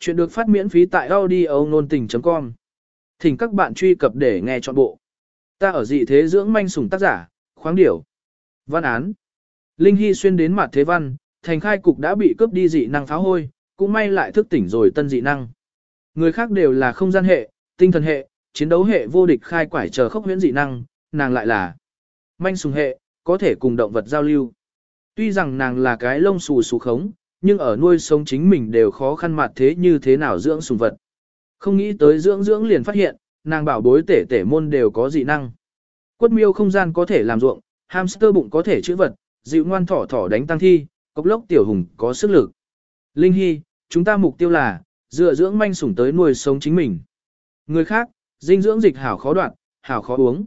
Chuyện được phát miễn phí tại audio nôn tình.com. Thỉnh các bạn truy cập để nghe trọn bộ. Ta ở dị thế dưỡng manh sủng tác giả, khoáng điểu. Văn án. Linh Hy xuyên đến mặt thế văn, thành khai cục đã bị cướp đi dị năng pháo hôi, cũng may lại thức tỉnh rồi tân dị năng. Người khác đều là không gian hệ, tinh thần hệ, chiến đấu hệ vô địch khai quải chờ khốc huyễn dị năng, nàng lại là manh sùng hệ, có thể cùng động vật giao lưu. Tuy rằng nàng là cái lông xù xù khống, nhưng ở nuôi sống chính mình đều khó khăn mặt thế như thế nào dưỡng sùng vật. Không nghĩ tới dưỡng dưỡng liền phát hiện, nàng bảo bối tể tể môn đều có dị năng. Quất miêu không gian có thể làm ruộng, hamster bụng có thể chữa vật, dịu ngoan thỏ thỏ đánh tăng thi, cốc lốc tiểu hùng có sức lực. Linh Hy, chúng ta mục tiêu là, dựa dưỡng manh sủng tới nuôi sống chính mình. Người khác, dinh dưỡng dịch hảo khó đoạn, hảo khó uống.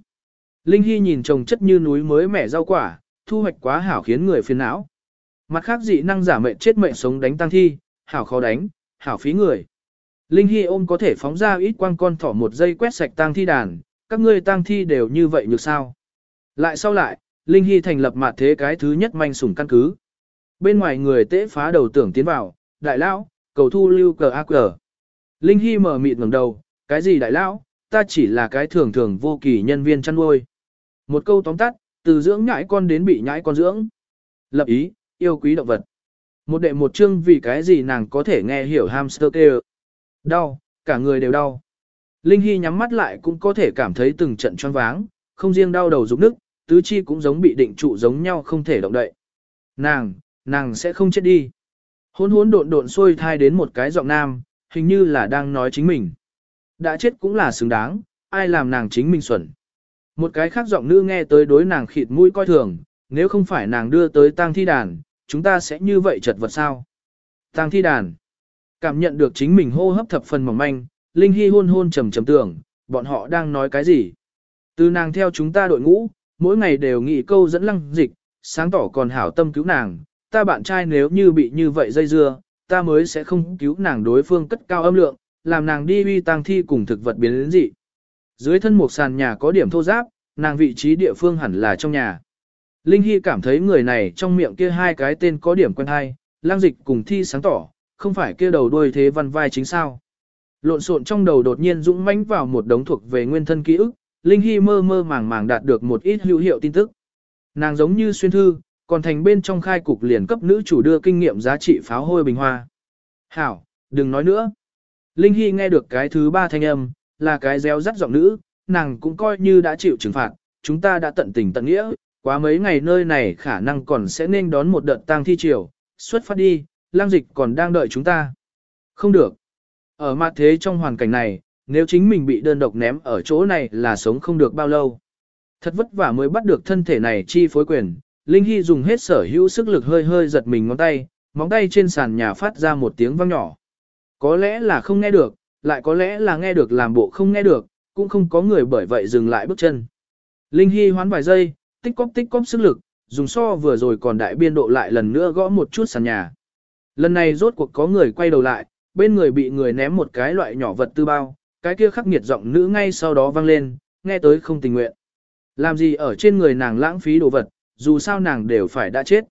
Linh Hy nhìn trồng chất như núi mới mẻ rau quả, thu hoạch quá hảo khiến người phiền não. Mặt khác dị năng giả mệnh chết mệnh sống đánh tăng thi, hảo khó đánh, hảo phí người. Linh Hy ôm có thể phóng ra ít quang con thỏ một giây quét sạch tang thi đàn, các ngươi tang thi đều như vậy như sao. Lại sau lại, Linh Hy thành lập mặt thế cái thứ nhất manh sủng căn cứ. Bên ngoài người tễ phá đầu tưởng tiến vào, đại lão, cầu thu lưu cờ ác cờ. Linh Hy mở mịt ngẩng đầu, cái gì đại lão, ta chỉ là cái thường thường vô kỳ nhân viên chăn nuôi. Một câu tóm tắt, từ dưỡng nhãi con đến bị nhãi con dưỡng. Lập ý, yêu quý động vật. Một đệ một chương vì cái gì nàng có thể nghe hiểu hamster kêu. Đau, cả người đều đau. Linh Hy nhắm mắt lại cũng có thể cảm thấy từng trận choáng váng, không riêng đau đầu rụng nức, tứ chi cũng giống bị định trụ giống nhau không thể động đậy. Nàng, nàng sẽ không chết đi. Hôn hôn độn độn xôi thai đến một cái giọng nam, hình như là đang nói chính mình. Đã chết cũng là xứng đáng, ai làm nàng chính mình xuẩn. Một cái khác giọng nữ nghe tới đối nàng khịt mũi coi thường, nếu không phải nàng đưa tới tang thi đàn, chúng ta sẽ như vậy chật vật sao? Tang thi đàn. Cảm nhận được chính mình hô hấp thập phần mỏng manh, Linh Hy hôn hôn trầm trầm tưởng, bọn họ đang nói cái gì? Từ nàng theo chúng ta đội ngũ, mỗi ngày đều nghĩ câu dẫn lăng dịch, sáng tỏ còn hảo tâm cứu nàng, ta bạn trai nếu như bị như vậy dây dưa, ta mới sẽ không cứu nàng đối phương cất cao âm lượng, làm nàng đi uy tang thi cùng thực vật biến đến dị. Dưới thân một sàn nhà có điểm thô giáp, nàng vị trí địa phương hẳn là trong nhà. Linh Hy cảm thấy người này trong miệng kia hai cái tên có điểm quen hay, lang dịch cùng thi sáng tỏ, không phải kia đầu đuôi thế văn vai chính sao. Lộn xộn trong đầu đột nhiên dũng mãnh vào một đống thuộc về nguyên thân ký ức, Linh Hy mơ mơ màng màng đạt được một ít hữu hiệu tin tức. Nàng giống như xuyên thư, còn thành bên trong khai cục liền cấp nữ chủ đưa kinh nghiệm giá trị pháo hôi bình hoa. Hảo, đừng nói nữa. Linh Hy nghe được cái thứ ba thanh âm, là cái réo rắt giọng nữ, nàng cũng coi như đã chịu trừng phạt, chúng ta đã tận tình tận nghĩa, quá mấy ngày nơi này khả năng còn sẽ nên đón một đợt tang thi triều, xuất phát đi, lang dịch còn đang đợi chúng ta. Không được. Ở mặt thế trong hoàn cảnh này, nếu chính mình bị đơn độc ném ở chỗ này là sống không được bao lâu. Thật vất vả mới bắt được thân thể này chi phối quyền, Linh Hy dùng hết sở hữu sức lực hơi hơi giật mình ngón tay, móng tay trên sàn nhà phát ra một tiếng vang nhỏ. Có lẽ là không nghe được, lại có lẽ là nghe được làm bộ không nghe được, cũng không có người bởi vậy dừng lại bước chân. Linh Hy hoán vài giây, tích cóp tích cóp sức lực, dùng so vừa rồi còn đại biên độ lại lần nữa gõ một chút sàn nhà. Lần này rốt cuộc có người quay đầu lại, bên người bị người ném một cái loại nhỏ vật tư bao, cái kia khắc nghiệt giọng nữ ngay sau đó vang lên, nghe tới không tình nguyện. Làm gì ở trên người nàng lãng phí đồ vật, dù sao nàng đều phải đã chết.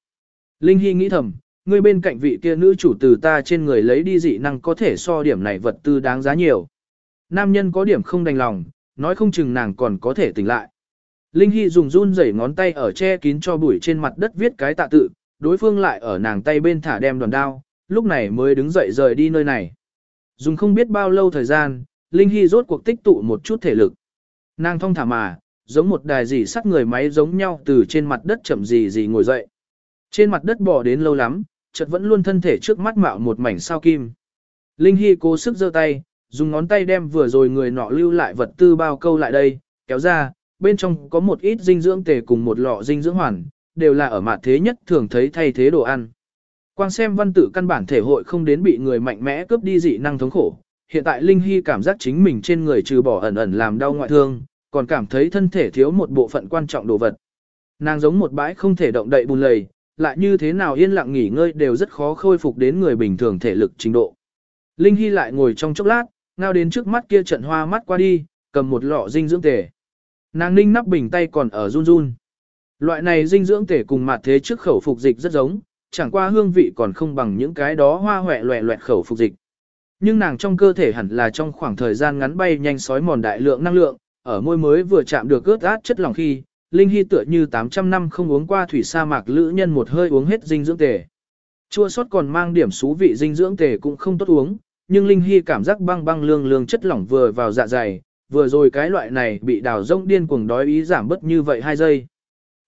Linh Hy nghĩ thầm, người bên cạnh vị kia nữ chủ từ ta trên người lấy đi dị năng có thể so điểm này vật tư đáng giá nhiều. Nam nhân có điểm không đành lòng, nói không chừng nàng còn có thể tỉnh lại. Linh Hy dùng run rẩy ngón tay ở che kín cho bụi trên mặt đất viết cái tạ tự, đối phương lại ở nàng tay bên thả đem đoàn đao, lúc này mới đứng dậy rời đi nơi này. Dùng không biết bao lâu thời gian, Linh Hy rốt cuộc tích tụ một chút thể lực. Nàng thong thả mà, giống một đài dì sắt người máy giống nhau từ trên mặt đất chậm gì gì ngồi dậy. Trên mặt đất bò đến lâu lắm, chợt vẫn luôn thân thể trước mắt mạo một mảnh sao kim. Linh Hy cố sức giơ tay, dùng ngón tay đem vừa rồi người nọ lưu lại vật tư bao câu lại đây, kéo ra, bên trong có một ít dinh dưỡng tề cùng một lọ dinh dưỡng hoàn, đều là ở mặt thế nhất thường thấy thay thế đồ ăn. Quang xem văn tự căn bản thể hội không đến bị người mạnh mẽ cướp đi dị năng thống khổ. Hiện tại Linh Hy cảm giác chính mình trên người trừ bỏ ẩn ẩn làm đau ngoại thương, còn cảm thấy thân thể thiếu một bộ phận quan trọng đồ vật. Nàng giống một bãi không thể động đậy bùn lầy, lại như thế nào yên lặng nghỉ ngơi đều rất khó khôi phục đến người bình thường thể lực trình độ. Linh Hy lại ngồi trong chốc lát, ngao đến trước mắt kia trận hoa mắt qua đi, cầm một lọ dinh dưỡng tề. Nàng ninh nắp bình tay còn ở run run. Loại này dinh dưỡng thể cùng mặt thế trước khẩu phục dịch rất giống, chẳng qua hương vị còn không bằng những cái đó hoa hoẹ loẹ loẹt khẩu phục dịch. Nhưng nàng trong cơ thể hẳn là trong khoảng thời gian ngắn bay nhanh sói mòn đại lượng năng lượng, ở môi mới vừa chạm được ướt át chất lỏng khi, Linh Hy tựa như 800 năm không uống qua thủy sa mạc lữ nhân một hơi uống hết dinh dưỡng tề. Chua sót còn mang điểm xú vị dinh dưỡng tề cũng không tốt uống, nhưng Linh Hy cảm giác băng băng lương lương chất lỏng vừa vào dạ dày, vừa rồi cái loại này bị đào rông điên cuồng đói ý giảm bớt như vậy hai giây.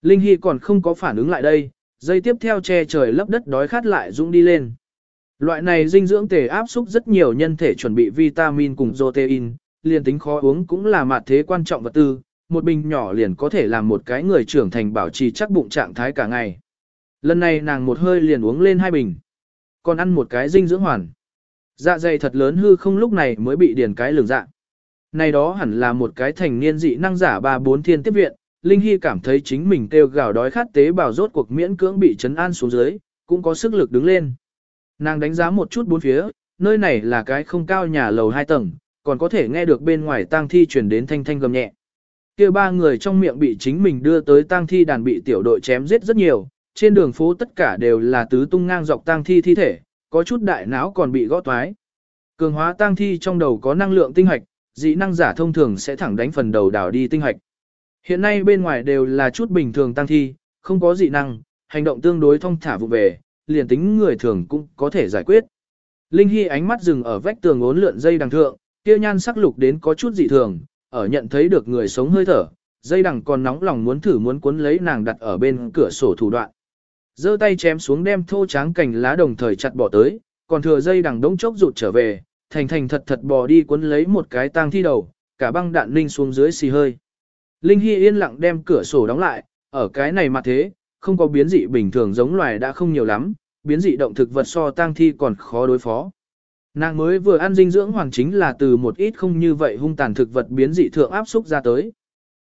Linh Hy còn không có phản ứng lại đây, dây tiếp theo che trời lấp đất đói khát lại dũng đi lên. Loại này dinh dưỡng tề áp xúc rất nhiều nhân thể chuẩn bị vitamin cùng protein, liền tính khó uống cũng là mặt thế quan trọng vật tư, một bình nhỏ liền có thể làm một cái người trưởng thành bảo trì chắc bụng trạng thái cả ngày. Lần này nàng một hơi liền uống lên hai bình, còn ăn một cái dinh dưỡng hoàn. Dạ dày thật lớn hư không lúc này mới bị điền cái lường dạ. Này đó hẳn là một cái thành niên dị năng giả ba bốn thiên tiếp viện, Linh Hy cảm thấy chính mình kêu gào đói khát tế bào rốt cuộc miễn cưỡng bị chấn an xuống dưới, cũng có sức lực đứng lên. Nàng đánh giá một chút bốn phía, nơi này là cái không cao nhà lầu hai tầng, còn có thể nghe được bên ngoài tang thi truyền đến thanh thanh gầm nhẹ. Kia ba người trong miệng bị chính mình đưa tới tang thi đàn bị tiểu đội chém giết rất nhiều, trên đường phố tất cả đều là tứ tung ngang dọc tang thi thi thể, có chút đại não còn bị gõ toái. Cường hóa tang thi trong đầu có năng lượng tinh hạch, dị năng giả thông thường sẽ thẳng đánh phần đầu đảo đi tinh hạch. Hiện nay bên ngoài đều là chút bình thường tăng thi, không có dị năng, hành động tương đối thông thả vụ về, liền tính người thường cũng có thể giải quyết. Linh Hy ánh mắt dừng ở vách tường ốn lượn dây đằng thượng, kia nhan sắc lục đến có chút dị thường, ở nhận thấy được người sống hơi thở, dây đằng còn nóng lòng muốn thử muốn cuốn lấy nàng đặt ở bên cửa sổ thủ đoạn. giơ tay chém xuống đem thô tráng cành lá đồng thời chặt bỏ tới, còn thừa dây đằng đống chốc rụt trở về, thành thành thật thật bò đi cuốn lấy một cái tang thi đầu, cả băng đạn linh xuống dưới xì hơi. Linh Hy yên lặng đem cửa sổ đóng lại, ở cái này mà thế, không có biến dị bình thường giống loài đã không nhiều lắm, biến dị động thực vật so tang thi còn khó đối phó. Nàng mới vừa ăn dinh dưỡng hoàng chính là từ một ít không như vậy hung tàn thực vật biến dị thượng áp xúc ra tới.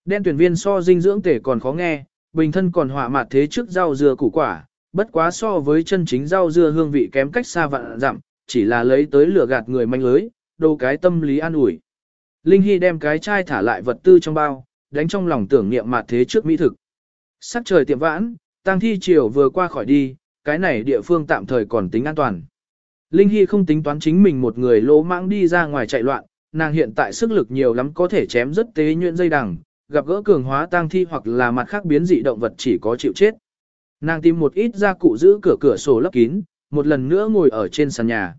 Đen tuyển viên so dinh dưỡng tể còn khó nghe, bình thân còn hỏa mạt thế trước rau dưa củ quả, bất quá so với chân chính rau dưa hương vị kém cách xa vạn dặm, chỉ là lấy tới lửa gạt người manh lưới, đồ cái tâm lý an ủi. Linh Hy đem cái chai thả lại vật tư trong bao, đánh trong lòng tưởng niệm mặt thế trước mỹ thực. Sắc trời tiệm vãn, tang thi chiều vừa qua khỏi đi, cái này địa phương tạm thời còn tính an toàn. Linh Hy không tính toán chính mình một người lỗ mãng đi ra ngoài chạy loạn, nàng hiện tại sức lực nhiều lắm có thể chém rất tế nhuyễn dây đằng, gặp gỡ cường hóa tang thi hoặc là mặt khác biến dị động vật chỉ có chịu chết. Nàng tìm một ít gia cụ giữ cửa cửa sổ lấp kín, một lần nữa ngồi ở trên sàn nhà.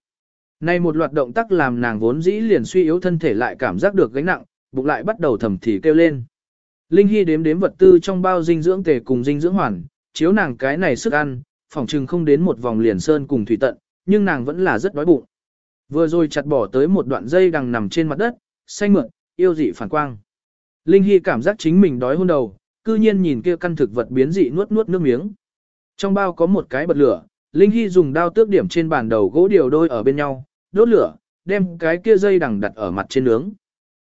Nay một loạt động tác làm nàng vốn dĩ liền suy yếu thân thể lại cảm giác được gánh nặng, bụng lại bắt đầu thầm thì kêu lên. Linh Hy đếm đếm vật tư trong bao dinh dưỡng tề cùng dinh dưỡng hoàn, chiếu nàng cái này sức ăn, phỏng chừng không đến một vòng liền sơn cùng thủy tận, nhưng nàng vẫn là rất đói bụng. Vừa rồi chặt bỏ tới một đoạn dây đằng nằm trên mặt đất, xanh mượn, yêu dị phản quang. Linh Hy cảm giác chính mình đói hôn đầu, cư nhiên nhìn kia căn thực vật biến dị nuốt nuốt nước miếng. Trong bao có một cái bật lửa, Linh Hy dùng đao tước điểm trên bàn đầu gỗ điều đôi ở bên nhau, đốt lửa, đem cái kia dây đằng đặt ở mặt trên nướng.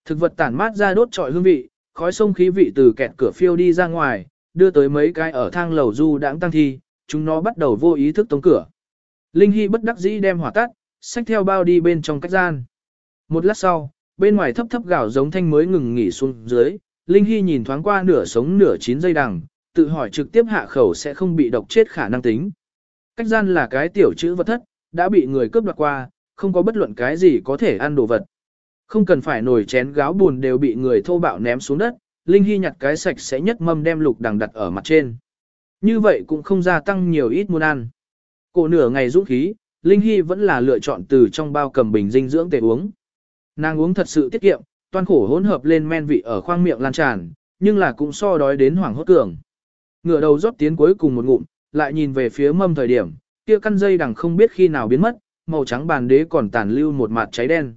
Thực vật tản mát ra đốt trọi hương vị, khói sông khí vị từ kẹt cửa phiêu đi ra ngoài, đưa tới mấy cái ở thang lầu du đãng tăng thi, chúng nó bắt đầu vô ý thức tống cửa. Linh Hy bất đắc dĩ đem hỏa tắt, xách theo bao đi bên trong cách gian. Một lát sau, bên ngoài thấp thấp gạo giống thanh mới ngừng nghỉ xuống dưới, Linh Hy nhìn thoáng qua nửa sống nửa chín dây đằng, tự hỏi trực tiếp hạ khẩu sẽ không bị độc chết khả năng tính. Cách gian là cái tiểu chữ vật thất, đã bị người cướp đoạt qua, không có bất luận cái gì có thể ăn đồ vật. Không cần phải nồi chén gáo buồn đều bị người thô bạo ném xuống đất, Linh Hy nhặt cái sạch sẽ nhất mâm đem lục đằng đặt ở mặt trên. Như vậy cũng không gia tăng nhiều ít muốn ăn. Cổ nửa ngày dũng khí, Linh Hy vẫn là lựa chọn từ trong bao cầm bình dinh dưỡng để uống. Nàng uống thật sự tiết kiệm, toàn khổ hỗn hợp lên men vị ở khoang miệng lan tràn, nhưng là cũng so đói đến hoảng hốt cường. Ngựa đầu rót tiến cuối cùng một ngụm, lại nhìn về phía mâm thời điểm, kia căn dây đằng không biết khi nào biến mất, màu trắng bàn đế còn tàn lưu một mặt cháy đen.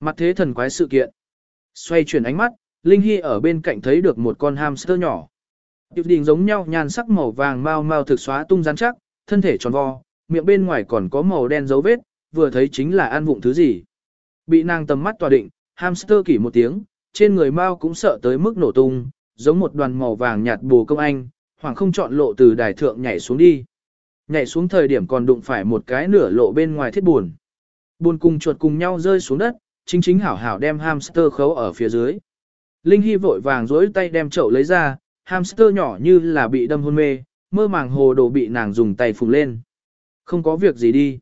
Mặt thế thần quái sự kiện. Xoay chuyển ánh mắt, Linh Hy ở bên cạnh thấy được một con hamster nhỏ. Điều đình giống nhau nhan sắc màu vàng mau mau thực xóa tung rắn chắc, thân thể tròn vo, miệng bên ngoài còn có màu đen dấu vết, vừa thấy chính là ăn vụng thứ gì. Bị nàng tầm mắt tòa định, hamster kỉ một tiếng, trên người mau cũng sợ tới mức nổ tung, giống một đoàn màu vàng nhạt bù công anh, hoàng không chọn lộ từ đài thượng nhảy xuống đi. Nhảy xuống thời điểm còn đụng phải một cái nửa lộ bên ngoài thiết buồn. Buồn cùng chuột cùng nhau rơi xuống đất, chính chính hảo hảo đem hamster khấu ở phía dưới. Linh Hy vội vàng dối tay đem chậu lấy ra, hamster nhỏ như là bị đâm hôn mê, mơ màng hồ đồ bị nàng dùng tay phùng lên. Không có việc gì đi.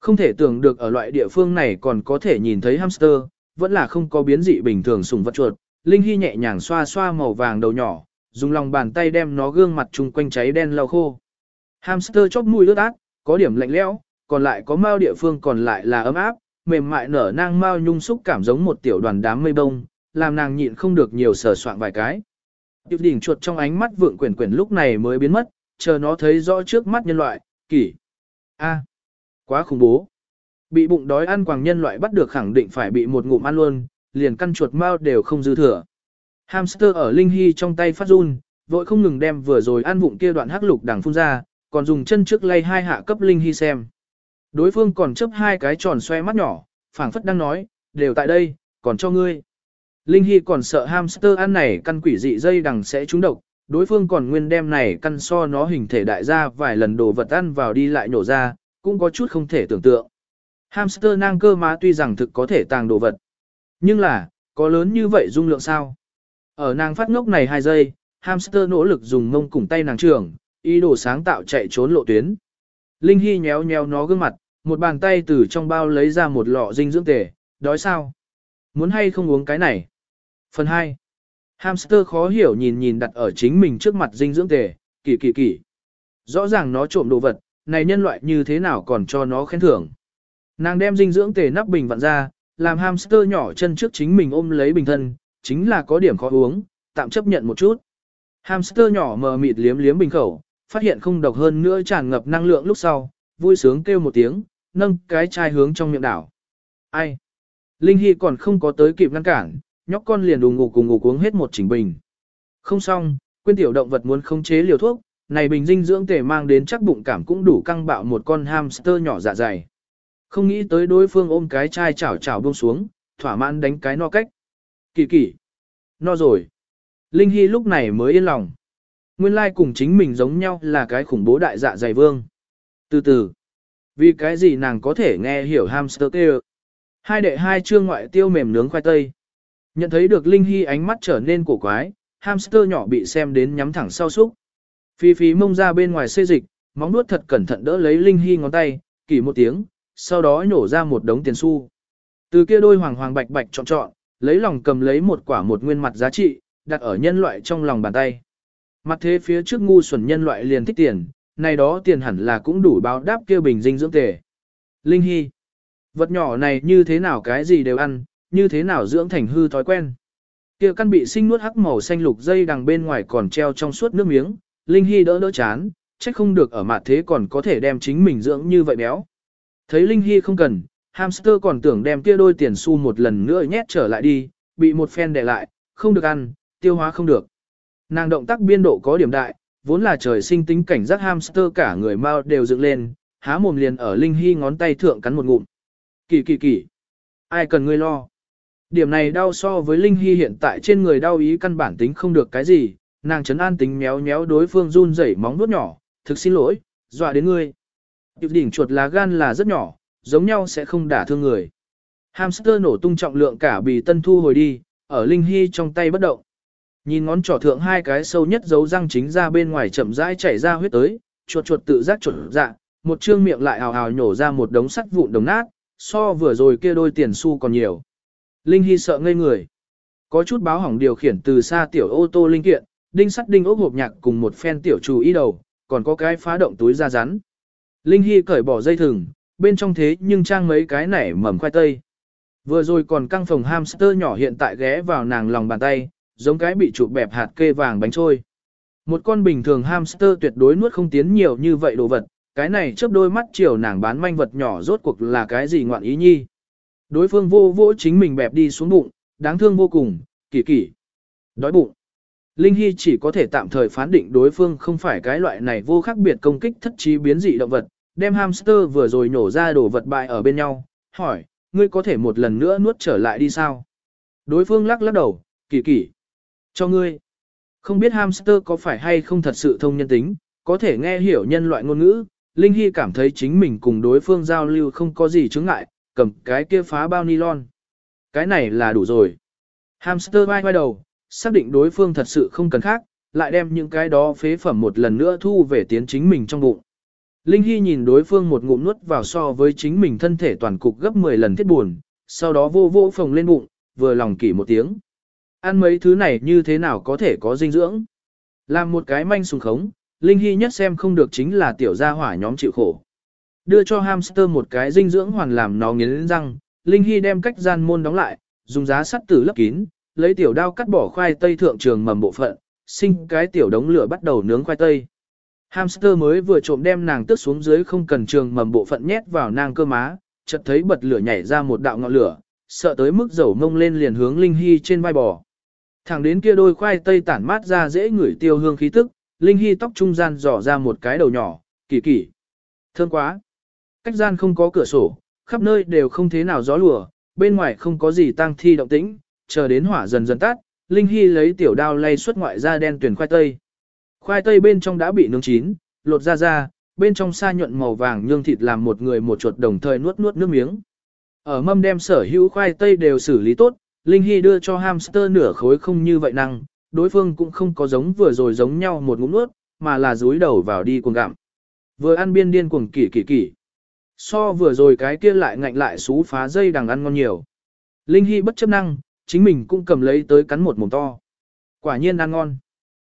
Không thể tưởng được ở loại địa phương này còn có thể nhìn thấy hamster, vẫn là không có biến dị bình thường sùng vật chuột. Linh Hy nhẹ nhàng xoa xoa màu vàng đầu nhỏ, dùng lòng bàn tay đem nó gương mặt chung quanh cháy đen lau khô. Hamster chóp mũi ướt át, có điểm lạnh lẽo, còn lại có mao địa phương còn lại là ấm áp, mềm mại nở nang mao nhung xúc cảm giống một tiểu đoàn đám mây bông, làm nàng nhịn không được nhiều sờ soạn vài cái. Tiểu đỉnh chuột trong ánh mắt vượng quyển quyển lúc này mới biến mất, chờ nó thấy rõ trước mắt nhân loại, kỷ. A, quá khủng bố. Bị bụng đói ăn quàng nhân loại bắt được khẳng định phải bị một ngụm ăn luôn, liền căn chuột mao đều không dư thừa. Hamster ở Linh Hy trong tay phát run, vội không ngừng đem vừa rồi ăn vụng kia đoạn hắc lục đằng phun ra, còn dùng chân trước lay hai hạ cấp Linh Hy xem. Đối phương còn chấp hai cái tròn xoe mắt nhỏ, phảng phất đang nói, đều tại đây, còn cho ngươi. Linh Hy còn sợ hamster ăn này căn quỷ dị dây đằng sẽ trúng độc, đối phương còn nguyên đem này căn so nó hình thể đại ra vài lần đồ vật ăn vào đi lại nổ ra, cũng có chút không thể tưởng tượng. Hamster nang cơ má tuy rằng thực có thể tàng đồ vật, nhưng là, có lớn như vậy dung lượng sao? Ở nàng phát ngốc này 2 giây, hamster nỗ lực dùng mông cùng tay nàng trưởng, ý đồ sáng tạo chạy trốn lộ tuyến. Linh Hy nhéo nhéo nó gương mặt, một bàn tay từ trong bao lấy ra một lọ dinh dưỡng tể, đói sao? Muốn hay không uống cái này? Phần 2. Hamster khó hiểu nhìn nhìn đặt ở chính mình trước mặt dinh dưỡng tể, kỳ kỳ kỳ. Rõ ràng nó trộm đồ vật, này nhân loại như thế nào còn cho nó khen thưởng. Nàng đem dinh dưỡng tề nắp bình vặn ra, làm hamster nhỏ chân trước chính mình ôm lấy bình thân, chính là có điểm khó uống, tạm chấp nhận một chút. Hamster nhỏ mờ mịt liếm liếm bình khẩu, phát hiện không độc hơn nữa tràn ngập năng lượng lúc sau, vui sướng kêu một tiếng, nâng cái chai hướng trong miệng đảo. Ai? Linh Hy còn không có tới kịp ngăn cản, nhóc con liền đùng ngủ cùng ngủ uống hết một chỉnh bình. Không xong, quên tiểu động vật muốn khống chế liều thuốc, này bình dinh dưỡng tề mang đến chắc bụng cảm cũng đủ căng bạo một con hamster nhỏ dạ dày. Không nghĩ tới đối phương ôm cái chai chảo chảo buông xuống, thỏa mãn đánh cái no cách. Kỳ kỳ. No rồi. Linh Hy lúc này mới yên lòng. Nguyên lai cùng chính mình giống nhau là cái khủng bố đại dạ dày vương. Từ từ. Vì cái gì nàng có thể nghe hiểu hamster kêu. Hai đệ hai chương ngoại tiêu mềm nướng khoai tây. Nhận thấy được Linh Hy ánh mắt trở nên cổ quái, hamster nhỏ bị xem đến nhắm thẳng sau súc. Phi phí mông ra bên ngoài xê dịch, móng nuốt thật cẩn thận đỡ lấy Linh Hy ngón tay, kỳ một tiếng, sau đó nhổ ra một đống tiền xu. Từ kia đôi hoàng hoàng bạch bạch trọn trọn lấy lòng cầm lấy một quả một nguyên mặt giá trị, đặt ở nhân loại trong lòng bàn tay. Mặt thế phía trước ngu xuẩn nhân loại liền thích tiền, này đó tiền hẳn là cũng đủ báo đáp kia bình dinh dưỡng tề. Linh Hy, vật nhỏ này như thế nào cái gì đều ăn, như thế nào dưỡng thành hư thói quen. Kia căn bị sinh nuốt hắc màu xanh lục dây đằng bên ngoài còn treo trong suốt nước miếng, Linh Hy đỡ đỡ chán, chắc không được ở mặt thế còn có thể đem chính mình dưỡng như vậy béo. Thấy Linh Hy không cần, hamster còn tưởng đem kia đôi tiền xu một lần nữa nhét trở lại đi, bị một phen đè lại, không được ăn, tiêu hóa không được. Nàng động tác biên độ có điểm đại, vốn là trời sinh tính cảnh giác hamster cả người mau đều dựng lên, há mồm liền ở Linh Hy ngón tay thượng cắn một ngụm. Kỳ kỳ kỳ. Ai cần ngươi lo? Điểm này đau so với Linh Hy hiện tại trên người đau ý căn bản tính không được cái gì, nàng chấn an tính méo méo đối phương run rẩy móng vuốt nhỏ, thực xin lỗi, dọa đến ngươi. Điệp đỉnh chuột lá gan là rất nhỏ, giống nhau sẽ không đả thương người. Hamster nổ tung trọng lượng cả bì tân thu hồi đi, ở Linh Hy trong tay bất động. Nhìn ngón trỏ thượng hai cái sâu nhất dấu răng chính ra bên ngoài chậm rãi chảy ra huyết tới, chuột chuột tự giác chuột dạ, một trương miệng lại hào hào nhổ ra một đống sắt vụn đồng nát, so vừa rồi kia đôi tiền xu còn nhiều. Linh Hy sợ ngây người. Có chút báo hỏng điều khiển từ xa tiểu ô tô linh kiện, đinh sắt đinh ốc hộp nhạc cùng một phen tiểu chủ ý đầu, còn có cái phá động túi da rắn. Linh Hy cởi bỏ dây thừng, bên trong thế nhưng trang mấy cái nảy mầm khoai tây. Vừa rồi còn căng phòng hamster nhỏ hiện tại ghé vào nàng lòng bàn tay, giống cái bị chụp bẹp hạt kê vàng bánh trôi. Một con bình thường hamster tuyệt đối nuốt không tiến nhiều như vậy đồ vật, cái này chớp đôi mắt chiều nàng bán manh vật nhỏ rốt cuộc là cái gì ngoạn ý nhi. Đối phương vô vỗ chính mình bẹp đi xuống bụng, đáng thương vô cùng, kỳ kỳ. Đói bụng. Linh Hy chỉ có thể tạm thời phán định đối phương không phải cái loại này vô khác biệt công kích thất trí biến dị động vật, đem hamster vừa rồi nổ ra đồ vật bại ở bên nhau, hỏi, ngươi có thể một lần nữa nuốt trở lại đi sao? Đối phương lắc lắc đầu, kỳ kỳ. Cho ngươi. Không biết hamster có phải hay không thật sự thông nhân tính, có thể nghe hiểu nhân loại ngôn ngữ, Linh Hy cảm thấy chính mình cùng đối phương giao lưu không có gì chướng ngại, cầm cái kia phá bao nylon. Cái này là đủ rồi. Hamster vai vai đầu, xác định đối phương thật sự không cần khác, lại đem những cái đó phế phẩm một lần nữa thu về tiến chính mình trong bụng. Linh Hy nhìn đối phương một ngụm nuốt vào so với chính mình thân thể toàn cục gấp 10 lần thiết buồn, sau đó vô vô phồng lên bụng, vừa lòng kỷ một tiếng. Ăn mấy thứ này như thế nào có thể có dinh dưỡng? Làm một cái manh sùng khống, Linh Hy nhất xem không được chính là tiểu gia hỏa nhóm chịu khổ. Đưa cho hamster một cái dinh dưỡng hoàn làm nó nghiến răng, Linh Hy đem cách gian môn đóng lại, dùng giá sắt tử lấp kín, lấy tiểu đao cắt bỏ khoai tây thượng trường mầm bộ phận, sinh cái tiểu đống lửa bắt đầu nướng khoai tây. Hamster mới vừa trộm đem nàng tước xuống dưới không cần trường mầm bộ phận nhét vào nàng cơ má, chợt thấy bật lửa nhảy ra một đạo ngọn lửa, sợ tới mức dầu mông lên liền hướng Linh Hy trên vai bò. Thẳng đến kia đôi khoai tây tản mát ra dễ ngửi tiêu hương khí tức, Linh Hy tóc trung gian dò ra một cái đầu nhỏ, kỳ kỳ. Thơm quá. Cách gian không có cửa sổ, khắp nơi đều không thế nào gió lùa, bên ngoài không có gì tăng thi động tĩnh, chờ đến hỏa dần dần tắt, Linh Hy lấy tiểu đao lay suốt ngoại ra đen tuyển khoai tây. Khoai tây bên trong đã bị nướng chín, lột ra ra, bên trong sa nhuận màu vàng nhương thịt làm một người một chuột đồng thời nuốt nuốt nước miếng. Ở mâm đem sở hữu khoai tây đều xử lý tốt, Linh Hy đưa cho hamster nửa khối không như vậy năng, đối phương cũng không có giống vừa rồi giống nhau một ngụm nuốt, mà là dúi đầu vào đi cuồng gặm. Vừa ăn biên điên cuồng kỳ kỳ kỳ. So vừa rồi cái kia lại ngạnh lại xú phá dây đằng ăn ngon nhiều. Linh Hy bất chấp năng, chính mình cũng cầm lấy tới cắn một mồm to. Quả nhiên ăn ngon.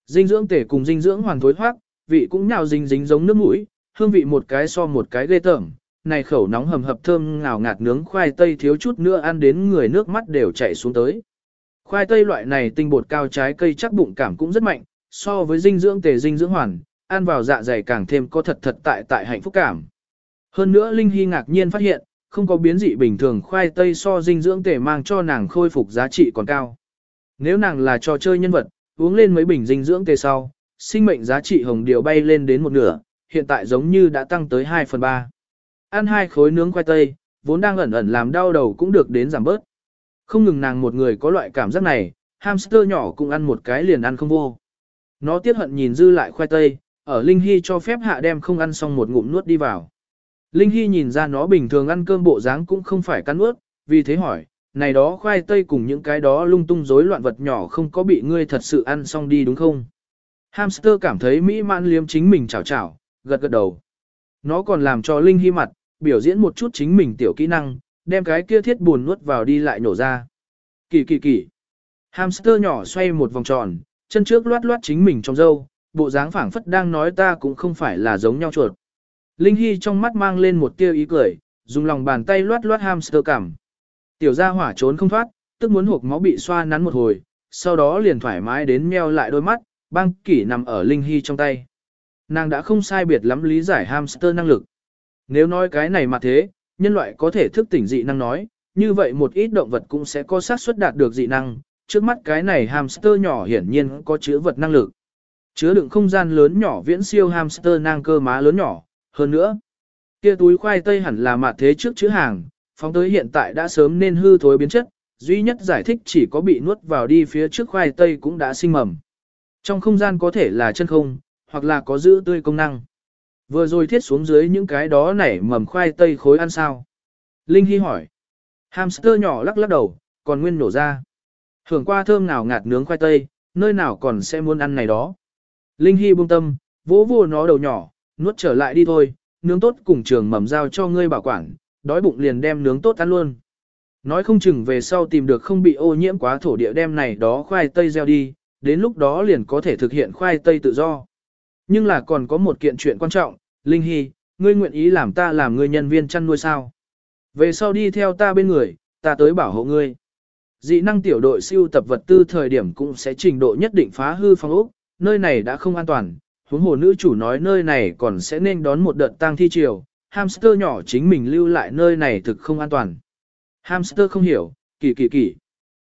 Dinh dưỡng tể cùng dinh dưỡng hoàn thối thoát, vị cũng nhào dính dính giống nước mũi, hương vị một cái so một cái ghê tởm. Này khẩu nóng hầm hập thơm ngào ngạt nướng khoai tây thiếu chút nữa ăn đến người nước mắt đều chảy xuống tới. Khoai tây loại này tinh bột cao trái cây chắc bụng cảm cũng rất mạnh, so với dinh dưỡng tề dinh dưỡng hoàn, ăn vào dạ dày càng thêm có thật thật tại tại hạnh phúc cảm. Hơn nữa Linh Hy ngạc nhiên phát hiện, không có biến dị bình thường khoai tây so dinh dưỡng tề mang cho nàng khôi phục giá trị còn cao. Nếu nàng là trò chơi nhân vật, uống lên mấy bình dinh dưỡng tê sau, sinh mệnh giá trị hồng điều bay lên đến một nửa, hiện tại giống như đã tăng tới 2 phần 3. Ăn hai khối nướng khoai tây, vốn đang ẩn ẩn làm đau đầu cũng được đến giảm bớt. Không ngừng nàng một người có loại cảm giác này, hamster nhỏ cũng ăn một cái liền ăn không vô. Nó tiếc hận nhìn dư lại khoai tây, ở Linh Hy cho phép hạ đem không ăn xong một ngụm nuốt đi vào. Linh Hy nhìn ra nó bình thường ăn cơm bộ dáng cũng không phải cắn nuốt, vì thế hỏi, này đó khoai tây cùng những cái đó lung tung rối loạn vật nhỏ không có bị ngươi thật sự ăn xong đi đúng không? Hamster cảm thấy mỹ mãn liếm chính mình chảo chảo, gật gật đầu. Nó còn làm cho Linh Hy mặt, biểu diễn một chút chính mình tiểu kỹ năng, đem cái kia thiết buồn nuốt vào đi lại nổ ra. Kỳ kỳ kỳ. Hamster nhỏ xoay một vòng tròn, chân trước loát loát chính mình trong dâu, bộ dáng phảng phất đang nói ta cũng không phải là giống nhau chuột. Linh Hy trong mắt mang lên một tia ý cười, dùng lòng bàn tay loát loát hamster cảm. Tiểu gia hỏa trốn không thoát, tức muốn hộp máu bị xoa nắn một hồi, sau đó liền thoải mái đến meo lại đôi mắt, băng kỷ nằm ở Linh Hy trong tay. Nàng đã không sai biệt lắm lý giải hamster năng lực. Nếu nói cái này mà thế, nhân loại có thể thức tỉnh dị năng nói, như vậy một ít động vật cũng sẽ có xác suất đạt được dị năng. Trước mắt cái này hamster nhỏ hiển nhiên có chứa vật năng lực. Chứa đựng không gian lớn nhỏ viễn siêu hamster năng cơ má lớn nhỏ, hơn nữa, kia túi khoai tây hẳn là mặt thế trước chữ hàng, phóng tới hiện tại đã sớm nên hư thối biến chất, duy nhất giải thích chỉ có bị nuốt vào đi phía trước khoai tây cũng đã sinh mầm. Trong không gian có thể là chân không, hoặc là có giữ tươi công năng. Vừa rồi thiết xuống dưới những cái đó nảy mầm khoai tây khối ăn sao. Linh Hy hỏi. Hamster nhỏ lắc lắc đầu, còn nguyên nổ ra. Hưởng qua thơm nào ngạt nướng khoai tây, nơi nào còn sẽ muốn ăn này đó. Linh Hy buông tâm, vỗ vỗ nó đầu nhỏ, nuốt trở lại đi thôi, nướng tốt cùng trường mầm giao cho ngươi bảo quản, đói bụng liền đem nướng tốt ăn luôn. Nói không chừng về sau tìm được không bị ô nhiễm quá thổ địa đem này đó khoai tây gieo đi, đến lúc đó liền có thể thực hiện khoai tây tự do. Nhưng là còn có một kiện chuyện quan trọng, Linh Hy, ngươi nguyện ý làm ta làm ngươi nhân viên chăn nuôi sao. Về sau đi theo ta bên người, ta tới bảo hộ ngươi. Dị năng tiểu đội siêu tập vật tư thời điểm cũng sẽ trình độ nhất định phá hư phong ốc, nơi này đã không an toàn, huống hồ nữ chủ nói nơi này còn sẽ nên đón một đợt tang thi triều, hamster nhỏ chính mình lưu lại nơi này thực không an toàn. Hamster không hiểu, kỳ kỳ kỳ.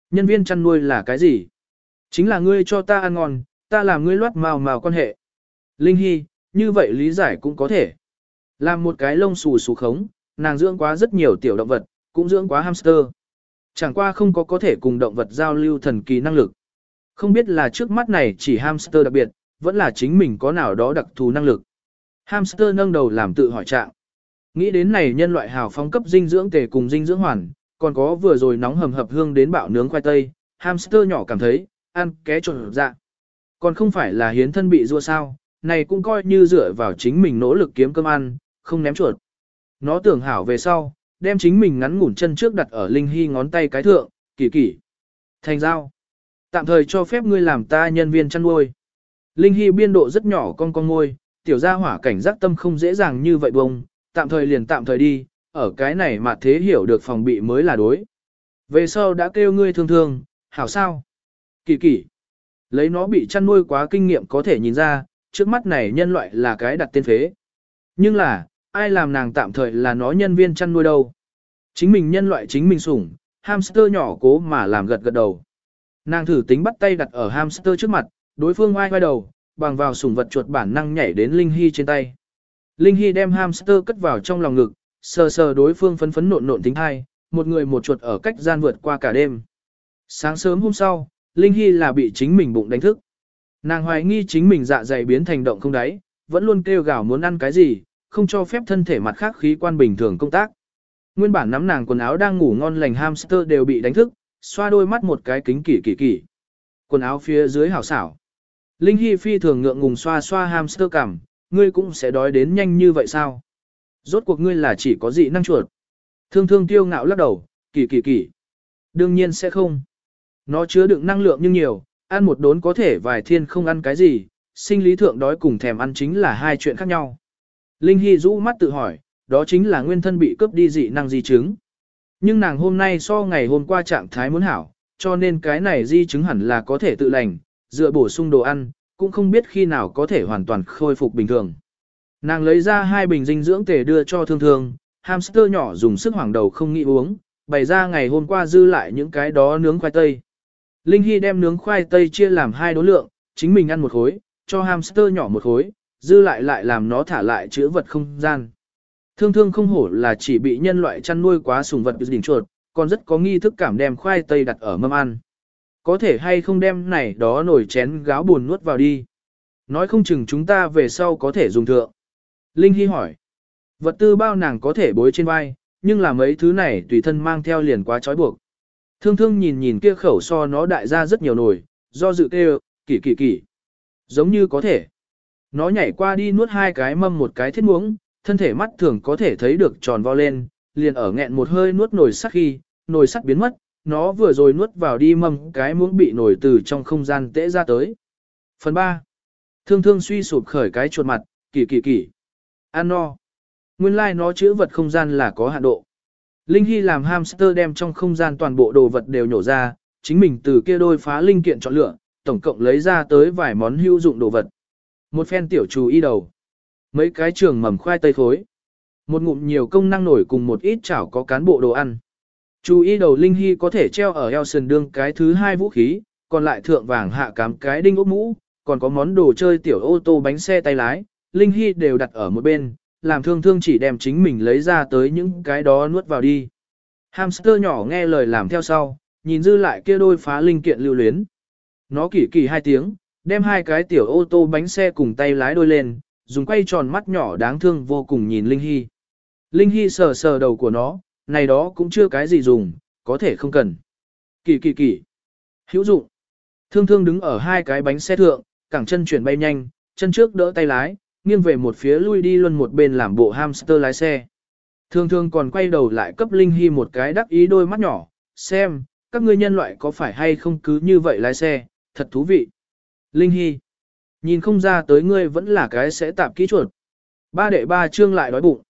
Nhân viên chăn nuôi là cái gì? Chính là ngươi cho ta ăn ngon, ta làm ngươi loát màu màu quan hệ. Linh Hy, như vậy lý giải cũng có thể. Làm một cái lông xù xù khống, nàng dưỡng quá rất nhiều tiểu động vật, cũng dưỡng quá hamster. Chẳng qua không có có thể cùng động vật giao lưu thần kỳ năng lực. Không biết là trước mắt này chỉ hamster đặc biệt, vẫn là chính mình có nào đó đặc thù năng lực. Hamster nâng đầu làm tự hỏi trạng. Nghĩ đến này nhân loại hào phóng cấp dinh dưỡng tề cùng dinh dưỡng hoàn, còn có vừa rồi nóng hầm hập hương đến bạo nướng khoai tây, hamster nhỏ cảm thấy, ăn ké trộn dạ. Còn không phải là hiến thân bị rua sao, này cũng coi như dựa vào chính mình nỗ lực kiếm cơm ăn, không ném chuột. Nó tưởng hảo về sau, đem chính mình ngắn ngủn chân trước đặt ở Linh Hy ngón tay cái thượng, kỳ kỳ. Thành giao. Tạm thời cho phép ngươi làm ta nhân viên chăn nuôi. Linh Hy biên độ rất nhỏ con con ngôi, tiểu gia hỏa cảnh giác tâm không dễ dàng như vậy bông, tạm thời liền tạm thời đi, ở cái này mà thế hiểu được phòng bị mới là đối. Về sau đã kêu ngươi thương thương, hảo sao? Kỳ kỳ. Lấy nó bị chăn nuôi quá kinh nghiệm có thể nhìn ra, trước mắt này nhân loại là cái đặt tên phế. Nhưng là, ai làm nàng tạm thời là nó nhân viên chăn nuôi đâu. Chính mình nhân loại chính mình sủng, hamster nhỏ cố mà làm gật gật đầu. Nàng thử tính bắt tay đặt ở hamster trước mặt, đối phương oai oai đầu, bằng vào sủng vật chuột bản năng nhảy đến Linh Hy trên tay. Linh Hy đem hamster cất vào trong lòng ngực, sờ sờ đối phương phấn phấn nộn nộn tính hai, một người một chuột ở cách gian vượt qua cả đêm. Sáng sớm hôm sau, Linh Hy là bị chính mình bụng đánh thức. Nàng hoài nghi chính mình dạ dày biến thành động không đáy, vẫn luôn kêu gào muốn ăn cái gì, không cho phép thân thể mặt khác khí quan bình thường công tác. Nguyên bản nắm nàng quần áo đang ngủ ngon lành hamster đều bị đánh thức, xoa đôi mắt một cái kính kỳ kỳ kỳ. Quần áo phía dưới hảo xảo. Linh Hy phi thường ngượng ngùng xoa xoa hamster cằm, ngươi cũng sẽ đói đến nhanh như vậy sao? Rốt cuộc ngươi là chỉ có dị năng chuột. Thương thương tiêu ngạo lắc đầu, kỳ kỳ kỳ. Đương nhiên sẽ không. Nó chứa đựng năng lượng nhưng nhiều, ăn một đốn có thể vài thiên không ăn cái gì, sinh lý thượng đói cùng thèm ăn chính là hai chuyện khác nhau. Linh Hy rũ mắt tự hỏi, đó chính là nguyên thân bị cướp đi dị năng di chứng. Nhưng nàng hôm nay so ngày hôm qua trạng thái muốn hảo, cho nên cái này di chứng hẳn là có thể tự lành, dựa bổ sung đồ ăn, cũng không biết khi nào có thể hoàn toàn khôi phục bình thường. Nàng lấy ra hai bình dinh dưỡng tề đưa cho thương thương, hamster nhỏ dùng sức hoảng đầu không nghĩ uống, bày ra ngày hôm qua dư lại những cái đó nướng khoai tây. Linh Hy đem nướng khoai tây chia làm hai đối lượng, chính mình ăn một khối, cho hamster nhỏ một khối, dư lại lại làm nó thả lại chữa vật không gian. Thương thương không hổ là chỉ bị nhân loại chăn nuôi quá sùng vật đỉnh chuột, còn rất có nghi thức cảm đem khoai tây đặt ở mâm ăn. Có thể hay không đem này đó nổi chén gáo buồn nuốt vào đi. Nói không chừng chúng ta về sau có thể dùng thượng. Linh Hy hỏi. Vật tư bao nàng có thể bối trên vai, nhưng là mấy thứ này tùy thân mang theo liền quá trói buộc. Thương thương nhìn nhìn kia khẩu so nó đại ra rất nhiều nồi, do dự kêu, kỳ kỳ kỳ. Giống như có thể. Nó nhảy qua đi nuốt hai cái mâm một cái thiết muống, thân thể mắt thường có thể thấy được tròn vo lên, liền ở nghẹn một hơi nuốt nồi sắt khi, nồi sắt biến mất, nó vừa rồi nuốt vào đi mâm cái muỗng bị nổi từ trong không gian tễ ra tới. Phần 3. Thương thương suy sụp khởi cái chuột mặt, kỳ kỳ kỳ. An no. Nguyên lai like nó chữ vật không gian là có hạn độ. Linh Hy làm hamster đem trong không gian toàn bộ đồ vật đều nhổ ra, chính mình từ kia đôi phá linh kiện chọn lựa, tổng cộng lấy ra tới vài món hữu dụng đồ vật. Một phen tiểu chú y đầu. Mấy cái trường mầm khoai tây khối. Một ngụm nhiều công năng nổi cùng một ít chảo có cán bộ đồ ăn. Chú ý đầu Linh Hy có thể treo ở eo sườn đương cái thứ hai vũ khí, còn lại thượng vàng hạ cám cái đinh ốc mũ, còn có món đồ chơi tiểu ô tô bánh xe tay lái, Linh Hy đều đặt ở một bên, làm thương thương chỉ đem chính mình lấy ra tới những cái đó nuốt vào đi. Hamster nhỏ nghe lời làm theo sau, nhìn dư lại kia đôi phá linh kiện lưu luyến. Nó kỳ kỳ hai tiếng, đem hai cái tiểu ô tô bánh xe cùng tay lái đôi lên, dùng quay tròn mắt nhỏ đáng thương vô cùng nhìn Linh Hy. Linh Hy sờ sờ đầu của nó, này đó cũng chưa cái gì dùng, có thể không cần. Kỳ kỳ kỳ. Hữu dụng. Thương thương đứng ở hai cái bánh xe thượng, cẳng chân chuyển bay nhanh, chân trước đỡ tay lái, nghiêng về một phía lui đi luôn một bên làm bộ hamster lái xe. Thương thương còn quay đầu lại cấp Linh Hy một cái đắc ý đôi mắt nhỏ, xem, các ngươi nhân loại có phải hay không cứ như vậy lái xe, thật thú vị. Linh Hy, nhìn không ra tới ngươi vẫn là cái sẽ tạp kỹ chuột. Ba đệ ba trương lại đói bụng.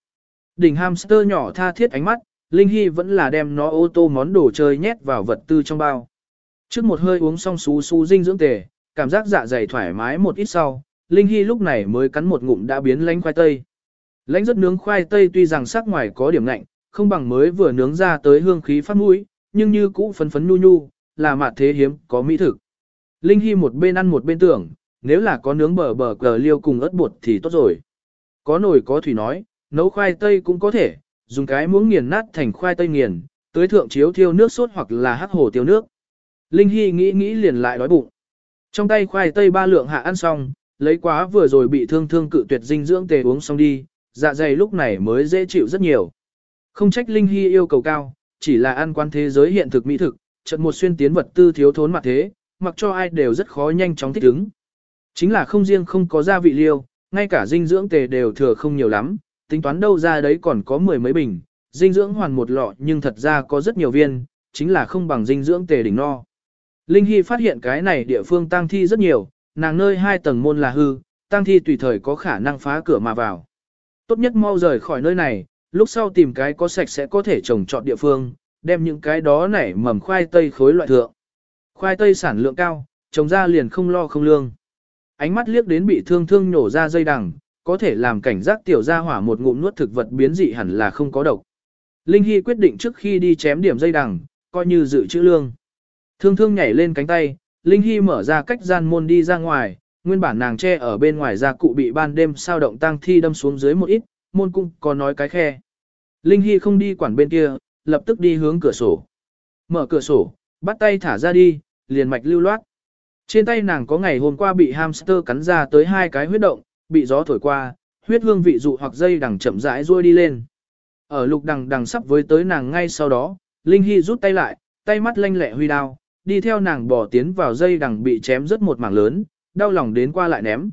Đỉnh hamster nhỏ tha thiết ánh mắt, Linh Hy vẫn là đem nó ô tô món đồ chơi nhét vào vật tư trong bao. Trước một hơi uống xong xú xú dinh dưỡng tề, cảm giác dạ dày thoải mái một ít sau, Linh Hy lúc này mới cắn một ngụm đã biến lánh khoai tây. Lánh rất nướng khoai tây tuy rằng sắc ngoài có điểm lạnh, không bằng mới vừa nướng ra tới hương khí phát mũi, nhưng như cũ phấn phấn nhu nhu, là mạt thế hiếm, có mỹ thực. Linh Hy một bên ăn một bên tưởng, nếu là có nướng bờ bờ cờ liêu cùng ớt bột thì tốt rồi. Có nồi có thủy nói, nấu khoai tây cũng có thể, dùng cái muỗng nghiền nát thành khoai tây nghiền, tới thượng chiếu thiêu nước sốt hoặc là hắc hồ tiêu nước. Linh Hy nghĩ nghĩ liền lại đói bụng. Trong tay khoai tây ba lượng hạ ăn xong, lấy quá vừa rồi bị thương thương cự tuyệt dinh dưỡng tề uống xong đi, dạ dày lúc này mới dễ chịu rất nhiều. Không trách Linh Hy yêu cầu cao, chỉ là ăn quan thế giới hiện thực mỹ thực, trận một xuyên tiến vật tư thiếu thốn mặt thế, mặc cho ai đều rất khó nhanh chóng thích ứng. Chính là không riêng không có gia vị liêu, ngay cả dinh dưỡng tề đều thừa không nhiều lắm, tính toán đâu ra đấy còn có mười mấy bình, dinh dưỡng hoàn một lọ nhưng thật ra có rất nhiều viên, chính là không bằng dinh dưỡng tề đỉnh no. Linh Hy phát hiện cái này địa phương tang thi rất nhiều, nàng nơi hai tầng môn là hư, tang thi tùy thời có khả năng phá cửa mà vào. Tốt nhất mau rời khỏi nơi này, lúc sau tìm cái có sạch sẽ có thể trồng trọt địa phương, đem những cái đó nảy mầm khoai tây khối loại thượng. Khoai tây sản lượng cao, trồng ra liền không lo không lương. Ánh mắt liếc đến bị thương thương nhổ ra dây đằng, có thể làm cảnh giác tiểu gia hỏa một ngụm nuốt thực vật biến dị hẳn là không có độc. Linh Hy quyết định trước khi đi chém điểm dây đằng, coi như dự trữ lương. Thương thương nhảy lên cánh tay, Linh Hy mở ra cách gian môn đi ra ngoài, nguyên bản nàng che ở bên ngoài ra cụ bị ban đêm sao động tăng thi đâm xuống dưới một ít, môn cũng có nói cái khe. Linh Hy không đi quản bên kia, lập tức đi hướng cửa sổ. Mở cửa sổ, bắt tay thả ra đi, liền mạch lưu loát. Trên tay nàng có ngày hôm qua bị hamster cắn ra tới hai cái huyết động, bị gió thổi qua, huyết hương vị dụ hoặc dây đằng chậm rãi ruôi đi lên. Ở lục đằng đằng sắp với tới nàng ngay sau đó, Linh Hy rút tay lại, tay mắt lanh lẹ huy đao, đi theo nàng bỏ tiến vào dây đằng bị chém rất một mảng lớn, đau lòng đến qua lại ném.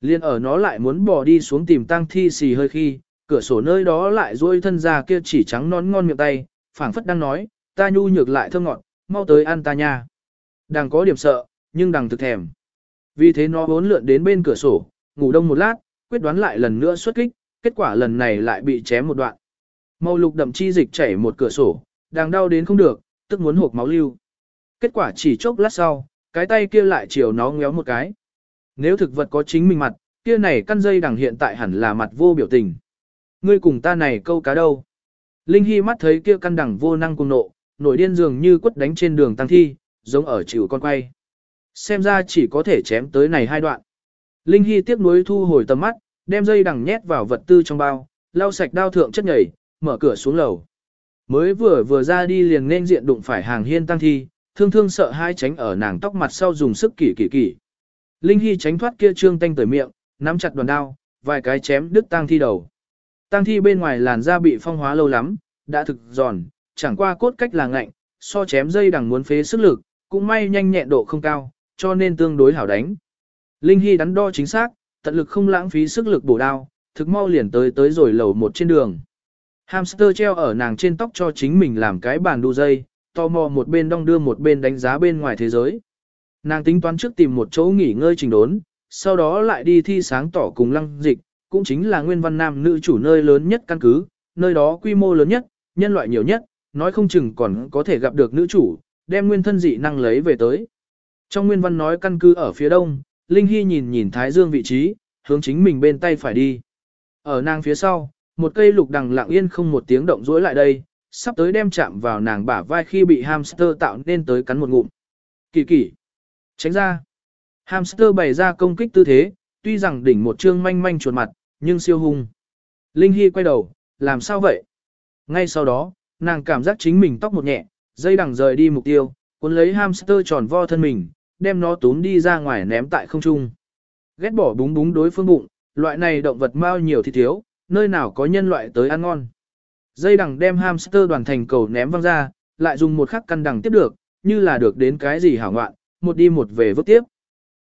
Liên ở nó lại muốn bỏ đi xuống tìm tăng thi xì hơi khi, cửa sổ nơi đó lại duỗi thân ra kia chỉ trắng nón ngon miệng tay, phảng phất đang nói, ta nhu nhược lại thơm ngọt, mau tới ăn ta nha. Đằng có điểm sợ, nhưng đằng thực thèm. Vì thế nó vốn lượn đến bên cửa sổ, ngủ đông một lát, quyết đoán lại lần nữa xuất kích, kết quả lần này lại bị chém một đoạn. Màu lục đậm chi dịch chảy một cửa sổ, đang đau đến không được, tức muốn hộp máu lưu. Kết quả chỉ chốc lát sau, cái tay kia lại chiều nó ngéo một cái. Nếu thực vật có chính mình mặt, kia này căn dây đằng hiện tại hẳn là mặt vô biểu tình. Ngươi cùng ta này câu cá đâu? Linh Hy mắt thấy kia căn đằng vô năng cùng nộ, nổi điên dường như quất đánh trên đường tăng thi, giống ở chịu con quay. Xem ra chỉ có thể chém tới này hai đoạn. Linh Hy tiếc nuối thu hồi tầm mắt, đem dây đằng nhét vào vật tư trong bao, lau sạch đao thượng chất nhảy, mở cửa xuống lầu. Mới vừa vừa ra đi liền nên diện đụng phải hàng hiên tăng thi, thương thương sợ hai tránh ở nàng tóc mặt sau dùng sức kỳ kỳ kỳ. Linh Hy tránh thoát kia trương tanh tới miệng, nắm chặt đoàn đao, vài cái chém đứt tăng thi đầu. Tăng thi bên ngoài làn da bị phong hóa lâu lắm, đã thực giòn, chẳng qua cốt cách là ngạnh, so chém dây đằng muốn phế sức lực, cũng may nhanh nhẹn độ không cao, cho nên tương đối hảo đánh. Linh Hy đắn đo chính xác, tận lực không lãng phí sức lực bổ đao, thực mau liền tới tới rồi lầu một trên đường. Hamster treo ở nàng trên tóc cho chính mình làm cái bàn đu dây, tò mò một bên đong đưa một bên đánh giá bên ngoài thế giới. Nàng tính toán trước tìm một chỗ nghỉ ngơi trình đốn, sau đó lại đi thi sáng tỏ cùng lăng dịch, cũng chính là nguyên văn nam nữ chủ nơi lớn nhất căn cứ, nơi đó quy mô lớn nhất, nhân loại nhiều nhất, nói không chừng còn có thể gặp được nữ chủ, đem nguyên thân dị năng lấy về tới. Trong nguyên văn nói căn cứ ở phía đông, Linh Hy nhìn nhìn Thái Dương vị trí, hướng chính mình bên tay phải đi. Ở nàng phía sau, một cây lục đằng lặng yên không một tiếng động rũi lại đây, sắp tới đem chạm vào nàng bả vai khi bị hamster tạo nên tới cắn một ngụm. Kỳ kỳ. Tránh ra. Hamster bày ra công kích tư thế, tuy rằng đỉnh một trương manh manh chuột mặt, nhưng siêu hung. Linh Hy quay đầu, làm sao vậy? Ngay sau đó, nàng cảm giác chính mình tóc một nhẹ, dây đằng rời đi mục tiêu, cuốn lấy hamster tròn vo thân mình, đem nó túm đi ra ngoài ném tại không trung. Ghét bỏ búng búng đối phương bụng, loại này động vật mau nhiều thì thiếu, nơi nào có nhân loại tới ăn ngon. Dây đằng đem hamster đoàn thành cầu ném văng ra, lại dùng một khắc căn đằng tiếp được, như là được đến cái gì hảo ngoạn, một đi một về vứt tiếp.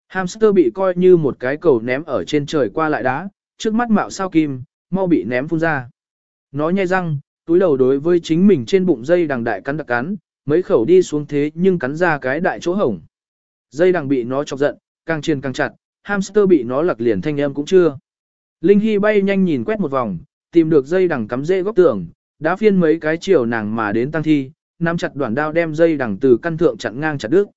Hamster bị coi như một cái cầu ném ở trên trời qua lại đá, trước mắt mạo sao kim, mau bị ném phun ra. Nó nhai răng, túi đầu đối với chính mình trên bụng dây đằng đại cắn đặc cắn, mấy khẩu đi xuống thế nhưng cắn ra cái đại chỗ hổng. Dây đằng bị nó chọc giận, càng chiên càng chặt, hamster bị nó lật liền thanh âm cũng chưa. Linh Hy bay nhanh nhìn quét một vòng, tìm được dây đằng cắm dễ góc tường, đã phiên mấy cái chiều nàng mà đến tăng thi, nắm chặt đoạn đao đem dây đằng từ căn thượng chặn ngang chặt đứt.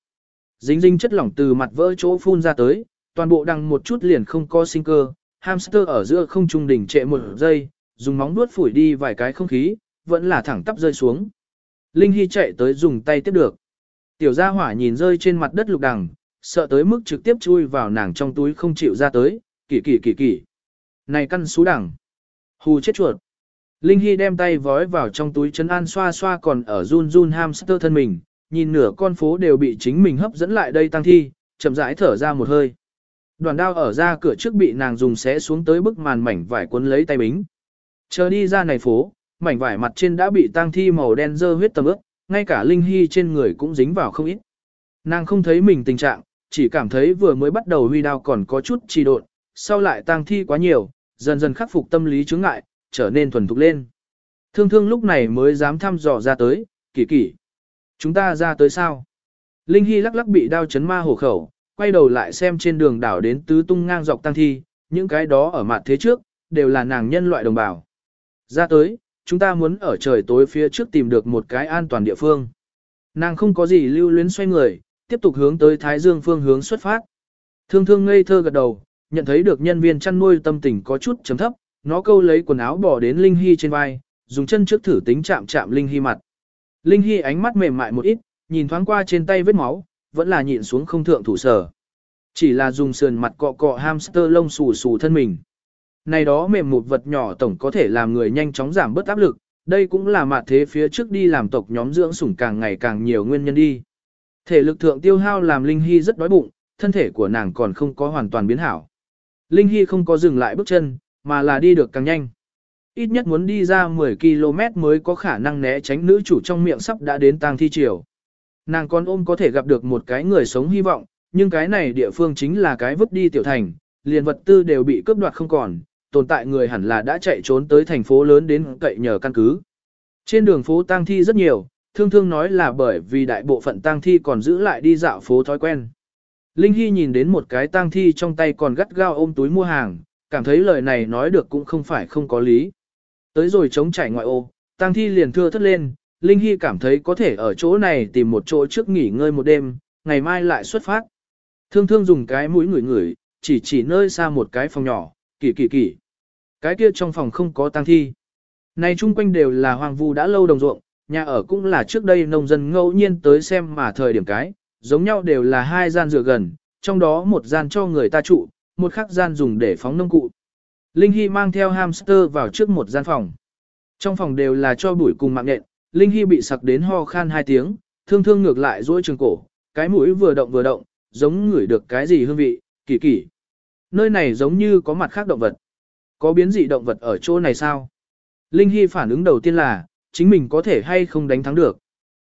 Dính dính chất lỏng từ mặt vỡ chỗ phun ra tới, toàn bộ đằng một chút liền không có sinh cơ, hamster ở giữa không trung đỉnh trệ một giây, dùng móng vuốt phủi đi vài cái không khí, vẫn là thẳng tắp rơi xuống. Linh Hy chạy tới dùng tay tiếp được. Tiểu gia hỏa nhìn rơi trên mặt đất lục đằng, sợ tới mức trực tiếp chui vào nàng trong túi không chịu ra tới, kỳ kỳ kỳ kỳ. Này căn xú đằng. Hù chết chuột. Linh Hy đem tay vói vào trong túi chấn an xoa xoa còn ở run run hamster thân mình, nhìn nửa con phố đều bị chính mình hấp dẫn lại đây tăng thi, chậm rãi thở ra một hơi. Đoàn đao ở ra cửa trước bị nàng dùng xé xuống tới bức màn mảnh vải cuốn lấy tay bính. Chờ đi ra này phố, mảnh vải mặt trên đã bị tang thi màu đen dơ huyết tầm ướt, ngay cả Linh Hy trên người cũng dính vào không ít. Nàng không thấy mình tình trạng, chỉ cảm thấy vừa mới bắt đầu huy đao còn có chút trì độn, sau lại tang thi quá nhiều, dần dần khắc phục tâm lý chướng ngại, trở nên thuần thục lên. Thương thương lúc này mới dám thăm dò ra tới, kỳ kỳ. Chúng ta ra tới sao? Linh Hy lắc lắc bị đao chấn ma hổ khẩu, quay đầu lại xem trên đường đảo đến tứ tung ngang dọc tăng thi, những cái đó ở mặt thế trước, đều là nàng nhân loại đồng bào. Ra tới, chúng ta muốn ở trời tối phía trước tìm được một cái an toàn địa phương. Nàng không có gì lưu luyến xoay người, tiếp tục hướng tới Thái Dương phương hướng xuất phát. Thương thương ngây thơ gật đầu, nhận thấy được nhân viên chăn nuôi tâm tình có chút chấm thấp, nó câu lấy quần áo bỏ đến Linh Hy trên vai, dùng chân trước thử tính chạm chạm Linh Hy mặt. Linh Hy ánh mắt mềm mại một ít, nhìn thoáng qua trên tay vết máu, vẫn là nhịn xuống không thượng thủ sở. Chỉ là dùng sườn mặt cọ cọ hamster lông xù xù thân mình. Này đó mềm một vật nhỏ tổng có thể làm người nhanh chóng giảm bớt áp lực, đây cũng là mặt thế phía trước đi làm tộc nhóm dưỡng sủng càng ngày càng nhiều nguyên nhân đi. Thể lực thượng tiêu hao làm Linh Hy rất đói bụng, thân thể của nàng còn không có hoàn toàn biến hảo. Linh Hy không có dừng lại bước chân, mà là đi được càng nhanh. Ít nhất muốn đi ra 10 km mới có khả năng né tránh nữ chủ trong miệng sắp đã đến tang thi triều. Nàng con ôm có thể gặp được một cái người sống hy vọng, nhưng cái này địa phương chính là cái vứt đi tiểu thành, liền vật tư đều bị cướp đoạt không còn, tồn tại người hẳn là đã chạy trốn tới thành phố lớn đến cậy nhờ căn cứ. Trên đường phố tang thi rất nhiều, thương thương nói là bởi vì đại bộ phận tang thi còn giữ lại đi dạo phố thói quen. Linh Hy nhìn đến một cái tang thi trong tay còn gắt gao ôm túi mua hàng, cảm thấy lời này nói được cũng không phải không có lý. Tới rồi chống chảy ngoại ô, tang thi liền thưa thất lên, Linh Hy cảm thấy có thể ở chỗ này tìm một chỗ trước nghỉ ngơi một đêm, ngày mai lại xuất phát. Thương thương dùng cái mũi ngửi ngửi, chỉ chỉ nơi xa một cái phòng nhỏ, kỳ kỳ kỳ. Cái kia trong phòng không có tang thi. Này chung quanh đều là hoang vu đã lâu đồng ruộng, nhà ở cũng là trước đây nông dân ngẫu nhiên tới xem mà thời điểm cái, giống nhau đều là hai gian dựa gần, trong đó một gian cho người ta trụ, một khác gian dùng để phóng nông cụ. Linh Hy mang theo hamster vào trước một gian phòng. Trong phòng đều là cho bụi cùng mạng nện, Linh Hy bị sặc đến ho khan hai tiếng, thương thương ngược lại duỗi trường cổ, cái mũi vừa động vừa động, giống ngửi được cái gì hương vị, kỳ kỳ. Nơi này giống như có mặt khác động vật. Có biến dị động vật ở chỗ này sao? Linh Hy phản ứng đầu tiên là, chính mình có thể hay không đánh thắng được.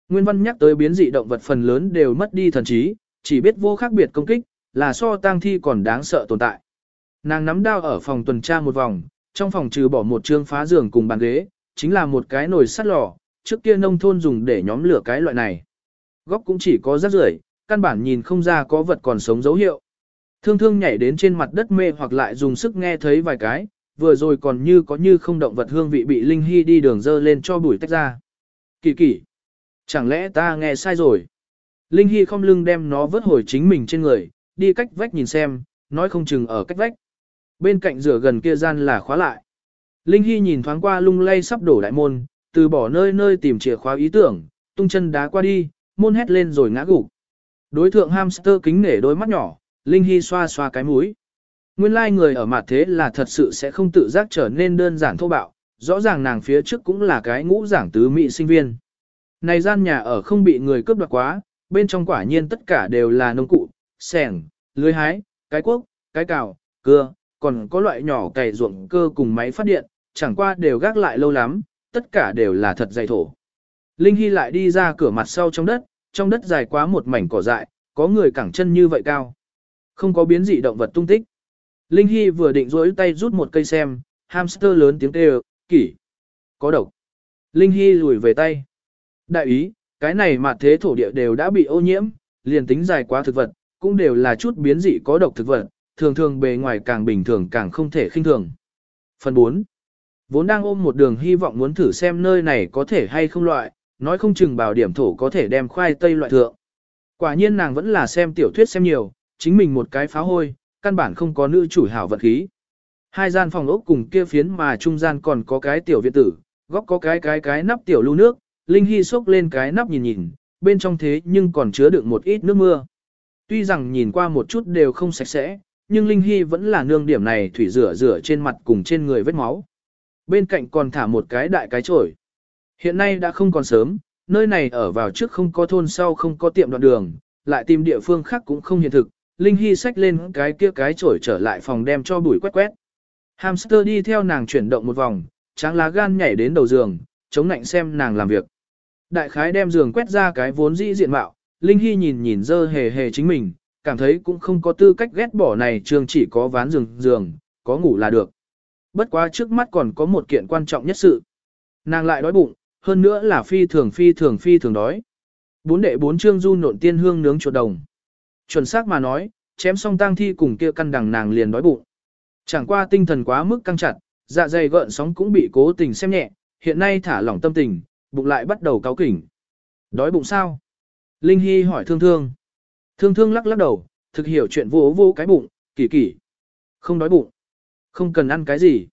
Nguyên văn nhắc tới biến dị động vật phần lớn đều mất đi thần trí, chỉ biết vô khác biệt công kích, là so tang thi còn đáng sợ tồn tại. Nàng nắm đao ở phòng tuần tra một vòng, trong phòng trừ bỏ một trương phá giường cùng bàn ghế, chính là một cái nồi sắt lò, trước kia nông thôn dùng để nhóm lửa cái loại này. Góc cũng chỉ có rác rưởi, căn bản nhìn không ra có vật còn sống dấu hiệu. Thương thương nhảy đến trên mặt đất mê hoặc lại dùng sức nghe thấy vài cái, vừa rồi còn như có như không động vật hương vị bị Linh Hy đi đường dơ lên cho bùi tách ra. Kỳ kỳ. Chẳng lẽ ta nghe sai rồi? Linh Hy không lưng đem nó vớt hồi chính mình trên người, đi cách vách nhìn xem, nói không chừng ở cách vách. Bên cạnh rửa gần kia gian là khóa lại. Linh Hy nhìn thoáng qua lung lay sắp đổ đại môn, từ bỏ nơi nơi tìm chìa khóa ý tưởng, tung chân đá qua đi, môn hét lên rồi ngã gục. Đối thượng hamster kính nể đôi mắt nhỏ, Linh Hy xoa xoa cái mũi. Nguyên lai like người ở mặt thế là thật sự sẽ không tự giác trở nên đơn giản thô bạo, rõ ràng nàng phía trước cũng là cái ngũ giảng tứ mỹ sinh viên. Này gian nhà ở không bị người cướp đoạt quá, bên trong quả nhiên tất cả đều là nông cụ, sẻng, lưới hái, cái cuốc, cái cào, cưa, còn có loại nhỏ cày ruộng cơ cùng máy phát điện, chẳng qua đều gác lại lâu lắm, tất cả đều là thật dày thổ. Linh Hy lại đi ra cửa mặt sau trong đất, trong đất dài quá một mảnh cỏ dại, có người cẳng chân như vậy cao. Không có biến dị động vật tung tích. Linh Hy vừa định rỗi tay rút một cây xem, hamster lớn tiếng kêu, kỷ, có độc. Linh Hy lùi về tay. Đại ý, cái này mà thế thổ địa đều đã bị ô nhiễm, liền tính dài quá thực vật, cũng đều là chút biến dị có độc thực vật, thường thường bề ngoài càng bình thường càng không thể khinh thường. Phần 4. Vốn đang ôm một đường hy vọng muốn thử xem nơi này có thể hay không loại, nói không chừng bảo điểm thổ có thể đem khoai tây loại thượng. Quả nhiên nàng vẫn là xem tiểu thuyết xem nhiều, chính mình một cái phá hôi, căn bản không có nữ chủ hảo vật khí. Hai gian phòng ốc cùng kia phiến mà trung gian còn có cái tiểu viện tử, góc có cái cái cái nắp tiểu lưu nước, Linh Hy xốc lên cái nắp nhìn nhìn, bên trong thế nhưng còn chứa đựng một ít nước mưa. Tuy rằng nhìn qua một chút đều không sạch sẽ, nhưng Linh Hy vẫn là nương điểm này thủy rửa rửa trên mặt cùng trên người vết máu. Bên cạnh còn thả một cái đại cái chổi. Hiện nay đã không còn sớm, nơi này ở vào trước không có thôn sau không có tiệm đoạn đường, lại tìm địa phương khác cũng không hiện thực. Linh Hy xách lên cái kia cái chổi trở lại phòng đem cho bụi quét quét. Hamster đi theo nàng chuyển động một vòng, tráng lá gan nhảy đến đầu giường, chống nạnh xem nàng làm việc. Đại khái đem giường quét ra cái vốn dĩ diện mạo, Linh Hy nhìn nhìn dơ hề hề chính mình, cảm thấy cũng không có tư cách ghét bỏ này trường chỉ có ván giường giường, có ngủ là được. Bất quá trước mắt còn có một kiện quan trọng nhất sự. Nàng lại đói bụng, hơn nữa là phi thường phi thường phi thường đói. Bốn đệ bốn chương du nộn tiên hương nướng chuột đồng. Chuẩn xác mà nói, chém xong tang thi cùng kia căn đằng nàng liền đói bụng. Chẳng qua tinh thần quá mức căng chặt, dạ dày gợn sóng cũng bị cố tình xem nhẹ, hiện nay thả lỏng tâm tình, bụng lại bắt đầu cáo kỉnh. Đói bụng sao? Linh Hy hỏi thương thương. Thương thương lắc lắc đầu, thực hiểu chuyện vô vô cái bụng, kỳ kỳ. Không đói bụng. Không cần ăn cái gì.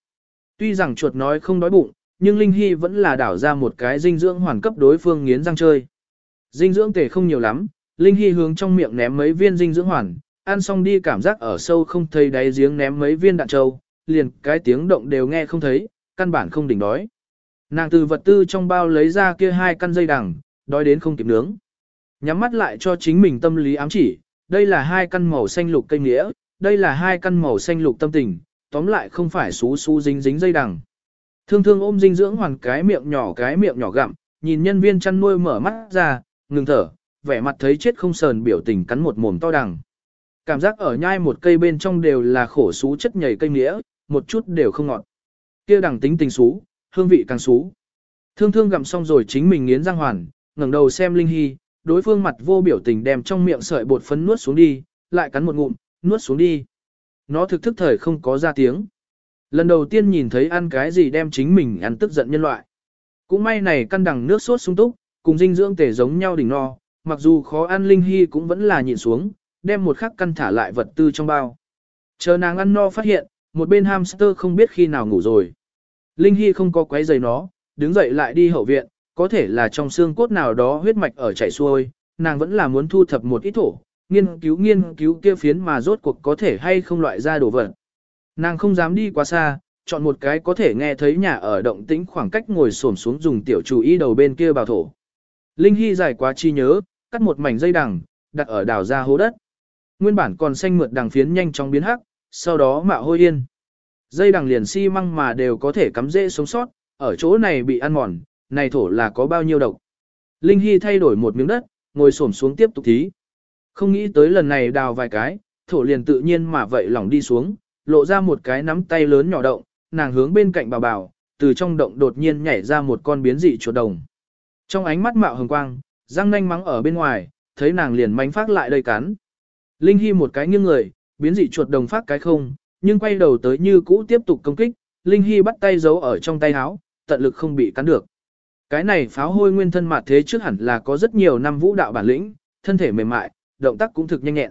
Tuy rằng chuột nói không đói bụng, nhưng Linh Hy vẫn là đảo ra một cái dinh dưỡng hoàn cấp đối phương nghiến răng chơi. Dinh dưỡng tề không nhiều lắm, Linh Hy hướng trong miệng ném mấy viên dinh dưỡng hoàn, ăn xong đi cảm giác ở sâu không thấy đáy giếng ném mấy viên đạn trâu, liền cái tiếng động đều nghe không thấy, căn bản không đỉnh đói. Nàng từ vật tư trong bao lấy ra kia hai căn dây đằng, đói đến không kịp nướng. Nhắm mắt lại cho chính mình tâm lý ám chỉ, đây là hai căn màu xanh lục cây nghĩa, đây là hai căn màu xanh lục tâm tình, tóm lại không phải xú xú dính dính dây đằng. Thương thương ôm dinh dưỡng hoàn cái miệng nhỏ cái miệng nhỏ gặm, nhìn nhân viên chăn nuôi mở mắt ra, ngừng thở, vẻ mặt thấy chết không sờn biểu tình cắn một mồm to đằng. Cảm giác ở nhai một cây bên trong đều là khổ xú chất nhầy cây nghĩa, một chút đều không ngọt. Kia đằng tính tình xú, hương vị càng xú. Thương thương gặm xong rồi chính mình nghiến răng hoàn, ngẩng đầu xem Linh Hy, đối phương mặt vô biểu tình đem trong miệng sợi bột phấn nuốt xuống đi, lại cắn một ngụm, nuốt xuống đi. Nó thực thức thời không có ra tiếng. Lần đầu tiên nhìn thấy ăn cái gì đem chính mình ăn tức giận nhân loại. Cũng may này căn đằng nước sốt sung túc, cùng dinh dưỡng tể giống nhau đỉnh no, mặc dù khó ăn Linh Hy cũng vẫn là nhịn xuống, đem một khắc căn thả lại vật tư trong bao. Chờ nàng ăn no phát hiện, một bên hamster không biết khi nào ngủ rồi. Linh Hy không có quấy giày nó, đứng dậy lại đi hậu viện, có thể là trong xương cốt nào đó huyết mạch ở chảy xuôi, nàng vẫn là muốn thu thập một ít thổ, nghiên cứu nghiên cứu kia phiến mà rốt cuộc có thể hay không loại ra đồ vật. Nàng không dám đi quá xa, chọn một cái có thể nghe thấy nhà ở động tĩnh khoảng cách ngồi xổm xuống dùng tiểu chủ ý đầu bên kia bào thổ. Linh Hy giải quá chi nhớ, cắt một mảnh dây đằng, đặt ở đào ra hố đất. Nguyên bản còn xanh mượt đằng phiến nhanh chóng biến hắc, sau đó mạo hôi yên. Dây đằng liền xi măng mà đều có thể cắm dễ sống sót, ở chỗ này bị ăn mòn, này thổ là có bao nhiêu độc. Linh Hy thay đổi một miếng đất, ngồi xổm xuống tiếp tục thí. Không nghĩ tới lần này đào vài cái, thổ liền tự nhiên mà vậy lỏng đi xuống, lộ ra một cái nắm tay lớn nhỏ động, nàng hướng bên cạnh bảo bảo, từ trong động đột nhiên nhảy ra một con biến dị chuột đồng. Trong ánh mắt mạo hồng quang, răng nanh mắng ở bên ngoài, thấy nàng liền mánh phát lại đây cắn. Linh Hy một cái nghiêng người, biến dị chuột đồng phát cái không, nhưng quay đầu tới như cũ tiếp tục công kích, Linh Hy bắt tay giấu ở trong tay áo, tận lực không bị cắn được. Cái này pháo hôi nguyên thân mặt thế trước hẳn là có rất nhiều năm vũ đạo bản lĩnh, thân thể mềm mại, động tác cũng thực nhanh nhẹn.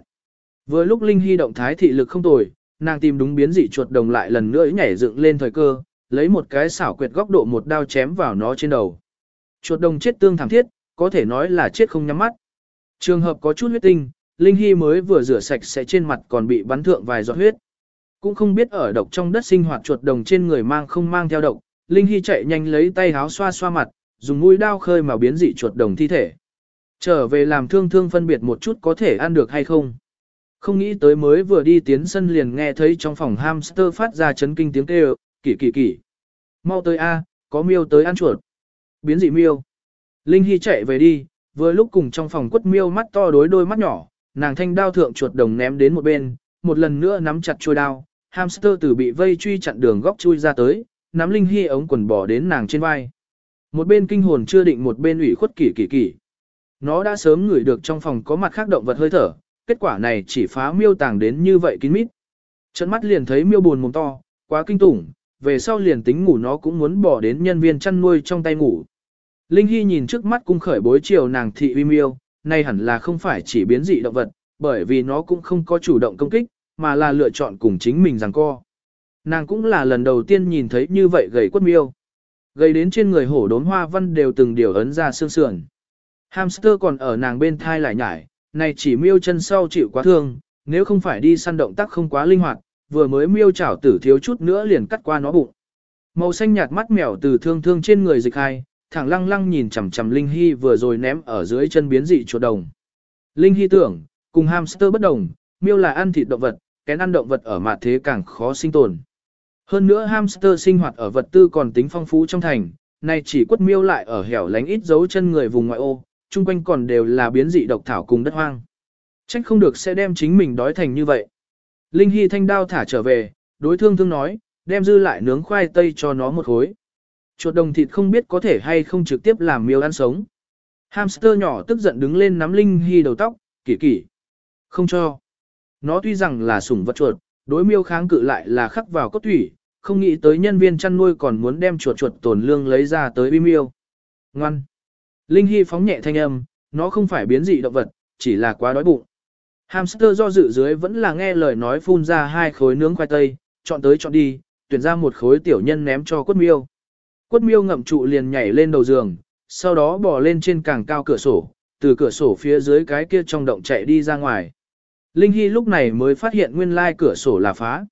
Vừa lúc Linh Hy động thái thị lực không tồi, nàng tìm đúng biến dị chuột đồng lại lần nữa nhảy dựng lên thời cơ, lấy một cái xảo quyệt góc độ một đao chém vào nó trên đầu. Chuột đồng chết tương thảm thiết, có thể nói là chết không nhắm mắt. Trường hợp có chút huyết tinh, Linh Hy mới vừa rửa sạch sẽ trên mặt còn bị bắn thượng vài giọt huyết. Cũng không biết ở độc trong đất sinh hoạt chuột đồng trên người mang không mang theo độc, Linh Hy chạy nhanh lấy tay háo xoa xoa mặt, dùng mũi đao khơi mà biến dị chuột đồng thi thể. Trở về làm thương thương phân biệt một chút có thể ăn được hay không. Không nghĩ tới mới vừa đi tiến sân liền nghe thấy trong phòng hamster phát ra chấn kinh tiếng kêu, kỳ kỳ kỳ. Mau tới A, có miêu tới ăn chuột. Biến dị miêu. Linh Hy chạy về đi, vừa lúc cùng trong phòng quất miêu mắt to đối đôi mắt nhỏ, nàng thanh đao thượng chuột đồng ném đến một bên, một lần nữa nắm chặt chuôi đao, hamster từ bị vây truy chặn đường góc chui ra tới, nắm Linh Hy ống quần bỏ đến nàng trên vai. Một bên kinh hồn chưa định một bên ủy khuất kỳ kỳ kỳ. Nó đã sớm ngửi được trong phòng có mặt khác động vật hơi thở, kết quả này chỉ phá miêu tàng đến như vậy kín mít. Trận mắt liền thấy miêu buồn mồm to, quá kinh tủng, về sau liền tính ngủ nó cũng muốn bỏ đến nhân viên chăn nuôi trong tay ngủ. Linh Hy nhìn trước mắt cung khởi bối chiều nàng thị uy miêu, nay hẳn là không phải chỉ biến dị động vật, bởi vì nó cũng không có chủ động công kích, mà là lựa chọn cùng chính mình rằng co. Nàng cũng là lần đầu tiên nhìn thấy như vậy gầy quất miêu. Gầy đến trên người hổ đốn hoa văn đều từng điều ấn ra xương sườn. Hamster còn ở nàng bên thai lại nhải, này chỉ miêu chân sau chịu quá thương, nếu không phải đi săn động tác không quá linh hoạt, vừa mới miêu chảo tử thiếu chút nữa liền cắt qua nó bụng. Màu xanh nhạt mắt mèo từ thương thương trên người dịch hai, thẳng lăng lăng nhìn chằm chằm Linh Hy vừa rồi ném ở dưới chân biến dị chuột đồng. Linh Hy tưởng, cùng hamster bất đồng, miêu là ăn thịt động vật, kén ăn động vật ở mặt thế càng khó sinh tồn. Hơn nữa hamster sinh hoạt ở vật tư còn tính phong phú trong thành, nay chỉ quất miêu lại ở hẻo lánh ít dấu chân người vùng ngoại ô, chung quanh còn đều là biến dị độc thảo cùng đất hoang. Trách không được sẽ đem chính mình đói thành như vậy. Linh Hy thanh đao thả trở về, đối thương thương nói, đem dư lại nướng khoai tây cho nó một khối. Chuột đồng thịt không biết có thể hay không trực tiếp làm miêu ăn sống. Hamster nhỏ tức giận đứng lên nắm Linh Hy đầu tóc, kỷ kỷ. Không cho. Nó tuy rằng là sủng vật chuột, đối miêu kháng cự lại là khắc vào cốt thủy, không nghĩ tới nhân viên chăn nuôi còn muốn đem chuột chuột tồn lương lấy ra tới bi miêu. Ngoan. Linh Hy phóng nhẹ thanh âm, nó không phải biến dị động vật, chỉ là quá đói bụng. Hamster do dự dưới vẫn là nghe lời nói phun ra hai khối nướng khoai tây, chọn tới chọn đi, tuyển ra một khối tiểu nhân ném cho quất miêu. Quất miêu ngậm trụ liền nhảy lên đầu giường, sau đó bò lên trên càng cao cửa sổ, từ cửa sổ phía dưới cái kia trong động chạy đi ra ngoài. Linh Hy lúc này mới phát hiện nguyên lai cửa sổ là phá.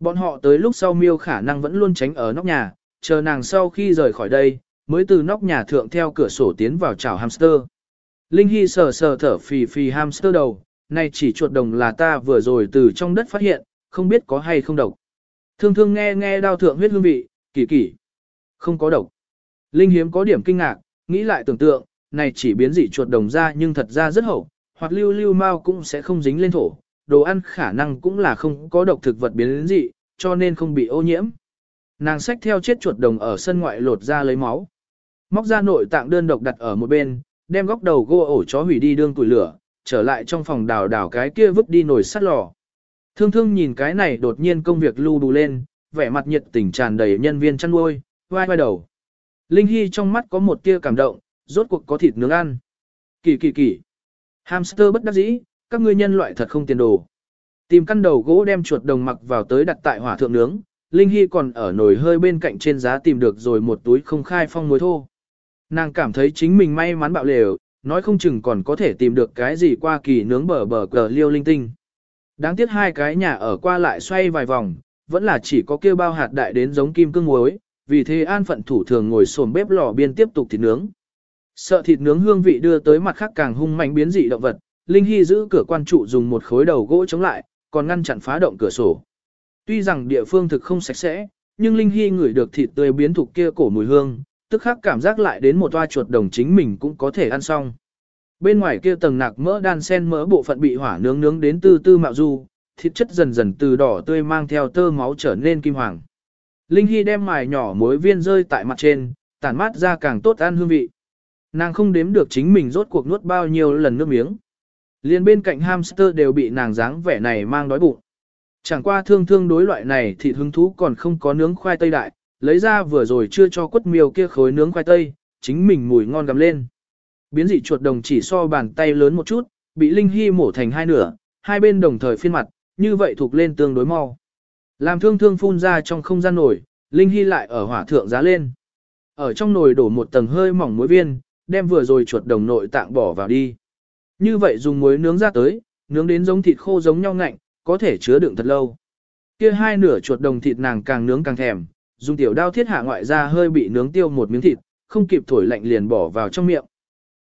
Bọn họ tới lúc sau miêu khả năng vẫn luôn tránh ở nóc nhà, chờ nàng sau khi rời khỏi đây, mới từ nóc nhà thượng theo cửa sổ tiến vào chảo hamster. Linh Hy sờ sờ thở phì phì hamster đầu, này chỉ chuột đồng là ta vừa rồi từ trong đất phát hiện, không biết có hay không độc. Thương thương nghe nghe đau thượng huyết hương vị, kỳ kỳ. Không có độc. Linh hiếm có điểm kinh ngạc, nghĩ lại tưởng tượng, này chỉ biến dị chuột đồng ra nhưng thật ra rất hậu, hoặc lưu lưu mau cũng sẽ không dính lên thổ, đồ ăn khả năng cũng là không có độc thực vật biến dị, cho nên không bị ô nhiễm. Nàng xách theo chết chuột đồng ở sân ngoại lột ra lấy máu. Móc ra nội tạng đơn độc đặt ở một bên, đem góc đầu gô ổ chó hủy đi đương tuổi lửa, trở lại trong phòng đào đào cái kia vứt đi nồi sắt lò. Thương thương nhìn cái này đột nhiên công việc lưu đủ lên, vẻ mặt nhiệt tình tràn đầy nhân viên chăn nuôi, vai vai đầu. Linh Hy trong mắt có một tia cảm động, rốt cuộc có thịt nướng ăn. Kỳ kỳ kỳ. Hamster bất đắc dĩ, các ngươi nhân loại thật không tiền đồ. Tìm căn đầu gỗ đem chuột đồng mặc vào tới đặt tại hỏa thượng nướng, Linh Hy còn ở nồi hơi bên cạnh trên giá tìm được rồi một túi không khai phong muối thô. Nàng cảm thấy chính mình may mắn bạo lều, nói không chừng còn có thể tìm được cái gì qua kỳ nướng bờ bờ cờ liêu linh tinh. Đáng tiếc hai cái nhà ở qua lại xoay vài vòng, vẫn là chỉ có kêu bao hạt đại đến giống kim cương muối, vì thế an phận thủ thường ngồi xổm bếp lò biên tiếp tục thịt nướng. Sợ thịt nướng hương vị đưa tới mặt khác càng hung mạnh biến dị động vật, Linh Hy giữ cửa quan trụ dùng một khối đầu gỗ chống lại, còn ngăn chặn phá động cửa sổ. Tuy rằng địa phương thực không sạch sẽ, nhưng Linh Hy ngửi được thịt tươi biến thục kia cổ mùi hương, tức khắc cảm giác lại đến một toa chuột đồng chính mình cũng có thể ăn xong. Bên ngoài kia tầng nạc mỡ đan sen mỡ bộ phận bị hỏa nướng nướng đến từ tư mạo du, thịt chất dần dần từ đỏ tươi mang theo tơ máu trở nên kim hoàng. Linh Hy đem mài nhỏ muối viên rơi tại mặt trên, tản mát ra càng tốt ăn hương vị. Nàng không đếm được chính mình rốt cuộc nuốt bao nhiêu lần nước miếng. Liên bên cạnh hamster đều bị nàng dáng vẻ này mang đói bụng. Chẳng qua thương thương đối loại này thì hứng thú còn không có nướng khoai tây đại, lấy ra vừa rồi chưa cho quất miêu kia khối nướng khoai tây, chính mình mùi ngon gắm lên. Biến dị chuột đồng chỉ so bàn tay lớn một chút, bị Linh Hy mổ thành hai nửa, hai bên đồng thời phiên mặt, như vậy thuộc lên tương đối mau. Làm thương thương phun ra trong không gian nổi, Linh Hy lại ở hỏa thượng giá lên. Ở trong nồi đổ một tầng hơi mỏng muối viên, đem vừa rồi chuột đồng nội tạng bỏ vào đi. Như vậy dùng muối nướng ra tới, nướng đến giống thịt khô giống nhau ngạnh, có thể chứa đựng thật lâu. Kia hai nửa chuột đồng thịt nàng càng nướng càng thèm, dùng tiểu đao thiết hạ ngoại ra hơi bị nướng tiêu một miếng thịt, không kịp thổi lạnh liền bỏ vào trong miệng.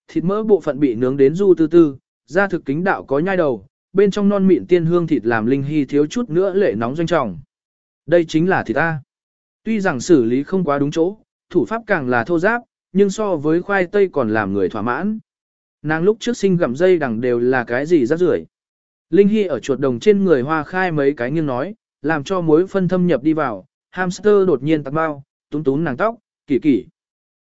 Thịt mỡ bộ phận bị nướng đến du tư tư, da thực kính đạo có nhai đầu, bên trong non mịn tiên hương thịt làm linh hy thiếu chút nữa lệ nóng doanh trọng. Đây chính là thịt ta. Tuy rằng xử lý không quá đúng chỗ, thủ pháp càng là thô giáp, nhưng so với khoai tây còn làm người thỏa mãn. Nàng lúc trước sinh gặm dây đằng đều là cái gì rác rưởi. Linh Hy ở chuột đồng trên người hoa khai mấy cái nghiêng nói, làm cho mối phân thâm nhập đi vào, hamster đột nhiên tạc bao, tún tún nàng tóc, kỳ kỳ.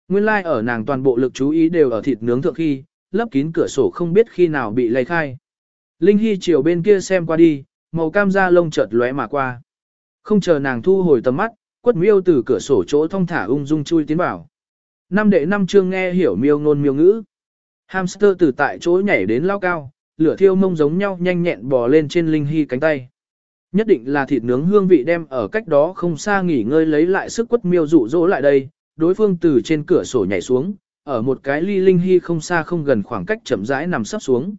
Nguyên lai like ở nàng toàn bộ lực chú ý đều ở thịt nướng thượng khi, lấp kín cửa sổ không biết khi nào bị lây khai. Linh Hy chiều bên kia xem qua đi, màu cam da lông chợt lóe mà qua. Không chờ nàng thu hồi tầm mắt, quất miêu từ cửa sổ chỗ thông thả ung dung chui tiến vào. Năm đệ năm chương nghe hiểu miêu ngôn miêu ngữ. Hamster từ tại chỗ nhảy đến lao cao, lửa thiêu mông giống nhau nhanh nhẹn bò lên trên Linh Hy cánh tay. Nhất định là thịt nướng hương vị đem ở cách đó không xa nghỉ ngơi lấy lại sức quất miêu rụ rỗ lại đây, đối phương từ trên cửa sổ nhảy xuống, ở một cái ly Linh Hy không xa không gần khoảng cách chậm rãi nằm sắp xuống.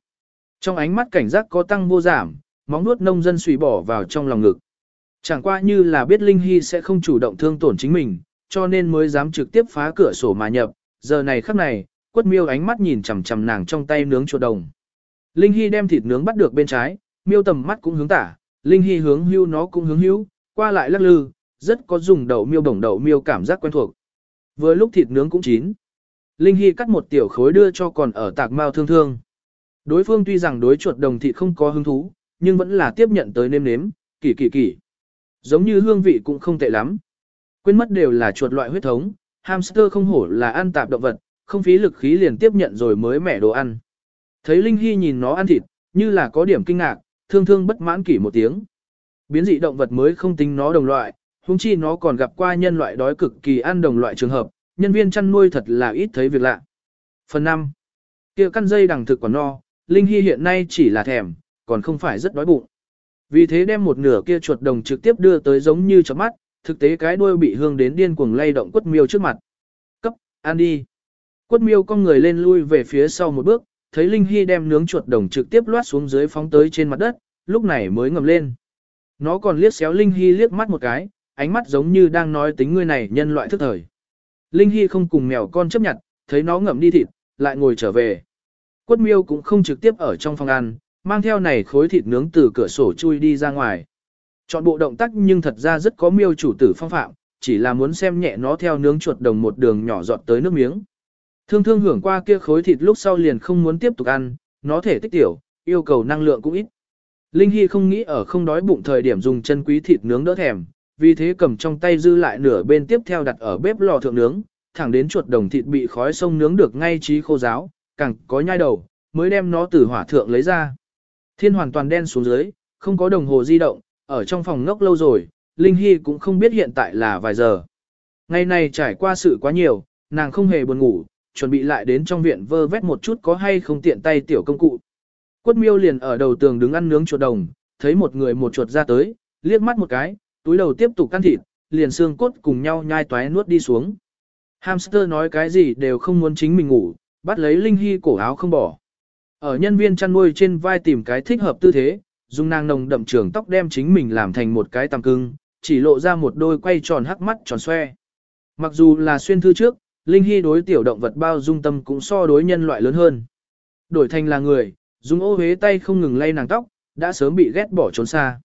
Trong ánh mắt cảnh giác có tăng vô giảm, móng nuốt nông dân suy bỏ vào trong lòng ngực. Chẳng qua như là biết Linh Hy sẽ không chủ động thương tổn chính mình, cho nên mới dám trực tiếp phá cửa sổ mà nhập, giờ này khắc này, quất miêu ánh mắt nhìn chằm chằm nàng trong tay nướng chuột đồng. Linh Hy đem thịt nướng bắt được bên trái, miêu tầm mắt cũng hướng tả, Linh Hy hướng hưu nó cũng hướng hưu, qua lại lắc lư, rất có dùng đậu miêu bổng đậu miêu cảm giác quen thuộc. Vừa lúc thịt nướng cũng chín, Linh Hy cắt một tiểu khối đưa cho còn ở tạc mao thương thương. Đối phương tuy rằng đối chuột đồng thị không có hứng thú, nhưng vẫn là tiếp nhận tới nêm nếm, kỳ kỳ kỳ. Giống như hương vị cũng không tệ lắm. Quên mất đều là chuột loại huyết thống, hamster không hổ là ăn tạp động vật, không phí lực khí liền tiếp nhận rồi mới mẻ đồ ăn. Thấy Linh Hy nhìn nó ăn thịt, như là có điểm kinh ngạc, thương thương bất mãn kỷ một tiếng. Biến dị động vật mới không tính nó đồng loại, huống chi nó còn gặp qua nhân loại đói cực kỳ ăn đồng loại trường hợp, nhân viên chăn nuôi thật là ít thấy việc lạ. Phần 5. Kia căn dây đằng thực còn no, Linh Hy hiện nay chỉ là thèm, còn không phải rất đói bụng. Vì thế đem một nửa kia chuột đồng trực tiếp đưa tới giống như chấm mắt, thực tế cái đuôi bị hương đến điên cuồng lay động quất miêu trước mặt. Cấp, ăn đi. Quất miêu con người lên lui về phía sau một bước, thấy Linh Hy đem nướng chuột đồng trực tiếp loát xuống dưới phóng tới trên mặt đất, lúc này mới ngầm lên. Nó còn liếc xéo Linh Hy liếc mắt một cái, ánh mắt giống như đang nói tính người này nhân loại thức thời. Linh Hy không cùng mèo con chấp nhận, thấy nó ngậm đi thịt, lại ngồi trở về. Quất miêu cũng không trực tiếp ở trong phòng ăn, mang theo này khối thịt nướng từ cửa sổ chui đi ra ngoài. Chọn bộ động tác nhưng thật ra rất có miêu chủ tử phong phạm, chỉ là muốn xem nhẹ nó theo nướng chuột đồng một đường nhỏ giọt tới nước miếng. Thương thương hưởng qua kia khối thịt lúc sau liền không muốn tiếp tục ăn, nó thể tích tiểu, yêu cầu năng lượng cũng ít. Linh Hy không nghĩ ở không đói bụng thời điểm dùng chân quý thịt nướng đỡ thèm, vì thế cầm trong tay dư lại nửa bên tiếp theo đặt ở bếp lò thượng nướng, thẳng đến chuột đồng thịt bị khói sông nướng được ngay trí khô giáo, càng có nhai đầu, mới đem nó từ hỏa thượng lấy ra. Thiên hoàn toàn đen xuống dưới, không có đồng hồ di động, ở trong phòng ngốc lâu rồi, Linh Hy cũng không biết hiện tại là vài giờ. Ngày này trải qua sự quá nhiều, nàng không hề buồn ngủ, chuẩn bị lại đến trong viện vơ vét một chút có hay không tiện tay tiểu công cụ. Quất miêu liền ở đầu tường đứng ăn nướng chuột đồng, thấy một người một chuột ra tới, liếc mắt một cái, túi đầu tiếp tục ăn thịt, liền xương cốt cùng nhau nhai toái nuốt đi xuống. Hamster nói cái gì đều không muốn chính mình ngủ, bắt lấy Linh Hy cổ áo không bỏ. Ở nhân viên chăn nuôi trên vai tìm cái thích hợp tư thế, dùng nàng nồng đậm trường tóc đem chính mình làm thành một cái tằm cưng, chỉ lộ ra một đôi quay tròn hắc mắt tròn xoe. Mặc dù là xuyên thư trước, Linh Hy đối tiểu động vật bao dung tâm cũng so đối nhân loại lớn hơn. Đổi thành là người, dùng ô hế tay không ngừng lay nàng tóc, đã sớm bị ghét bỏ trốn xa.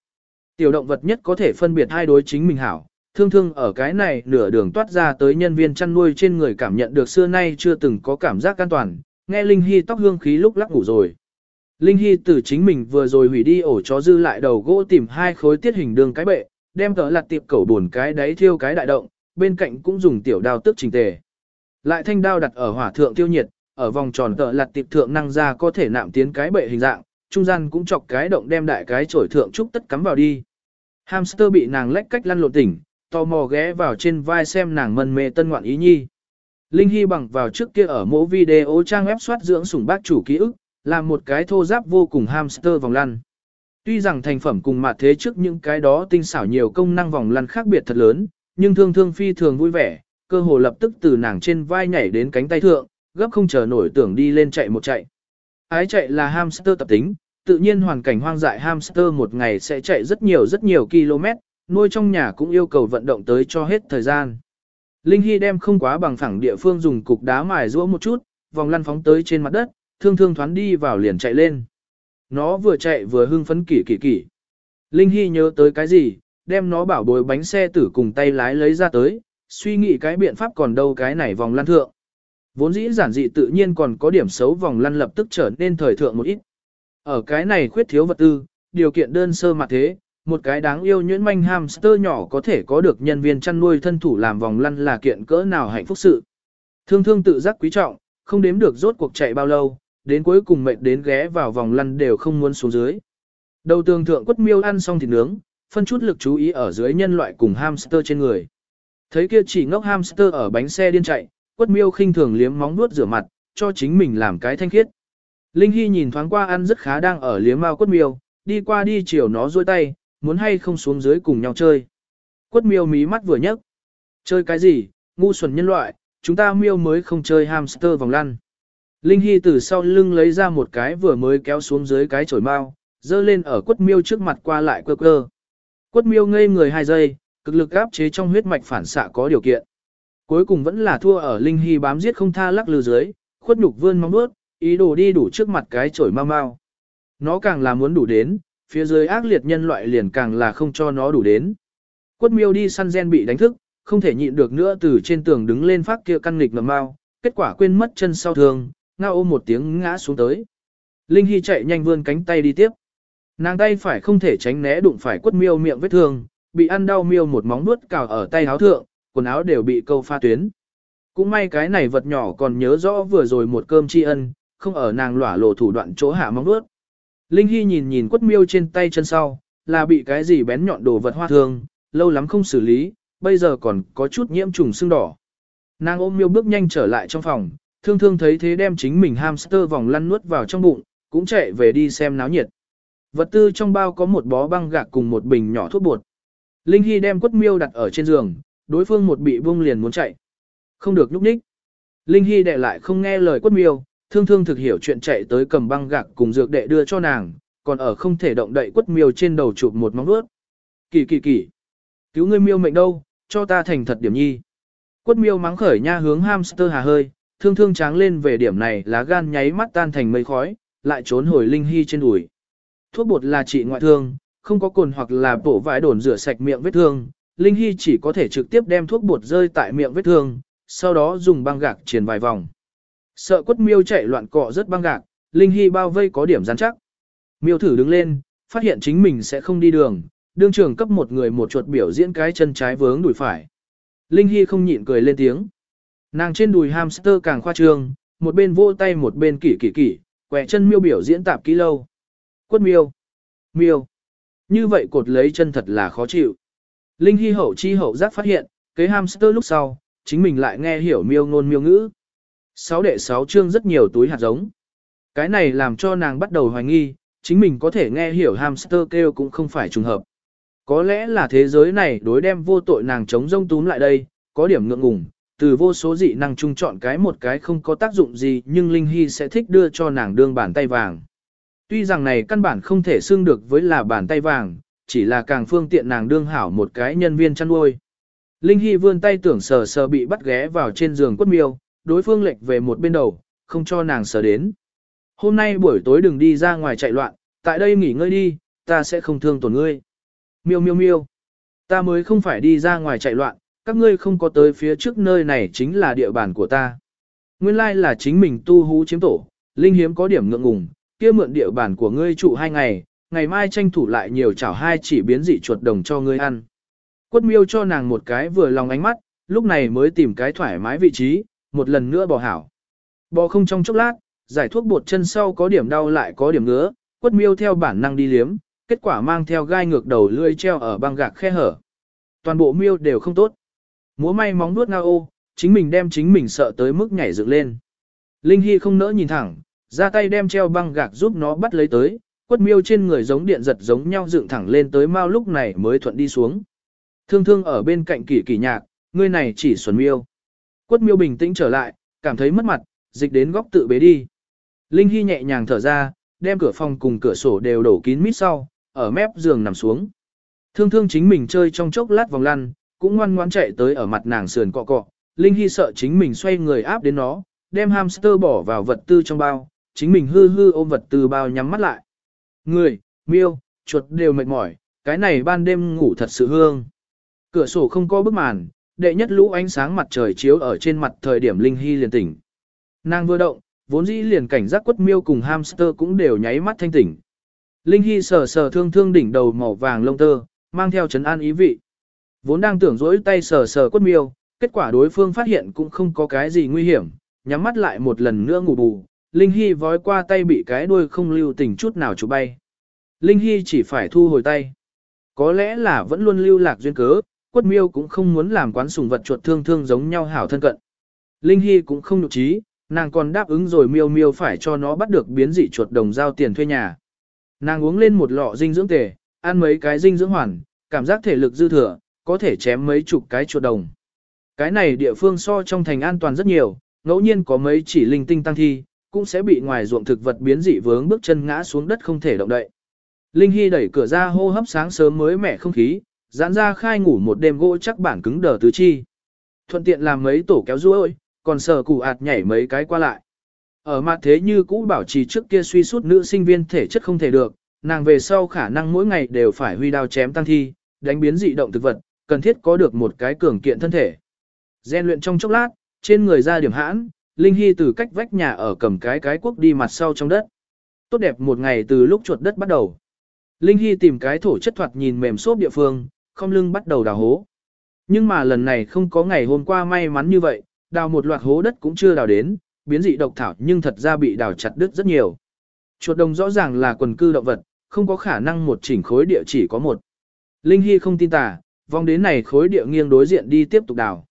Tiểu động vật nhất có thể phân biệt hai đối chính mình hảo, thương thương ở cái này nửa đường toát ra tới nhân viên chăn nuôi trên người cảm nhận được xưa nay chưa từng có cảm giác an toàn, nghe Linh Hy tóc hương khí lúc lắc ngủ rồi. Linh Hy từ chính mình vừa rồi hủy đi ổ chó dư lại đầu gỗ tìm hai khối tiết hình đường cái bệ, đem cỡ lặt tiệp cẩu buồn cái đáy thiêu cái đại động, bên cạnh cũng dùng tiểu đao tức trình tề. Lại thanh đao đặt ở hỏa thượng tiêu nhiệt, ở vòng tròn cỡ lặt tiệp thượng năng ra có thể nạm tiến cái bệ hình dạng, trung gian cũng chọc cái động đem đại cái chổi thượng trúc tất cắm vào đi. Hamster bị nàng lách cách lăn lộn tỉnh, tò mò ghé vào trên vai xem nàng mân mê tân ngoạn ý nhi. Linh Hy bằng vào trước kia ở mỗi video trang web soát dưỡng sủng bác chủ ký ức, làm một cái thô giáp vô cùng hamster vòng lăn. Tuy rằng thành phẩm cùng mặt thế trước những cái đó tinh xảo nhiều công năng vòng lăn khác biệt thật lớn, nhưng thương thương phi thường vui vẻ, cơ hồ lập tức từ nàng trên vai nhảy đến cánh tay thượng, gấp không chờ nổi tưởng đi lên chạy một chạy. Ái chạy là hamster tập tính, tự nhiên hoàn cảnh hoang dại hamster một ngày sẽ chạy rất nhiều rất nhiều km, nuôi trong nhà cũng yêu cầu vận động tới cho hết thời gian. Linh Hy đem không quá bằng phẳng địa phương dùng cục đá mài rũa một chút, vòng lăn phóng tới trên mặt đất, thương thương thoáng đi vào liền chạy lên. Nó vừa chạy vừa hưng phấn kỷ kỷ kỷ. Linh Hy nhớ tới cái gì, đem nó bảo bồi bánh xe tử cùng tay lái lấy ra tới, suy nghĩ cái biện pháp còn đâu cái này vòng lăn thượng. Vốn dĩ giản dị tự nhiên còn có điểm xấu vòng lăn lập tức trở nên thời thượng một ít. Ở cái này khuyết thiếu vật tư, điều kiện đơn sơ mà thế, một cái đáng yêu nhuyễn manh hamster nhỏ có thể có được nhân viên chăn nuôi thân thủ làm vòng lăn là kiện cỡ nào hạnh phúc sự. Thương thương tự giác quý trọng, không đếm được rốt cuộc chạy bao lâu, đến cuối cùng mệt đến ghé vào vòng lăn đều không muốn xuống dưới. Đầu tường thượng quất miêu ăn xong thịt nướng, phân chút lực chú ý ở dưới nhân loại cùng hamster trên người. Thấy kia chỉ ngốc hamster ở bánh xe điên chạy, quất miêu khinh thường liếm móng nuốt rửa mặt, cho chính mình làm cái thanh khiết. Linh Hy nhìn thoáng qua ăn rất khá đang ở liếm mao quất miêu, đi qua đi chiều nó duỗi tay, muốn hay không xuống dưới cùng nhau chơi. Quất miêu mí mắt vừa nhấc. Chơi cái gì, ngu xuẩn nhân loại, chúng ta miêu mới không chơi hamster vòng lăn. Linh Hy từ sau lưng lấy ra một cái vừa mới kéo xuống dưới cái chổi mao, dơ lên ở quất miêu trước mặt qua lại cơ cơ. Quất miêu ngây người hai giây, cực lực áp chế trong huyết mạch phản xạ có điều kiện. Cuối cùng vẫn là thua ở Linh Hy bám giết không tha lắc lư dưới, khuất nhục vươn mong bước, ý đồ đi đủ trước mặt cái chổi mau mau. Nó càng là muốn đủ đến, phía dưới ác liệt nhân loại liền càng là không cho nó đủ đến. Quất miêu đi săn gen bị đánh thức, không thể nhịn được nữa từ trên tường đứng lên phát kia căn nghịch ngầm mau, kết quả quên mất chân sau thường, ngao ôm một tiếng ngã xuống tới. Linh Hy chạy nhanh vươn cánh tay đi tiếp. Nàng tay phải không thể tránh né đụng phải quất miêu miệng vết thương, bị ăn đau miêu một móng nuốt cào ở tay áo thượng, quần áo đều bị câu pha tuyến. Cũng may cái này vật nhỏ còn nhớ rõ vừa rồi một cơm tri ân, không ở nàng lỏa lộ thủ đoạn chỗ hạ móng nuốt. Linh Hy nhìn nhìn quất miêu trên tay chân sau, là bị cái gì bén nhọn đồ vật hoa thương, lâu lắm không xử lý, bây giờ còn có chút nhiễm trùng xương đỏ. Nàng ôm miêu bước nhanh trở lại trong phòng, thương thương thấy thế đem chính mình hamster vòng lăn nuốt vào trong bụng, cũng chạy về đi xem náo nhiệt. Vật tư trong bao có một bó băng gạc cùng một bình nhỏ thuốc bột. Linh Hy đem quất miêu đặt ở trên giường, đối phương một bị buông liền muốn chạy. Không được nhúc nhích. Linh Hy đệ lại không nghe lời quất miêu, thương thương thực hiểu chuyện chạy tới cầm băng gạc cùng dược đệ đưa cho nàng, còn ở không thể động đậy quất miêu trên đầu chụp một móng vuốt. Kỳ kỳ kỳ. Cứu ngươi miêu mệnh đâu, cho ta thành thật điểm nhi. Quất miêu mắng khởi nha hướng hamster hà hơi, thương thương tráng lên về điểm này lá gan nháy mắt tan thành mây khói, lại trốn hồi Linh Hy trên đùi. Thuốc bột là trị ngoại thương, không có cồn hoặc là bổ vải đồn rửa sạch miệng vết thương, Linh Hy chỉ có thể trực tiếp đem thuốc bột rơi tại miệng vết thương, sau đó dùng băng gạc triển vài vòng. Sợ quất miêu chạy loạn cọ rất băng gạc, Linh Hy bao vây có điểm rắn chắc. Miêu thử đứng lên, phát hiện chính mình sẽ không đi đường, đương trường cấp một người một chuột biểu diễn cái chân trái vướng đùi phải. Linh Hy không nhịn cười lên tiếng. Nàng trên đùi hamster càng khoa trương, một bên vô tay một bên kỷ kỷ kỷ, quẹ chân miêu biểu diễn tạp kỹ lâu. Quất miêu. Miêu. Như vậy cột lấy chân thật là khó chịu. Linh Hy hậu chi hậu giác phát hiện, cái hamster lúc sau, chính mình lại nghe hiểu miêu ngôn miêu ngữ. Sáu đệ sáu chương rất nhiều túi hạt giống. Cái này làm cho nàng bắt đầu hoài nghi, chính mình có thể nghe hiểu hamster kêu cũng không phải trùng hợp. Có lẽ là thế giới này đối đem vô tội nàng chống rông túm lại đây, có điểm ngượng ngùng, từ vô số dị năng chung chọn cái một cái không có tác dụng gì nhưng Linh Hy sẽ thích đưa cho nàng đương bàn tay vàng. Tuy rằng này căn bản không thể xưng được với là bàn tay vàng, chỉ là càng phương tiện nàng đương hảo một cái nhân viên chăn nuôi. Linh Hy vươn tay tưởng sờ sờ bị bắt ghé vào trên giường quất miêu, đối phương lệch về một bên đầu, không cho nàng sờ đến. Hôm nay buổi tối đừng đi ra ngoài chạy loạn, tại đây nghỉ ngơi đi, ta sẽ không thương tổn ngươi. Miêu miêu miêu, ta mới không phải đi ra ngoài chạy loạn, các ngươi không có tới phía trước nơi này chính là địa bàn của ta. Nguyên lai là chính mình tu hú chiếm tổ, Linh hiếm có điểm ngượng ngùng, kia mượn địa bàn của ngươi trụ hai ngày, ngày mai tranh thủ lại nhiều chảo hai chỉ biến dị chuột đồng cho ngươi ăn. Quất miêu cho nàng một cái vừa lòng ánh mắt, lúc này mới tìm cái thoải mái vị trí, một lần nữa bò hảo. Bò không trong chốc lát, giải thuốc bột chân sau có điểm đau lại có điểm ngứa, quất miêu theo bản năng đi liếm, kết quả mang theo gai ngược đầu lưỡi treo ở băng gạc khe hở. Toàn bộ miêu đều không tốt. Múa may móng nuốt ngao ô, chính mình đem chính mình sợ tới mức nhảy dựng lên. Linh Hy không nỡ nhìn thẳng, ra tay đem treo băng gạc giúp nó bắt lấy tới, quất miêu trên người giống điện giật giống nhau dựng thẳng lên tới mau lúc này mới thuận đi xuống. Thương thương ở bên cạnh kỳ kỳ nhạc, ngươi này chỉ xuẩn miêu. Quất miêu bình tĩnh trở lại, cảm thấy mất mặt, dịch đến góc tự bế đi. Linh Hy nhẹ nhàng thở ra, đem cửa phòng cùng cửa sổ đều đổ kín mít sau, ở mép giường nằm xuống. Thương thương chính mình chơi trong chốc lát vòng lăn, cũng ngoan ngoãn chạy tới ở mặt nàng sườn cọ cọ. Linh Hy sợ chính mình xoay người áp đến nó, đem hamster bỏ vào vật tư trong bao, chính mình hư hư ôm vật tư bao nhắm mắt lại. Người, miêu, chuột đều mệt mỏi, cái này ban đêm ngủ thật sự hương. Cửa sổ không có bức màn, đệ nhất lũ ánh sáng mặt trời chiếu ở trên mặt thời điểm Linh Hy liền tỉnh. Nàng vừa động, vốn dĩ liền cảnh giác quất miêu cùng hamster cũng đều nháy mắt thanh tỉnh. Linh Hy sờ sờ thương thương đỉnh đầu màu vàng lông tơ, mang theo chấn an ý vị. Vốn đang tưởng dỗi tay sờ sờ quất miêu, kết quả đối phương phát hiện cũng không có cái gì nguy hiểm, nhắm mắt lại một lần nữa ngủ bù. Linh Hy vói qua tay bị cái đuôi không lưu tình chút nào chụp bay. Linh Hy chỉ phải thu hồi tay. Có lẽ là vẫn luôn lưu lạc duyên cớ, quất miêu cũng không muốn làm quán sùng vật chuột thương thương giống nhau hảo thân cận. Linh Hy cũng không nhục trí, nàng còn đáp ứng rồi miêu miêu phải cho nó bắt được biến dị chuột đồng giao tiền thuê nhà. Nàng uống lên một lọ dinh dưỡng tề, ăn mấy cái dinh dưỡng hoàn, cảm giác thể lực dư thừa, có thể chém mấy chục cái chuột đồng. Cái này địa phương so trong thành an toàn rất nhiều, ngẫu nhiên có mấy chỉ linh tinh tăng thi, cũng sẽ bị ngoài ruộng thực vật biến dị vướng bước chân ngã xuống đất không thể động đậy. Linh Hy đẩy cửa ra hô hấp sáng sớm mới mẻ không khí, giãn ra khai ngủ một đêm gỗ chắc bản cứng đờ tứ chi. Thuận tiện làm mấy tổ kéo ruôi, còn sờ củ ạt nhảy mấy cái qua lại. Ở mặt thế như cũ bảo trì trước kia suy sút nữ sinh viên thể chất không thể được, nàng về sau khả năng mỗi ngày đều phải huy đao chém tăng thi, đánh biến dị động thực vật, cần thiết có được một cái cường kiện thân thể. Gen luyện trong chốc lát, trên người ra điểm hãn, Linh Hy từ cách vách nhà ở cầm cái cái quốc đi mặt sau trong đất. Tốt đẹp một ngày từ lúc chuột đất bắt đầu. Linh Hy tìm cái thổ chất thoạt nhìn mềm xốp địa phương, không lưng bắt đầu đào hố. Nhưng mà lần này không có ngày hôm qua may mắn như vậy, đào một loạt hố đất cũng chưa đào đến, biến dị độc thảo nhưng thật ra bị đào chặt đứt rất nhiều. Chuột đồng rõ ràng là quần cư động vật, không có khả năng một chỉnh khối địa chỉ có một. Linh Hy không tin tà, vòng đến này khối địa nghiêng đối diện đi tiếp tục đào.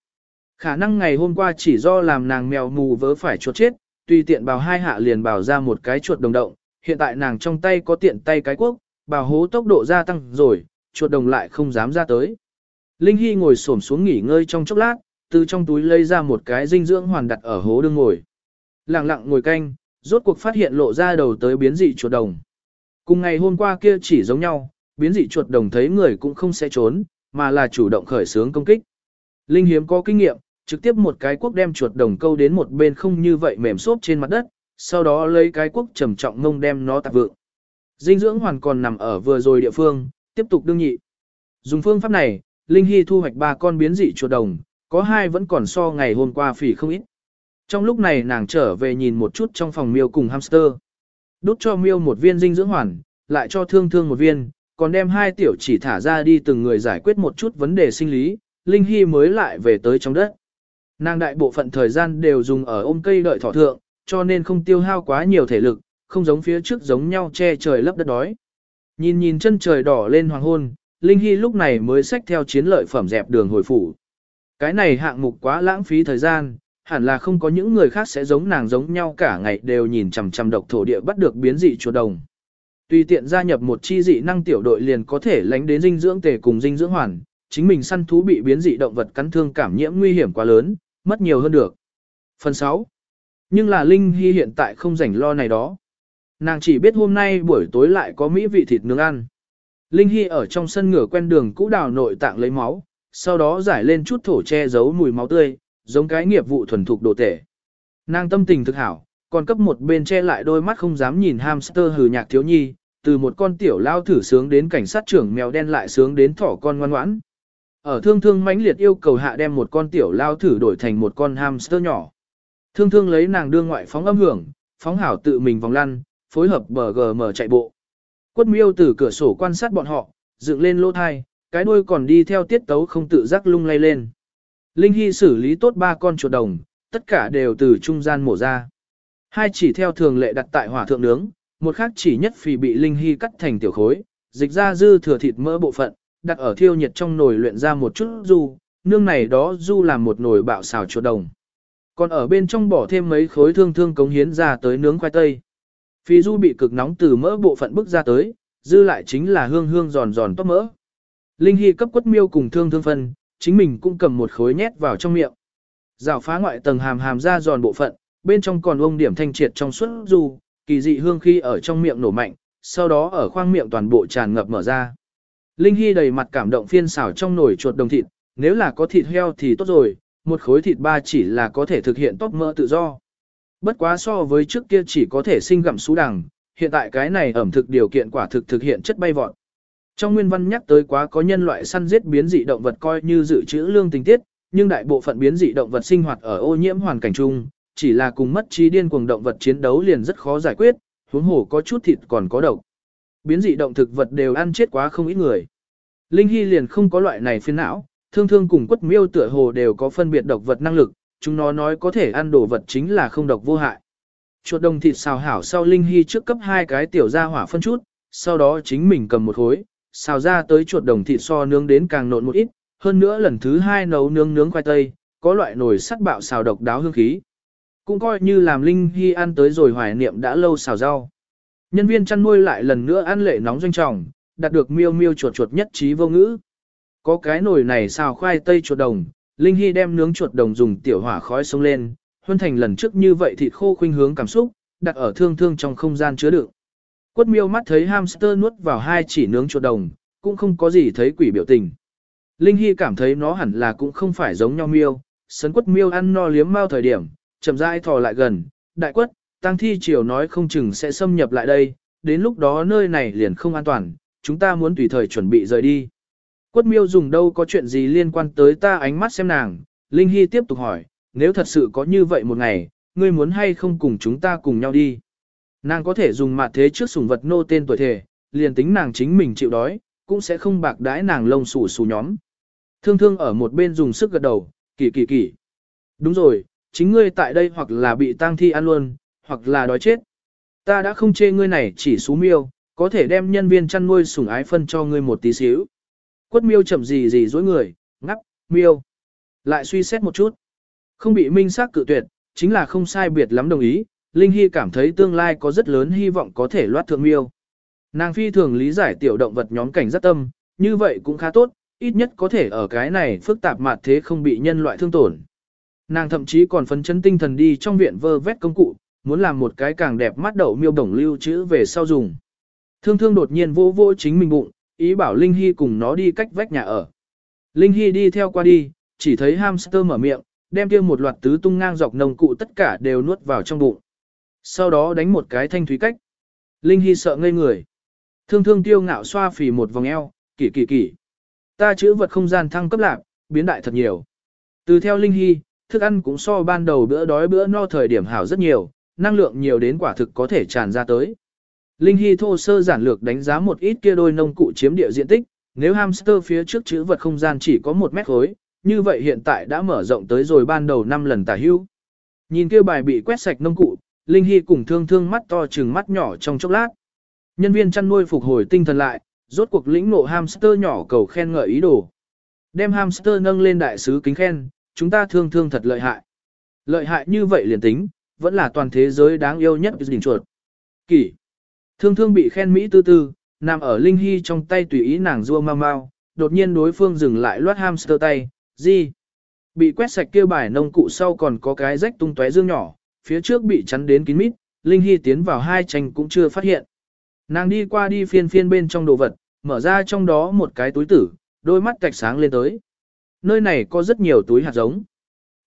Khả năng ngày hôm qua chỉ do làm nàng mèo mù vớ phải chuột chết, tùy tiện bào hai hạ liền bào ra một cái chuột đồng động, hiện tại nàng trong tay có tiện tay cái quốc, bào hố tốc độ gia tăng rồi, chuột đồng lại không dám ra tới. Linh Hy ngồi xổm xuống nghỉ ngơi trong chốc lát, từ trong túi lấy ra một cái dinh dưỡng hoàn đặt ở hố đương ngồi. Lặng lặng ngồi canh, rốt cuộc phát hiện lộ ra đầu tới biến dị chuột đồng. Cùng ngày hôm qua kia chỉ giống nhau, biến dị chuột đồng thấy người cũng không sẽ trốn, mà là chủ động khởi xướng công kích. Linh hiếm có kinh nghiệm, trực tiếp một cái quốc đem chuột đồng câu đến một bên không như vậy mềm xốp trên mặt đất, sau đó lấy cái quốc trầm trọng ngông đem nó tạp vượng. Dinh dưỡng hoàn còn nằm ở vừa rồi địa phương, tiếp tục đương nhị. Dùng phương pháp này, Linh Hy thu hoạch ba con biến dị chuột đồng, có hai vẫn còn so ngày hôm qua phỉ không ít. Trong lúc này nàng trở về nhìn một chút trong phòng miêu cùng hamster. Đút cho miêu một viên dinh dưỡng hoàn, lại cho thương thương một viên, còn đem hai tiểu chỉ thả ra đi từng người giải quyết một chút vấn đề sinh lý, Linh Hy mới lại về tới trong đất. Nàng đại bộ phận thời gian đều dùng ở ôm cây đợi thỏ thượng, cho nên không tiêu hao quá nhiều thể lực, không giống phía trước giống nhau che trời lấp đất đói. Nhìn nhìn chân trời đỏ lên hoàng hôn, Linh Hy lúc này mới xách theo chiến lợi phẩm dẹp đường hồi phủ. Cái này hạng mục quá lãng phí thời gian, hẳn là không có những người khác sẽ giống nàng giống nhau cả ngày đều nhìn chằm chằm độc thổ địa bắt được biến dị chuột đồng. Tùy tiện gia nhập một chi dị năng tiểu đội liền có thể lánh đến dinh dưỡng tề cùng dinh dưỡng hoàn, chính mình săn thú bị biến dị động vật cắn thương cảm nhiễm nguy hiểm quá lớn, mất nhiều hơn được. Phần 6. Nhưng là Linh Hy hiện tại không rảnh lo này đó. Nàng chỉ biết hôm nay buổi tối lại có mỹ vị thịt nướng ăn. Linh Hy ở trong sân ngửa quen đường cũ đào nội tạng lấy máu, sau đó giải lên chút thổ che giấu mùi máu tươi, giống cái nghiệp vụ thuần thục đồ tể. Nàng tâm tình thực hảo, còn cấp một bên che lại đôi mắt không dám nhìn hamster hừ nhạc thiếu nhi, từ một con tiểu lao thử sướng đến cảnh sát trưởng mèo đen lại sướng đến thỏ con ngoan ngoãn. Ở thương thương mãnh liệt yêu cầu hạ đem một con tiểu lao thử đổi thành một con hamster nhỏ. Thương thương lấy nàng đưa ngoại phóng âm hưởng, phóng hảo tự mình vòng lăn, phối hợp bờ chạy bộ. Quất miêu từ cửa sổ quan sát bọn họ, dựng lên lỗ thai, cái đuôi còn đi theo tiết tấu không tự giác lung lay lên. Linh Hy xử lý tốt ba con chuột đồng, tất cả đều từ trung gian mổ ra. Hai chỉ theo thường lệ đặt tại hỏa thượng nướng, một khác chỉ nhất phì bị Linh Hy cắt thành tiểu khối, dịch ra dư thừa thịt mỡ bộ phận, đặt ở thiêu nhiệt trong nồi luyện ra một chút du, nương này đó du làm một nồi bạo xào chuột đồng. Còn ở bên trong bỏ thêm mấy khối thương thương cống hiến ra tới nướng khoai tây. Phi du bị cực nóng từ mỡ bộ phận bức ra tới, dư lại chính là hương hương giòn giòn tóc mỡ. Linh Hy cấp quất miêu cùng thương thương phân, chính mình cũng cầm một khối nhét vào trong miệng. Rào phá ngoại tầng hàm hàm ra giòn bộ phận, bên trong còn ông điểm thanh triệt trong suốt du, kỳ dị hương khi ở trong miệng nổ mạnh, sau đó ở khoang miệng toàn bộ tràn ngập mở ra. Linh Hy đầy mặt cảm động phiên xảo trong nồi chuột đồng thịt, nếu là có thịt heo thì tốt rồi, một khối thịt ba chỉ là có thể thực hiện tóc mỡ tự do. Bất quá so với trước kia chỉ có thể sinh gặm sú đằng, hiện tại cái này ẩm thực điều kiện quả thực thực hiện chất bay vọt. Trong nguyên văn nhắc tới quá có nhân loại săn giết biến dị động vật coi như dự trữ lương tình tiết, nhưng đại bộ phận biến dị động vật sinh hoạt ở ô nhiễm hoàn cảnh chung, chỉ là cùng mất trí điên cuồng động vật chiến đấu liền rất khó giải quyết, huống hồ có chút thịt còn có độc. Biến dị động thực vật đều ăn chết quá không ít người. Linh Hy liền không có loại này phiền não, thương thương cùng quất miêu tựa hồ đều có phân biệt độc vật năng lực, chúng nó nói có thể ăn đồ vật chính là không độc vô hại. Chuột đồng thịt xào hảo sau Linh Hy trước cấp hai cái tiểu ra hỏa phân chút, sau đó chính mình cầm một khối, xào ra tới chuột đồng thịt so nướng đến càng nộn một ít, hơn nữa lần thứ hai nấu nướng nướng khoai tây, có loại nồi sắt bạo xào độc đáo hương khí. Cũng coi như làm Linh Hy ăn tới rồi hoài niệm đã lâu xào rau. Nhân viên chăn nuôi lại lần nữa ăn lệ nóng doanh trọng, đạt được miêu miêu chuột chuột nhất trí vô ngữ. Có cái nồi này xào khoai tây chuột đồng, Linh Hy đem nướng chuột đồng dùng tiểu hỏa khói sông lên, huân thành lần trước như vậy thịt khô khuynh hướng cảm xúc, đặt ở thương thương trong không gian chứa đựng. Quất miêu mắt thấy hamster nuốt vào hai chỉ nướng chuột đồng, cũng không có gì thấy quỷ biểu tình. Linh Hy cảm thấy nó hẳn là cũng không phải giống nhau miêu, sấn quất miêu ăn no liếm mau thời điểm, chậm rãi thò lại gần, đại quất, tăng thi chiều nói không chừng sẽ xâm nhập lại đây, đến lúc đó nơi này liền không an toàn, chúng ta muốn tùy thời chuẩn bị rời đi. Quất miêu dùng đâu có chuyện gì liên quan tới ta ánh mắt xem nàng, Linh Hy tiếp tục hỏi, nếu thật sự có như vậy một ngày, ngươi muốn hay không cùng chúng ta cùng nhau đi. Nàng có thể dùng mặt thế trước sủng vật nô tên tuổi thể, liền tính nàng chính mình chịu đói, cũng sẽ không bạc đãi nàng lông xù xù nhóm. Thương thương ở một bên dùng sức gật đầu, kỳ kỳ kỳ. Đúng rồi, chính ngươi tại đây hoặc là bị tang thi ăn luôn, hoặc là đói chết. Ta đã không chê ngươi này chỉ xú miêu, có thể đem nhân viên chăn nuôi sủng ái phân cho ngươi một tí xíu. Quất miêu chậm gì gì dối người, ngắp, miêu. Lại suy xét một chút. Không bị minh xác cự tuyệt, chính là không sai biệt lắm đồng ý, Linh Hy cảm thấy tương lai có rất lớn hy vọng có thể loát thượng miêu. Nàng phi thường lý giải tiểu động vật nhóm cảnh rất tâm, như vậy cũng khá tốt, ít nhất có thể ở cái này phức tạp mạt thế không bị nhân loại thương tổn. Nàng thậm chí còn phấn chấn tinh thần đi trong viện vơ vét công cụ, muốn làm một cái càng đẹp mắt đậu miêu đồng lưu trữ về sau dùng. Thương thương đột nhiên vô vô chính mình bụng, ý bảo Linh Hy cùng nó đi cách vách nhà ở. Linh Hy đi theo qua đi, chỉ thấy hamster mở miệng, đem kia một loạt tứ tung ngang dọc nồng cụ tất cả đều nuốt vào trong bụng. Sau đó đánh một cái thanh thúy cách. Linh Hy sợ ngây người. Thương thương tiêu ngạo xoa phì một vòng eo, kỳ kỳ kỳ. Ta chữ vật không gian thăng cấp lạc, biến đại thật nhiều. Từ theo Linh Hy, thức ăn cũng so ban đầu bữa đói bữa no thời điểm hảo rất nhiều, năng lượng nhiều đến quả thực có thể tràn ra tới. Linh Hy thô sơ giản lược đánh giá một ít kia đôi nông cụ chiếm địa diện tích, nếu hamster phía trước chữ vật không gian chỉ có một mét khối, như vậy hiện tại đã mở rộng tới rồi ban đầu 5 lần tả hưu. Nhìn kia bài bị quét sạch nông cụ, Linh Hy cùng thương thương mắt to trừng mắt nhỏ trong chốc lát. Nhân viên chăn nuôi phục hồi tinh thần lại, rốt cuộc lĩnh nộ hamster nhỏ cầu khen ngợi ý đồ. Đem hamster nâng lên đại sứ kính khen, chúng ta thương thương thật lợi hại. Lợi hại như vậy liền tính, vẫn là toàn thế giới đáng yêu nhất đỉnh chuột. Kỷ. Thương thương bị khen Mỹ tư tư, nằm ở Linh Hy trong tay tùy ý nàng rua mau mau, đột nhiên đối phương dừng lại loát hamster tay, gì? Bị quét sạch kia bài nông cụ sau còn có cái rách tung tóe dương nhỏ, phía trước bị chắn đến kín mít, Linh Hy tiến vào hai tranh cũng chưa phát hiện. Nàng đi qua đi phiên phiên bên trong đồ vật, mở ra trong đó một cái túi tử, đôi mắt cạch sáng lên tới. Nơi này có rất nhiều túi hạt giống.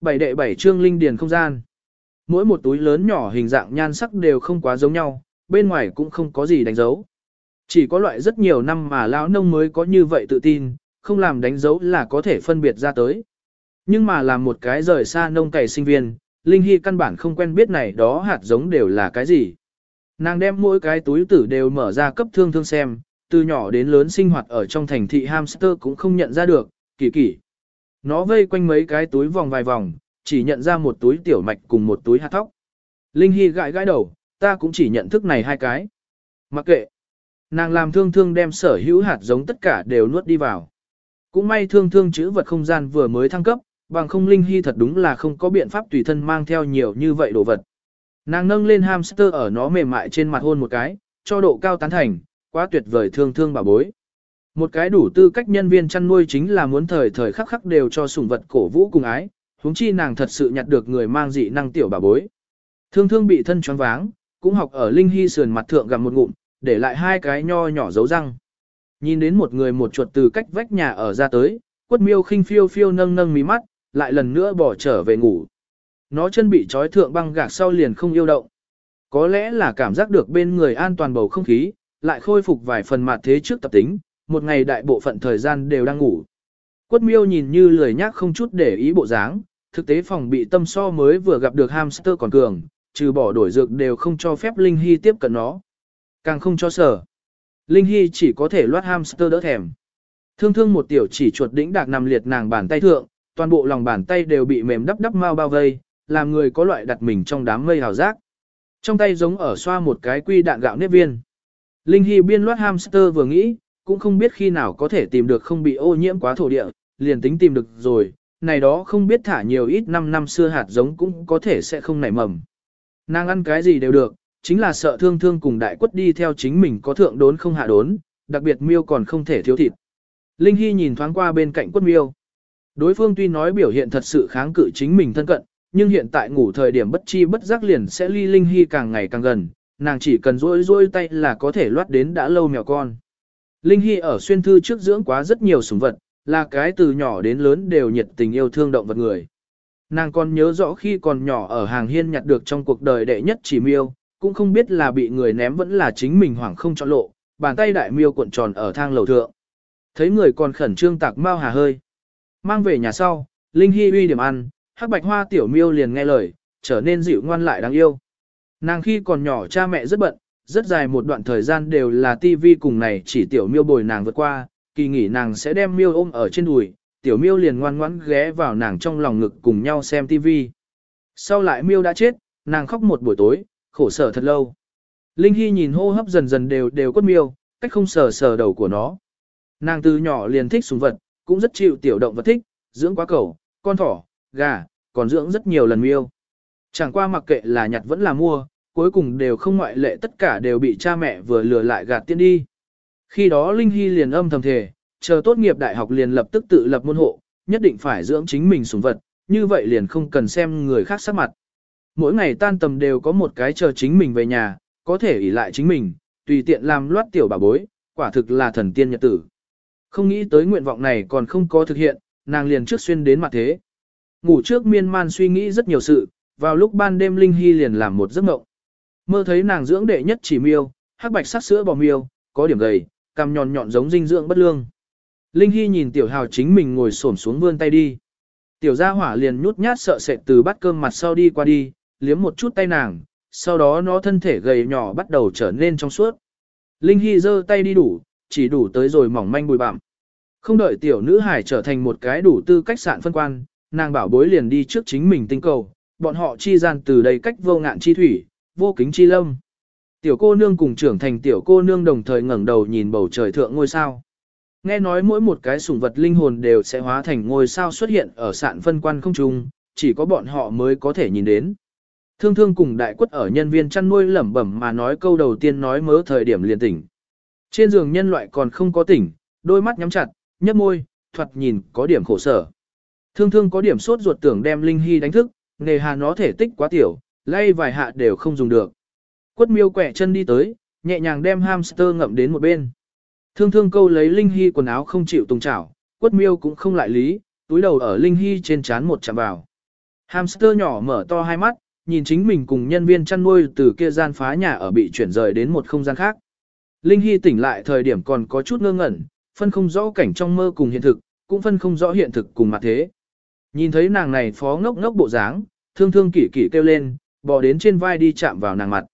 Bảy đệ bảy trương linh điền không gian. Mỗi một túi lớn nhỏ hình dạng nhan sắc đều không quá giống nhau, bên ngoài cũng không có gì đánh dấu. Chỉ có loại rất nhiều năm mà lão nông mới có như vậy tự tin, không làm đánh dấu là có thể phân biệt ra tới. Nhưng mà làm một cái rời xa nông cày sinh viên, Linh Hy căn bản không quen biết này đó hạt giống đều là cái gì. Nàng đem mỗi cái túi tử đều mở ra cấp thương thương xem, từ nhỏ đến lớn sinh hoạt ở trong thành thị hamster cũng không nhận ra được, kỳ kỳ. Nó vây quanh mấy cái túi vòng vài vòng, chỉ nhận ra một túi tiểu mạch cùng một túi hạt thóc. Linh Hy gãi gãi đầu, ta cũng chỉ nhận thức này hai cái. Mặc kệ. Nàng làm thương thương đem sở hữu hạt giống tất cả đều nuốt đi vào. Cũng may thương thương chữ vật không gian vừa mới thăng cấp, bằng không Linh Hy thật đúng là không có biện pháp tùy thân mang theo nhiều như vậy đồ vật. Nàng nâng lên hamster ở nó mềm mại trên mặt hôn một cái, cho độ cao tán thành, quá tuyệt vời thương thương bà bối. Một cái đủ tư cách nhân viên chăn nuôi chính là muốn thời thời khắc khắc đều cho sủng vật cổ vũ cùng ái, huống chi nàng thật sự nhặt được người mang dị năng tiểu bà bối. Thương thương bị thân choáng váng, cũng học ở Linh Hy sườn mặt thượng gặm một ngụm, để lại hai cái nho nhỏ dấu răng. Nhìn đến một người một chuột từ cách vách nhà ở ra tới, quất miêu khinh phiêu phiêu nâng nâng mí mắt, lại lần nữa bỏ trở về ngủ. Nó chân bị trói thượng băng gạc sau liền không yêu động. Có lẽ là cảm giác được bên người an toàn bầu không khí, lại khôi phục vài phần mặt thế trước tập tính, một ngày đại bộ phận thời gian đều đang ngủ. Quất miêu nhìn như lười nhác không chút để ý bộ dáng, thực tế phòng bị tâm so mới vừa gặp được hamster còn cường, trừ bỏ đổi dược đều không cho phép Linh Hy tiếp cận nó. Càng không cho sở. Linh Hy chỉ có thể loát hamster đỡ thèm. Thương thương một tiểu chỉ chuột đĩnh đạc nằm liệt nàng bàn tay thượng, toàn bộ lòng bàn tay đều bị mềm đắp đắp mau bao vây, làm người có loại đặt mình trong đám mây hào giác. Trong tay giống ở xoa một cái quy đạn gạo nếp viên. Linh Hy biên loát hamster vừa nghĩ, cũng không biết khi nào có thể tìm được không bị ô nhiễm quá thổ địa, liền tính tìm được rồi, này đó không biết thả nhiều ít năm năm xưa hạt giống cũng có thể sẽ không nảy mầm. Nàng ăn cái gì đều được, chính là sợ thương thương cùng đại quất đi theo chính mình có thượng đốn không hạ đốn, đặc biệt miêu còn không thể thiếu thịt. Linh Hy nhìn thoáng qua bên cạnh quất miêu. Đối phương tuy nói biểu hiện thật sự kháng cự chính mình thân cận, nhưng hiện tại ngủ thời điểm bất chi bất giác liền sẽ ly Linh Hy càng ngày càng gần, nàng chỉ cần rôi rôi tay là có thể loát đến đã lâu mèo con. Linh Hy ở xuyên thư trước dưỡng quá rất nhiều sủng vật, là cái từ nhỏ đến lớn đều nhiệt tình yêu thương động vật người. Nàng còn nhớ rõ khi còn nhỏ ở hàng hiên nhặt được trong cuộc đời đệ nhất chỉ miêu, cũng không biết là bị người ném vẫn là chính mình hoảng không chọn lộ, bàn tay đại miêu cuộn tròn ở thang lầu thượng. Thấy người còn khẩn trương tạc mau hà hơi. Mang về nhà sau, Linh Hy uy điểm ăn, hắc bạch hoa tiểu miêu liền nghe lời, trở nên dịu ngoan lại đáng yêu. Nàng khi còn nhỏ cha mẹ rất bận, rất dài một đoạn thời gian đều là tivi cùng này chỉ tiểu miêu bồi nàng vượt qua, kỳ nghỉ nàng sẽ đem miêu ôm ở trên đùi, tiểu miêu liền ngoan ngoãn ghé vào nàng trong lòng ngực cùng nhau xem tivi. Sau lại miêu đã chết, nàng khóc một buổi tối, khổ sở thật lâu. Linh Hy nhìn hô hấp dần dần đều đều quất miêu, cách không sờ sờ đầu của nó. Nàng từ nhỏ liền thích súng vật, cũng rất chịu tiểu động vật thích, dưỡng quá cẩu, con thỏ, gà, còn dưỡng rất nhiều lần miêu. Chẳng qua mặc kệ là nhặt vẫn là mua, cuối cùng đều không ngoại lệ tất cả đều bị cha mẹ vừa lừa lại gạt tiên đi. Khi đó Linh Hy liền âm thầm thề, chờ tốt nghiệp đại học liền lập tức tự lập môn hộ, nhất định phải dưỡng chính mình sủng vật, như vậy liền không cần xem người khác sắc mặt. Mỗi ngày tan tầm đều có một cái chờ chính mình về nhà, có thể ỷ lại chính mình, tùy tiện làm loát tiểu bà bối, quả thực là thần tiên nhật tử. Không nghĩ tới nguyện vọng này còn không có thực hiện, nàng liền trước xuyên đến mặt thế. Ngủ trước miên man suy nghĩ rất nhiều sự, vào lúc ban đêm Linh Hy liền làm một giấc mộng. Mơ thấy nàng dưỡng đệ nhất chỉ miêu, hắc bạch sắc sữa bò miêu, có điểm gầy, cằm nhọn nhọn giống dinh dưỡng bất lương. Linh Hy nhìn tiểu hào chính mình ngồi xổm xuống vươn tay đi. Tiểu gia hỏa liền nhút nhát sợ sệt từ bát cơm mặt sau đi qua đi, liếm một chút tay nàng, sau đó nó thân thể gầy nhỏ bắt đầu trở nên trong suốt. Linh Hy giơ tay đi đủ, chỉ đủ tới rồi mỏng manh bùi bặm. Không đợi tiểu nữ hải trở thành một cái đủ tư cách sạn phân quan, nàng bảo bối liền đi trước chính mình tinh cầu, bọn họ chi gian từ đây cách vô ngạn chi thủy, vô kính chi lâm. Tiểu cô nương cùng trưởng thành tiểu cô nương đồng thời ngẩng đầu nhìn bầu trời thượng ngôi sao. Nghe nói mỗi một cái sủng vật linh hồn đều sẽ hóa thành ngôi sao xuất hiện ở sạn phân quan không trung, chỉ có bọn họ mới có thể nhìn đến. Thương thương cùng đại quất ở nhân viên chăn nuôi lẩm bẩm mà nói câu đầu tiên nói mớ thời điểm liền tỉnh. Trên giường nhân loại còn không có tỉnh, đôi mắt nhắm chặt, nhấp môi, thoạt nhìn có điểm khổ sở. Thương thương có điểm sốt ruột tưởng đem Linh Hy đánh thức, nề hà nó thể tích quá tiểu, lay vài hạ đều không dùng được. Quất miêu quẻ chân đi tới, nhẹ nhàng đem hamster ngậm đến một bên. Thương thương câu lấy Linh Hy quần áo không chịu tung chảo, quất miêu cũng không lại lý, túi đầu ở Linh Hy trên chán một chạm vào. Hamster nhỏ mở to hai mắt, nhìn chính mình cùng nhân viên chăn nuôi từ kia gian phá nhà ở bị chuyển rời đến một không gian khác. Linh Hy tỉnh lại thời điểm còn có chút ngơ ngẩn, phân không rõ cảnh trong mơ cùng hiện thực, cũng phân không rõ hiện thực cùng mặt thế. Nhìn thấy nàng này phó ngốc ngốc bộ dáng, thương thương kỷ kỷ kêu lên, bò đến trên vai đi chạm vào nàng mặt.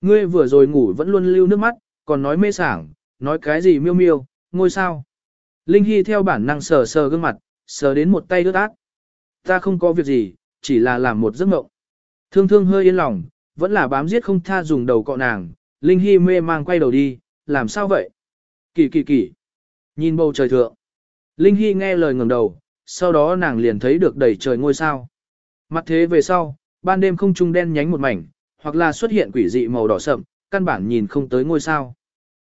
Ngươi vừa rồi ngủ vẫn luôn lưu nước mắt, còn nói mê sảng, nói cái gì miêu miêu, ngôi sao. Linh Hy theo bản năng sờ sờ gương mặt, sờ đến một tay ướt át. Ta không có việc gì, chỉ là làm một giấc mộng. Thương thương hơi yên lòng, vẫn là bám giết không tha dùng đầu cọ nàng, Linh Hy mê mang quay đầu đi, làm sao vậy? Kỳ kỳ kỳ. Nhìn bầu trời thượng. Linh Hy nghe lời ngẩng đầu, sau đó nàng liền thấy được đầy trời ngôi sao. Mặt thế về sau, ban đêm không trung đen nhánh một mảnh, hoặc là xuất hiện quỷ dị màu đỏ sậm, căn bản nhìn không tới ngôi sao.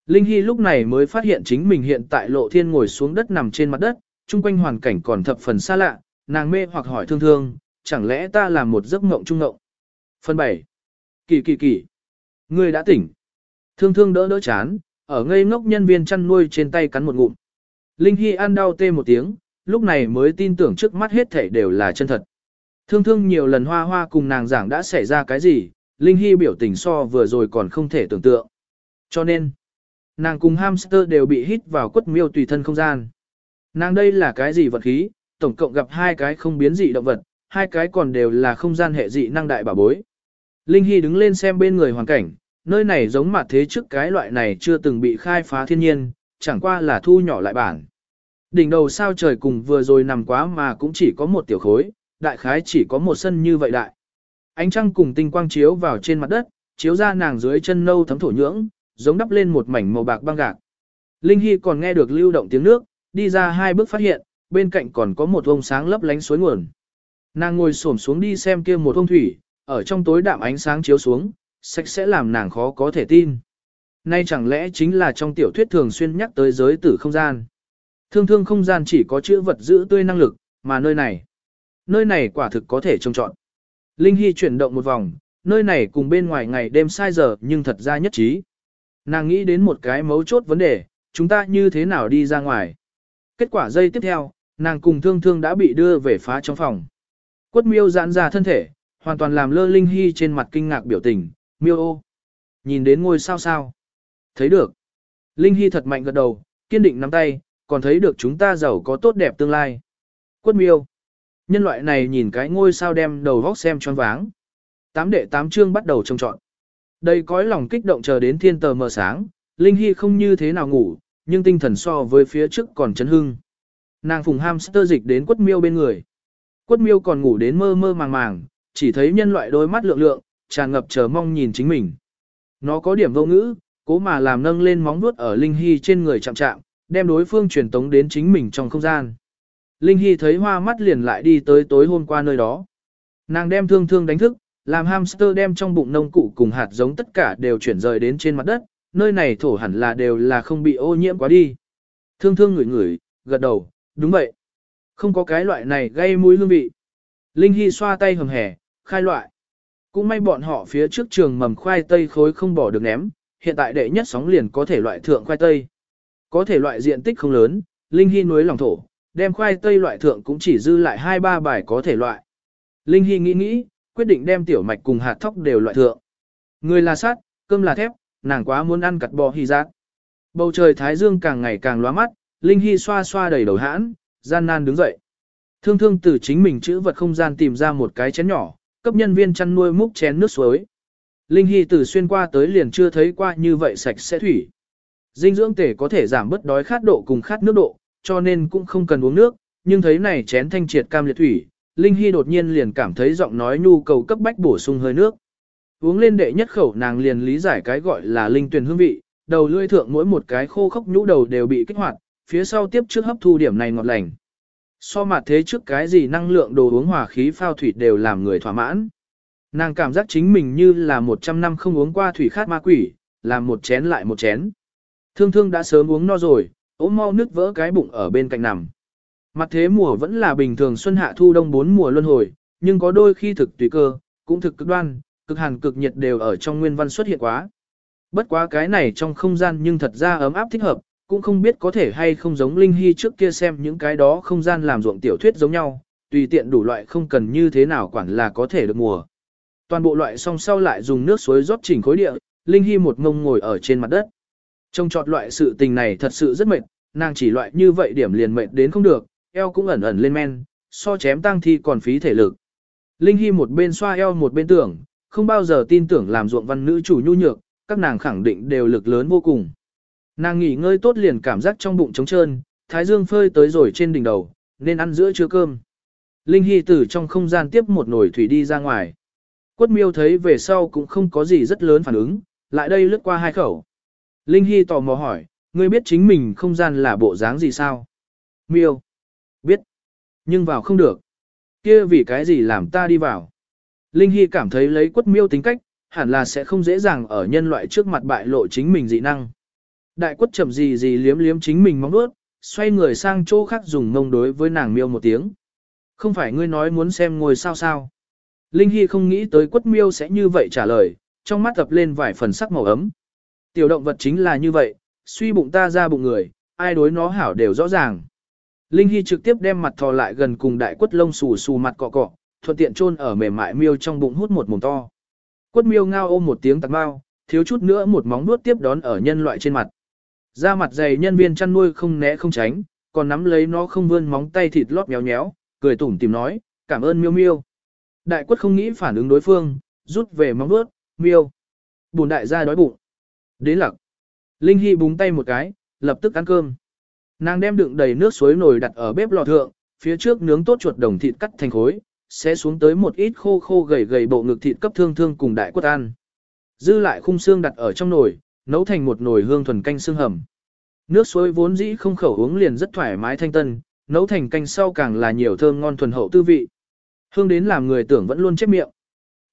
Linh Hy lúc này mới phát hiện chính mình hiện tại lộ thiên ngồi xuống đất nằm trên mặt đất, chung quanh hoàn cảnh còn thập phần xa lạ, nàng mê hoặc hỏi thương thương, chẳng lẽ ta làm một giấc mộng trung ngộng. Phần 7. Kỳ kỳ kỳ. Ngươi đã tỉnh. Thương thương đỡ đỡ chán, ở ngây ngốc nhân viên chăn nuôi trên tay cắn một ngụm. Linh Hy ăn đau tê một tiếng, lúc này mới tin tưởng trước mắt hết thảy đều là chân thật. Thương thương nhiều lần hoa hoa cùng nàng giảng đã xảy ra cái gì, Linh Hy biểu tình so vừa rồi còn không thể tưởng tượng. Cho nên, nàng cùng hamster đều bị hít vào quất miêu tùy thân không gian. Nàng đây là cái gì vật khí, tổng cộng gặp hai cái không biến dị động vật, hai cái còn đều là không gian hệ dị năng đại bảo bối. Linh Hy đứng lên xem bên người hoàn cảnh, nơi này giống mặt thế trước cái loại này chưa từng bị khai phá thiên nhiên, chẳng qua là thu nhỏ lại bản. Đỉnh đầu sao trời cùng vừa rồi nằm quá mà cũng chỉ có một tiểu khối, đại khái chỉ có một sân như vậy đại. Ánh trăng cùng tinh quang chiếu vào trên mặt đất, chiếu ra nàng dưới chân nâu thấm thổ nhưỡng, giống đắp lên một mảnh màu bạc băng gạc. Linh Hy còn nghe được lưu động tiếng nước, đi ra hai bước phát hiện, bên cạnh còn có một vông sáng lấp lánh suối nguồn. Nàng ngồi xổm xuống đi xem kia một vông thủy, ở trong tối đạm ánh sáng chiếu xuống, sạch sẽ làm nàng khó có thể tin. Nay chẳng lẽ chính là trong tiểu thuyết thường xuyên nhắc tới giới tử không gian. Thương thương không gian chỉ có chữ vật giữ tươi năng lực, mà nơi này, nơi này quả thực có thể trông trọn. Linh Hy chuyển động một vòng, nơi này cùng bên ngoài ngày đêm sai giờ nhưng thật ra nhất trí. Nàng nghĩ đến một cái mấu chốt vấn đề, chúng ta như thế nào đi ra ngoài. Kết quả giây tiếp theo, nàng cùng thương thương đã bị đưa về phá trong phòng. Quất miêu giãn ra thân thể, hoàn toàn làm lơ Linh Hy trên mặt kinh ngạc biểu tình, miêu ô. Nhìn đến ngôi sao sao. Thấy được. Linh Hy thật mạnh gật đầu, kiên định nắm tay, còn thấy được chúng ta giàu có tốt đẹp tương lai. Quất miêu. Nhân loại này nhìn cái ngôi sao đem đầu vóc xem choáng váng. Tám đệ tám chương bắt đầu trông trọn. Đây cõi lòng kích động chờ đến thiên tờ mờ sáng, Linh Hy không như thế nào ngủ, nhưng tinh thần so với phía trước còn chấn hưng. Nàng phùng hamster dịch đến quất miêu bên người. Quất miêu còn ngủ đến mơ mơ màng màng, chỉ thấy nhân loại đôi mắt lượng lượng, tràn ngập chờ mong nhìn chính mình. Nó có điểm vô ngữ, cố mà làm nâng lên móng vuốt ở Linh Hy trên người chạm chạm, đem đối phương truyền tống đến chính mình trong không gian. Linh Hy thấy hoa mắt liền lại đi tới tối hôm qua nơi đó. Nàng đem thương thương đánh thức, làm hamster đem trong bụng nông cụ cùng hạt giống tất cả đều chuyển rời đến trên mặt đất, nơi này thổ hẳn là đều là không bị ô nhiễm quá đi. Thương thương ngửi ngửi, gật đầu, đúng vậy. Không có cái loại này gây mũi hương vị. Linh Hy xoa tay hầm hẻ, khai loại. Cũng may bọn họ phía trước trường mầm khoai tây khối không bỏ được ném, hiện tại đệ nhất sóng liền có thể loại thượng khoai tây. Có thể loại diện tích không lớn, Linh Hy nuối lòng thổ, đem khoai tây loại thượng cũng chỉ dư lại 2-3 bài có thể loại. Linh Hy nghĩ nghĩ, quyết định đem tiểu mạch cùng hạt thóc đều loại thượng. Người là sắt, cơm là thép, nàng quá muốn ăn cặt bò hy giác. Bầu trời thái dương càng ngày càng lóa mắt, Linh Hy xoa xoa đầy đầu hãn, gian nan đứng dậy. Thương thương từ chính mình chữ vật không gian tìm ra một cái chén nhỏ, cấp nhân viên chăn nuôi múc chén nước suối. Linh Hy từ xuyên qua tới liền chưa thấy qua như vậy sạch sẽ thủy. Dinh dưỡng tể có thể giảm bớt đói khát độ cùng khát nước độ, cho nên cũng không cần uống nước, nhưng thấy này chén thanh triệt cam liệt thủy, Linh Hy đột nhiên liền cảm thấy giọng nói nhu cầu cấp bách bổ sung hơi nước. Uống lên đệ nhất khẩu nàng liền lý giải cái gọi là linh tuyển hương vị, đầu lưỡi thượng mỗi một cái khô khốc nhũ đầu đều bị kích hoạt, phía sau tiếp trước hấp thu điểm này ngọt lành. So mặt thế trước cái gì năng lượng đồ uống hòa khí phao thủy đều làm người thỏa mãn. Nàng cảm giác chính mình như là 100 năm không uống qua thủy khát ma quỷ, làm một chén lại một chén. Thương thương đã sớm uống no rồi, ốm mau nứt vỡ cái bụng ở bên cạnh nằm. Mặt thế mùa vẫn là bình thường xuân hạ thu đông bốn mùa luân hồi, nhưng có đôi khi thực tùy cơ, cũng thực cực đoan, cực hàn cực nhiệt đều ở trong nguyên văn xuất hiện quá. Bất quá cái này trong không gian nhưng thật ra ấm áp thích hợp, cũng không biết có thể hay không giống Linh Hy trước kia xem những cái đó không gian làm ruộng tiểu thuyết giống nhau, tùy tiện đủ loại không cần như thế nào quản là có thể được mùa. Toàn bộ loại song sau lại dùng nước suối rót chỉnh khối địa, Linh Hy một ngông ngồi ở trên mặt đất. Trong trọt loại sự tình này thật sự rất mệt, nàng chỉ loại như vậy điểm liền mệt đến không được, eo cũng ẩn ẩn lên men, so chém tăng thi còn phí thể lực. Linh Hy một bên xoa eo một bên tưởng, không bao giờ tin tưởng làm ruộng văn nữ chủ nhu nhược, các nàng khẳng định đều lực lớn vô cùng. Nàng nghỉ ngơi tốt liền cảm giác trong bụng trống trơn, thái dương phơi tới rồi trên đỉnh đầu, nên ăn giữa trưa cơm. Linh Hy từ trong không gian tiếp một nồi thủy đi ra ngoài. Quất miêu thấy về sau cũng không có gì rất lớn phản ứng, lại đây lướt qua hai khẩu. Linh Hy tò mò hỏi, ngươi biết chính mình không gian là bộ dáng gì sao? Miêu. Nhưng vào không được. kia vì cái gì làm ta đi vào? Linh Hy cảm thấy lấy quất miêu tính cách, hẳn là sẽ không dễ dàng ở nhân loại trước mặt bại lộ chính mình dị năng. Đại quất chậm gì gì liếm liếm chính mình móng nuốt, xoay người sang chỗ khác dùng ngông đối với nàng miêu một tiếng. Không phải ngươi nói muốn xem ngồi sao sao. Linh Hy không nghĩ tới quất miêu sẽ như vậy trả lời, trong mắt tập lên vài phần sắc màu ấm. Tiểu động vật chính là như vậy, suy bụng ta ra bụng người, ai đối nó hảo đều rõ ràng. Linh Hy trực tiếp đem mặt thò lại gần cùng đại quất lông xù xù mặt cọ cọ, thuận tiện chôn ở mềm mại miêu trong bụng hút một mồm to. Quất miêu ngao ôm một tiếng tạc bao, thiếu chút nữa một móng nuốt tiếp đón ở nhân loại trên mặt. Da mặt dày nhân viên chăn nuôi không né không tránh, còn nắm lấy nó không vươn móng tay thịt lót méo nhéo, cười tủm tìm nói, cảm ơn miêu miêu. Đại quất không nghĩ phản ứng đối phương, rút về móng nuốt, miêu. Bùn đại gia đói bụng. Đến lặc. Linh Hy búng tay một cái, lập tức ăn cơm. Nàng đem đựng đầy nước suối nồi đặt ở bếp lò thượng, phía trước nướng tốt chuột đồng thịt cắt thành khối, sẽ xuống tới một ít khô khô gầy gầy bộ ngực thịt cấp thương thương cùng đại quất ăn. Dư lại khung xương đặt ở trong nồi, nấu thành một nồi hương thuần canh xương hầm. Nước suối vốn dĩ không khẩu uống liền rất thoải mái thanh tân, nấu thành canh sau càng là nhiều thơm ngon thuần hậu tư vị. Hương đến làm người tưởng vẫn luôn chết miệng.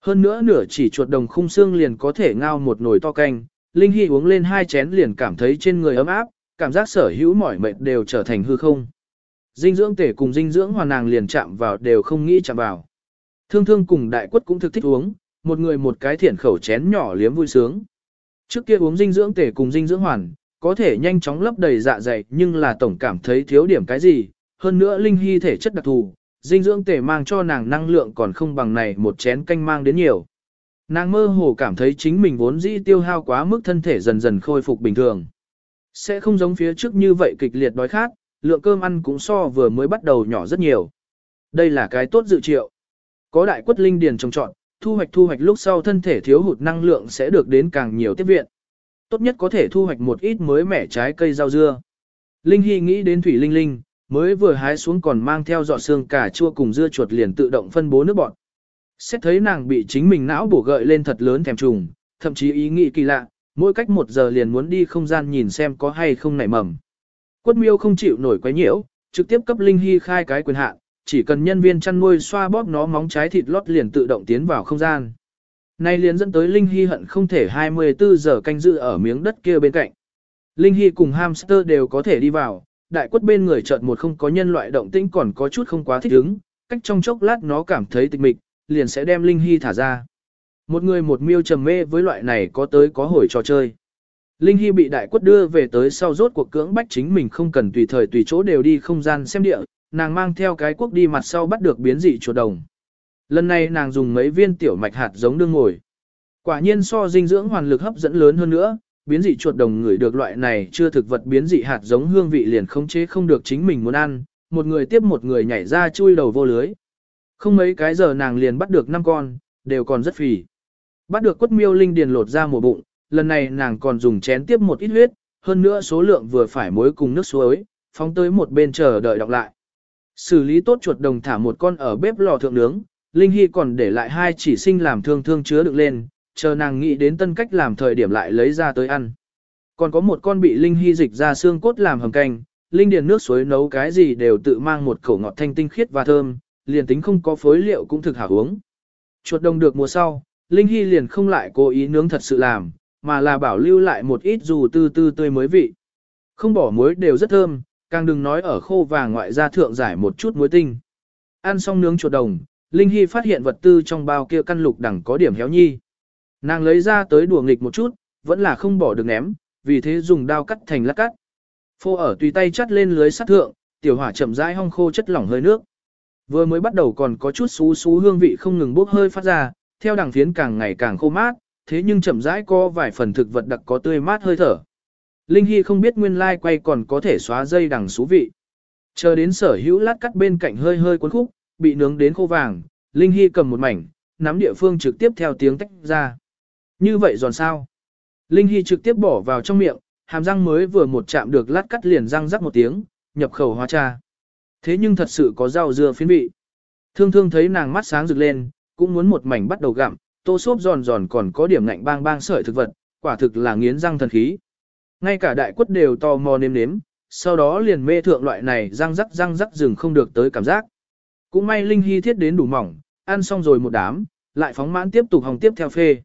Hơn nữa nửa chỉ chuột đồng khung xương liền có thể ngao một nồi to canh, Linh Hy uống lên hai chén liền cảm thấy trên người ấm áp, cảm giác sở hữu mỏi mệt đều trở thành hư không. Dinh dưỡng tể cùng dinh dưỡng hoàn nàng liền chạm vào đều không nghĩ chạm vào. Thương thương cùng đại quất cũng thực thích uống, một người một cái thiển khẩu chén nhỏ liếm vui sướng. Trước kia uống dinh dưỡng tể cùng dinh dưỡng hoàn, có thể nhanh chóng lấp đầy dạ dày nhưng là tổng cảm thấy thiếu điểm cái gì, hơn nữa linh hy thể chất đặc thù, dinh dưỡng tể mang cho nàng năng lượng còn không bằng này một chén canh mang đến nhiều. Nàng mơ hồ cảm thấy chính mình vốn dĩ tiêu hao quá mức thân thể dần dần khôi phục bình thường. Sẽ không giống phía trước như vậy kịch liệt đói khát, lượng cơm ăn cũng so vừa mới bắt đầu nhỏ rất nhiều. Đây là cái tốt dự triệu. Có đại quất linh điền trồng trọn, thu hoạch thu hoạch lúc sau thân thể thiếu hụt năng lượng sẽ được đến càng nhiều tiếp viện. Tốt nhất có thể thu hoạch một ít mới mẻ trái cây rau dưa. Linh Hy nghĩ đến Thủy Linh Linh, mới vừa hái xuống còn mang theo giọt xương cà chua cùng dưa chuột liền tự động phân bố nước bọt. Xét thấy nàng bị chính mình não bổ gợi lên thật lớn thèm trùng, thậm chí ý nghĩ kỳ lạ, mỗi cách một giờ liền muốn đi không gian nhìn xem có hay không nảy mầm. Quất miêu không chịu nổi quấy nhiễu, trực tiếp cấp Linh Hy khai cái quyền hạn, chỉ cần nhân viên chăn nuôi xoa bóp nó móng trái thịt lót liền tự động tiến vào không gian. Này liền dẫn tới Linh Hy hận không thể 24 giờ canh giữ ở miếng đất kia bên cạnh. Linh Hy cùng hamster đều có thể đi vào, đại quất bên người chợt một không có nhân loại động tĩnh còn có chút không quá thích ứng, cách trong chốc lát nó cảm thấy tịch mịch, liền sẽ đem Linh Hy thả ra. Một người một miêu trầm mê với loại này có tới có hồi trò chơi. Linh Hy bị đại quất đưa về tới sau rốt cuộc cưỡng bách chính mình không cần tùy thời tùy chỗ đều đi không gian xem địa, nàng mang theo cái quốc đi mặt sau bắt được biến dị chuột đồng. Lần này nàng dùng mấy viên tiểu mạch hạt giống đương ngồi. Quả nhiên so dinh dưỡng hoàn lực hấp dẫn lớn hơn nữa, biến dị chuột đồng ngửi được loại này chưa thực vật biến dị hạt giống hương vị liền không chế không được chính mình muốn ăn, một người tiếp một người nhảy ra chui đầu vô lưới. Không mấy cái giờ nàng liền bắt được 5 con, đều còn rất phì. Bắt được quất miêu linh điền lột ra một bụng, lần này nàng còn dùng chén tiếp một ít huyết, hơn nữa số lượng vừa phải muối cùng nước suối, phóng tới một bên chờ đợi đọc lại. Xử lý tốt chuột đồng thả một con ở bếp lò thượng nướng, Linh Hy còn để lại hai chỉ sinh làm thương thương chứa được lên, chờ nàng nghĩ đến tân cách làm thời điểm lại lấy ra tới ăn. Còn có một con bị Linh Hy dịch ra xương cốt làm hầm canh, Linh điền nước suối nấu cái gì đều tự mang một khẩu ngọt thanh tinh khiết và thơm, liền tính không có phối liệu cũng thực hảo uống. Chuột đồng được mùa sau, Linh Hy liền không lại cố ý nướng thật sự làm, mà là bảo lưu lại một ít dù tư tư tươi mới vị. Không bỏ muối đều rất thơm, càng đừng nói ở khô vàng ngoại gia thượng giải một chút muối tinh. Ăn xong nướng chuột đồng, Linh Hy phát hiện vật tư trong bao kia căn lục đẳng có điểm héo nhi. Nàng lấy ra tới đùa nghịch một chút, vẫn là không bỏ được ném, vì thế dùng dao cắt thành lát cắt. Phô ở tùy tay chắt lên lưới sắt thượng, tiểu hỏa chậm rãi hong khô chất lỏng hơi nước. Vừa mới bắt đầu còn có chút xú xú hương vị không ngừng bốc hơi phát ra, theo đằng phiến càng ngày càng khô mát, thế nhưng chậm rãi có vài phần thực vật đặc có tươi mát hơi thở. Linh Hy không biết nguyên lai quay còn có thể xóa dây đằng xú vị. Chờ đến sở hữu lát cắt bên cạnh hơi hơi cuốn khúc, bị nướng đến khô vàng, Linh Hy cầm một mảnh, nắm địa phương trực tiếp theo tiếng tách ra. Như vậy giòn sao? Linh Hy trực tiếp bỏ vào trong miệng, hàm răng mới vừa một chạm được lát cắt liền răng rắc một tiếng, nhập khẩu hóa trà. Thế nhưng thật sự có rau dưa phiến vị. Thương thương thấy nàng mắt sáng rực lên, cũng muốn một mảnh bắt đầu gặm, tô xốp giòn giòn còn có điểm ngạnh bang bang sợi thực vật, quả thực là nghiến răng thần khí. Ngay cả đại quất đều tò mò nếm nếm, sau đó liền mê thượng loại này răng rắc răng rắc rừng không được tới cảm giác. Cũng may Linh Hy thiết đến đủ mỏng, ăn xong rồi một đám, lại phóng mãn tiếp tục hòng tiếp theo phê.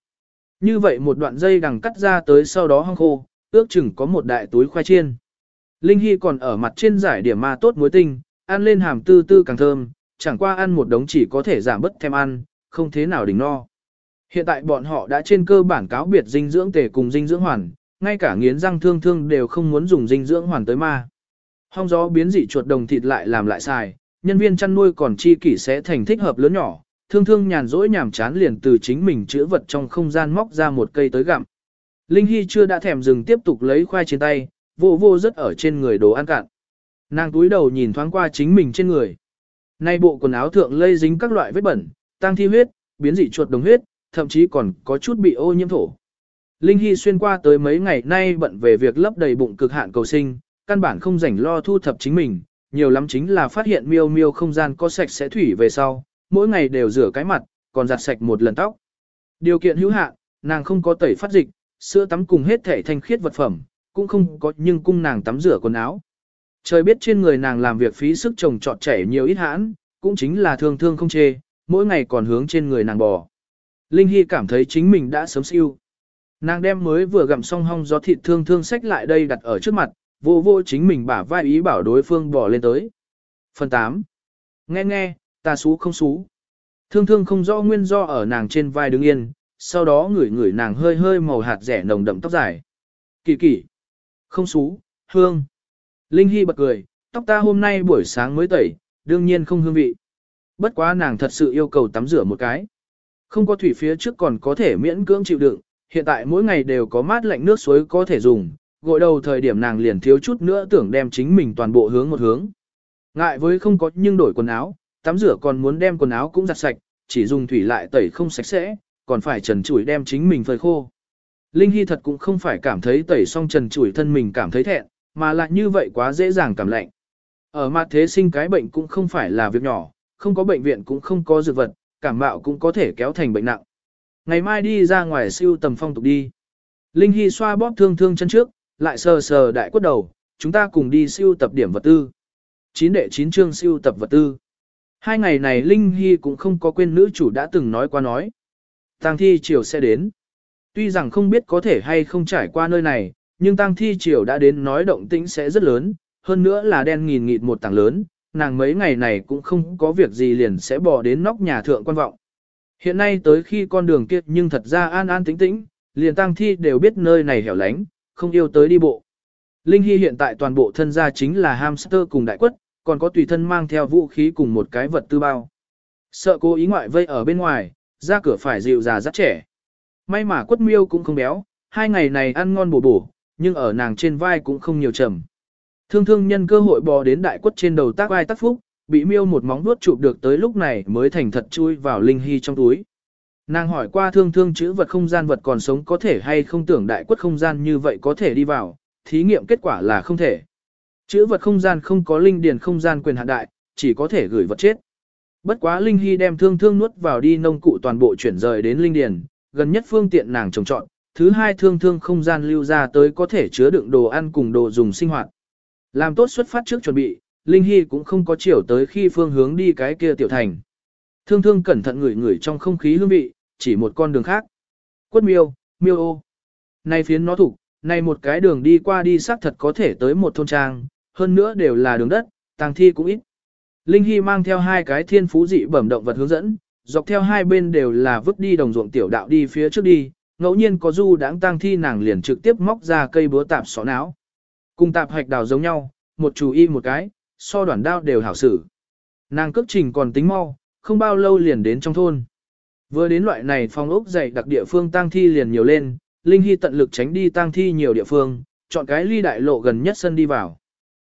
Như vậy một đoạn dây đằng cắt ra tới sau đó hong khô, ước chừng có một đại túi khoai chiên. Linh Hy còn ở mặt trên giải điểm ma tốt muối tinh, ăn lên hàm tư tư càng thơm, chẳng qua ăn một đống chỉ có thể giảm bất thêm ăn, không thế nào đỉnh no. Hiện tại bọn họ đã trên cơ bản cáo biệt dinh dưỡng tề cùng dinh dưỡng hoàn, ngay cả nghiến răng thương thương đều không muốn dùng dinh dưỡng hoàn tới ma. Hong gió biến dị chuột đồng thịt lại làm lại xài, nhân viên chăn nuôi còn chi kỷ sẽ thành thích hợp lớn nhỏ, thương thương nhàn rỗi nhàm chán liền từ chính mình chữa vật trong không gian móc ra một cây tới gặm. Linh Hy chưa đã thèm dừng tiếp tục lấy khoai trên tay, vô vô rất ở trên người đồ ăn cạn. Nàng túi đầu nhìn thoáng qua chính mình trên người. Nay bộ quần áo thượng lây dính các loại vết bẩn, tăng thi huyết, biến dị chuột đồng huyết, thậm chí còn có chút bị ô nhiễm thổ. Linh Hy xuyên qua tới mấy ngày nay bận về việc lấp đầy bụng cực hạn cầu sinh, căn bản không rảnh lo thu thập chính mình, nhiều lắm chính là phát hiện miêu miêu không gian có sạch sẽ thủy về sau, mỗi ngày đều rửa cái mặt, còn giặt sạch một lần tóc. Điều kiện hữu hạn, nàng không có tẩy phát dịch, sữa tắm cùng hết thể thanh khiết vật phẩm, cũng không có nhưng cung nàng tắm rửa quần áo. Trời biết trên người nàng làm việc phí sức trồng trọt chảy nhiều ít hãn, cũng chính là thương thương không chê, mỗi ngày còn hướng trên người nàng bò. Linh Hy cảm thấy chính mình đã sớm siêu. Nàng đem mới vừa gặm xong hong gió thịt thương thương sách lại đây đặt ở trước mặt, vô vô chính mình bả vai ý bảo đối phương bỏ lên tới. Phần 8. Nghe nghe, ta xú không xú. Thương thương không rõ nguyên do ở nàng trên vai đứng yên, sau đó ngửi ngửi nàng hơi hơi màu hạt rẻ nồng đậm tóc dài. Kỳ kỳ. Không xú, hương. Linh Hy bật cười, tóc ta hôm nay buổi sáng mới tẩy, đương nhiên không hương vị. Bất quá nàng thật sự yêu cầu tắm rửa một cái. Không có thủy phía trước còn có thể miễn cưỡng chịu đựng, hiện tại mỗi ngày đều có mát lạnh nước suối có thể dùng, gội đầu thời điểm nàng liền thiếu chút nữa tưởng đem chính mình toàn bộ hướng một hướng. Ngại với không có nhưng đổi quần áo, tắm rửa còn muốn đem quần áo cũng giặt sạch, chỉ dùng thủy lại tẩy không sạch sẽ, còn phải trần chủi đem chính mình phơi khô. Linh Hy thật cũng không phải cảm thấy tẩy xong trần chủi thân mình cảm thấy thẹn, mà lại như vậy quá dễ dàng cảm lạnh. Ở mặt thế sinh cái bệnh cũng không phải là việc nhỏ, không có bệnh viện cũng không có dược vật, cảm mạo cũng có thể kéo thành bệnh nặng. Ngày mai đi ra ngoài siêu tầm phong tục đi. Linh Hy xoa bóp thương thương chân trước, lại sờ sờ đại quất đầu, chúng ta cùng đi siêu tập điểm vật tư. Chín đệ chín chương siêu tập vật tư. Hai ngày này Linh Hy cũng không có quên nữ chủ đã từng nói qua nói. Tang thi chiều sẽ đến. Tuy rằng không biết có thể hay không trải qua nơi này, nhưng tang thi chiều đã đến nói động tĩnh sẽ rất lớn, hơn nữa là đen nghìn nghịt một tảng lớn, nàng mấy ngày này cũng không có việc gì liền sẽ bỏ đến nóc nhà thượng quan vọng. Hiện nay tới khi con đường kia nhưng thật ra an an tĩnh tĩnh, liền tang thi đều biết nơi này hẻo lánh, không yêu tới đi bộ. Linh Hy hiện tại toàn bộ thân gia chính là hamster cùng đại quất, còn có tùy thân mang theo vũ khí cùng một cái vật tư bao. Sợ cô ý ngoại vây ở bên ngoài, ra cửa phải dịu già rất trẻ. May mà quất miêu cũng không béo, hai ngày này ăn ngon bổ bổ, nhưng ở nàng trên vai cũng không nhiều trầm. Thương thương nhân cơ hội bò đến đại quất trên đầu tác vai tác phúc, bị miêu một móng vuốt chụp được tới lúc này mới thành thật chui vào linh hy trong túi. Nàng hỏi qua thương thương chữ vật không gian vật còn sống có thể hay không tưởng đại quất không gian như vậy có thể đi vào, thí nghiệm kết quả là không thể. Chữ vật không gian không có linh điền không gian quyền hạn đại, chỉ có thể gửi vật chết. Bất quá Linh Hy đem thương thương nuốt vào đi nông cụ toàn bộ chuyển rời đến linh điền, gần nhất phương tiện nàng trồng trọn, thứ hai thương thương không gian lưu ra tới có thể chứa đựng đồ ăn cùng đồ dùng sinh hoạt. Làm tốt xuất phát trước chuẩn bị, Linh Hy cũng không có chiều tới khi phương hướng đi cái kia tiểu thành. Thương thương cẩn thận ngửi ngửi trong không khí hương vị, chỉ một con đường khác. Quất miêu, miêu ô. Này phiến nó thủ, này một cái đường đi qua đi xác thật có thể tới một thôn trang, hơn nữa đều là đường đất, tàng thi cũng ít. Linh Hy mang theo hai cái thiên phú dị bẩm động vật hướng dẫn, dọc theo hai bên đều là vứt đi đồng ruộng tiểu đạo đi phía trước đi, ngẫu nhiên có du đãng tang thi nàng liền trực tiếp móc ra cây búa tạp xó não. Cùng tạp hạch đào giống nhau, một chủ y một cái, so đoạn đao đều hảo xử. Nàng cước trình còn tính mau, không bao lâu liền đến trong thôn. Vừa đến loại này phong ốc dày đặc địa phương tang thi liền nhiều lên, Linh Hy tận lực tránh đi tang thi nhiều địa phương, chọn cái ly đại lộ gần nhất sân đi vào.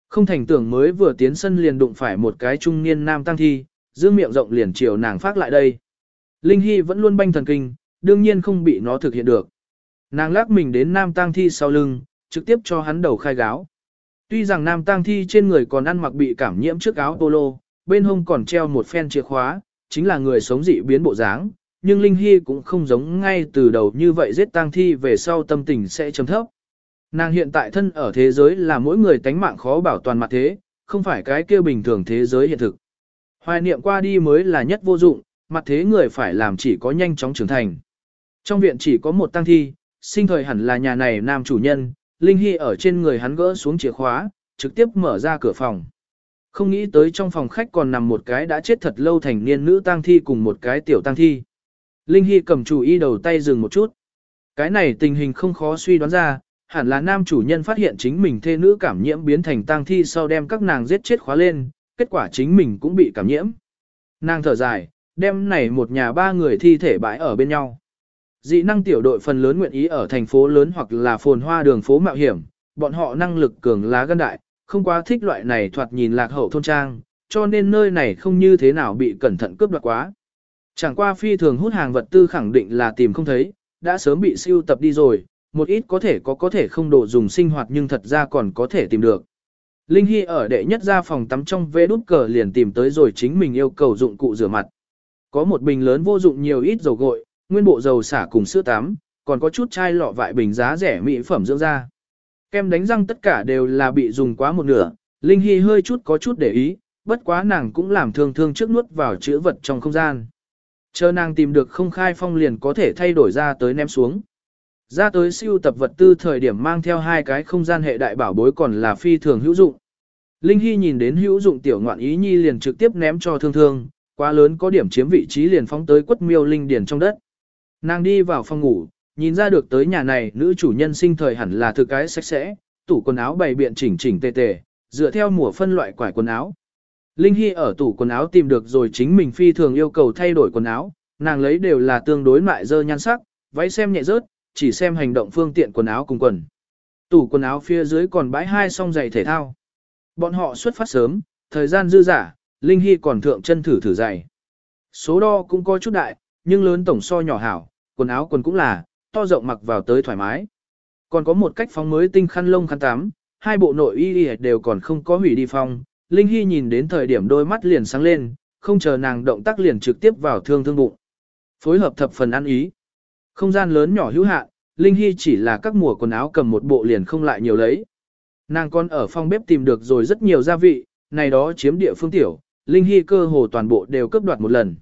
Không thành tưởng mới vừa tiến sân liền đụng phải một cái trung niên nam tang thi, dương miệng rộng liền chiều nàng phát lại đây. Linh Hy vẫn luôn banh thần kinh, đương nhiên không bị nó thực hiện được. Nàng lắc mình đến nam tang thi sau lưng, trực tiếp cho hắn đầu khai gáo. Tuy rằng nam tang thi trên người còn ăn mặc bị cảm nhiễm trước áo polo, bên hông còn treo một phen chìa khóa, chính là người sống dị biến bộ dáng, nhưng Linh Hy cũng không giống ngay từ đầu như vậy giết tang thi về sau tâm tình sẽ chấm thấp. Nàng hiện tại thân ở thế giới là mỗi người tánh mạng khó bảo toàn mặt thế, không phải cái kia bình thường thế giới hiện thực. Hoài niệm qua đi mới là nhất vô dụng, mặt thế người phải làm chỉ có nhanh chóng trưởng thành. Trong viện chỉ có một tăng thi, sinh thời hẳn là nhà này nam chủ nhân, Linh Hy ở trên người hắn gỡ xuống chìa khóa, trực tiếp mở ra cửa phòng. Không nghĩ tới trong phòng khách còn nằm một cái đã chết thật lâu thành niên nữ tang thi cùng một cái tiểu tang thi. Linh Hy cầm chủ y đầu tay dừng một chút. Cái này tình hình không khó suy đoán ra, hẳn là nam chủ nhân phát hiện chính mình thê nữ cảm nhiễm biến thành tang thi sau đem các nàng giết chết khóa lên, kết quả chính mình cũng bị cảm nhiễm. Nàng thở dài, đem này một nhà ba người thi thể bãi ở bên nhau. Dị năng tiểu đội phần lớn nguyện ý ở thành phố lớn hoặc là phồn hoa đường phố mạo hiểm, bọn họ năng lực cường lá gân đại, không quá thích loại này thoạt nhìn lạc hậu thôn trang, cho nên nơi này không như thế nào bị cẩn thận cướp đoạt quá. Chẳng qua phi thường hút hàng vật tư khẳng định là tìm không thấy, đã sớm bị siêu tập đi rồi, một ít có thể có có thể không đồ dùng sinh hoạt nhưng thật ra còn có thể tìm được. Linh Hy ở đệ nhất ra phòng tắm trong vê đút cờ liền tìm tới rồi chính mình yêu cầu dụng cụ rửa mặt. Có một bình lớn vô dụng nhiều ít dầu gội, nguyên bộ dầu xả cùng sữa tắm, còn có chút chai lọ vại bình giá rẻ mỹ phẩm dưỡng da. Kem đánh răng tất cả đều là bị dùng quá một nửa, Linh Hy hơi chút có chút để ý, bất quá nàng cũng làm thương thương trước nuốt vào chữ vật trong không gian. Chờ nàng tìm được không khai phong liền có thể thay đổi ra tới ném xuống. Ra tới siêu tập vật tư thời điểm mang theo hai cái không gian hệ đại bảo bối còn là phi thường hữu dụng. Linh Hy nhìn đến hữu dụng tiểu ngoạn ý nhi liền trực tiếp ném cho thương thương, quá lớn có điểm chiếm vị trí liền phóng tới quất miêu linh điển trong đất. Nàng đi vào phòng ngủ, nhìn ra được tới nhà này nữ chủ nhân sinh thời hẳn là thực cái sạch sẽ, tủ quần áo bày biện chỉnh chỉnh tề tề, dựa theo mùa phân loại quải quần áo. Linh Hy ở tủ quần áo tìm được rồi chính mình phi thường yêu cầu thay đổi quần áo, nàng lấy đều là tương đối mại dơ nhan sắc, váy xem nhẹ rớt, chỉ xem hành động phương tiện quần áo cùng quần. Tủ quần áo phía dưới còn bãi hai song giày thể thao. Bọn họ xuất phát sớm, thời gian dư giả, Linh Hy còn thượng chân thử thử giày. Số đo cũng có chút đại, nhưng lớn tổng so nhỏ hảo, quần áo quần cũng là, to rộng mặc vào tới thoải mái. Còn có một cách phóng mới tinh khăn lông khăn tắm, hai bộ nội y đều còn không có hủy đi phong. Linh Hy nhìn đến thời điểm đôi mắt liền sáng lên, không chờ nàng động tác liền trực tiếp vào thương thương bụng. Phối hợp thập phần ăn ý. Không gian lớn nhỏ hữu hạn, Linh Hy chỉ là các mùa quần áo cầm một bộ liền không lại nhiều lấy. Nàng còn ở phòng bếp tìm được rồi rất nhiều gia vị, này đó chiếm địa phương tiểu, Linh Hy cơ hồ toàn bộ đều cướp đoạt một lần.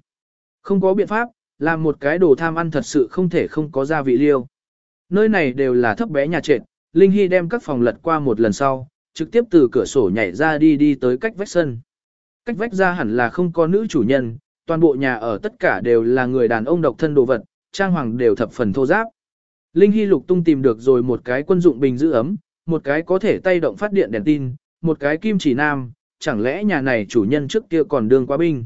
Không có biện pháp, làm một cái đồ tham ăn thật sự không thể không có gia vị liêu. Nơi này đều là thấp bé nhà trệt, Linh Hy đem các phòng lật qua một lần sau, trực tiếp từ cửa sổ nhảy ra đi đi tới cách vách sân. Cách vách ra hẳn là không có nữ chủ nhân, toàn bộ nhà ở tất cả đều là người đàn ông độc thân đồ vật, trang hoàng đều thập phần thô giáp. Linh Hy lục tung tìm được rồi một cái quân dụng bình giữ ấm, một cái có thể tay động phát điện đèn tin, một cái kim chỉ nam, chẳng lẽ nhà này chủ nhân trước kia còn đương quá binh.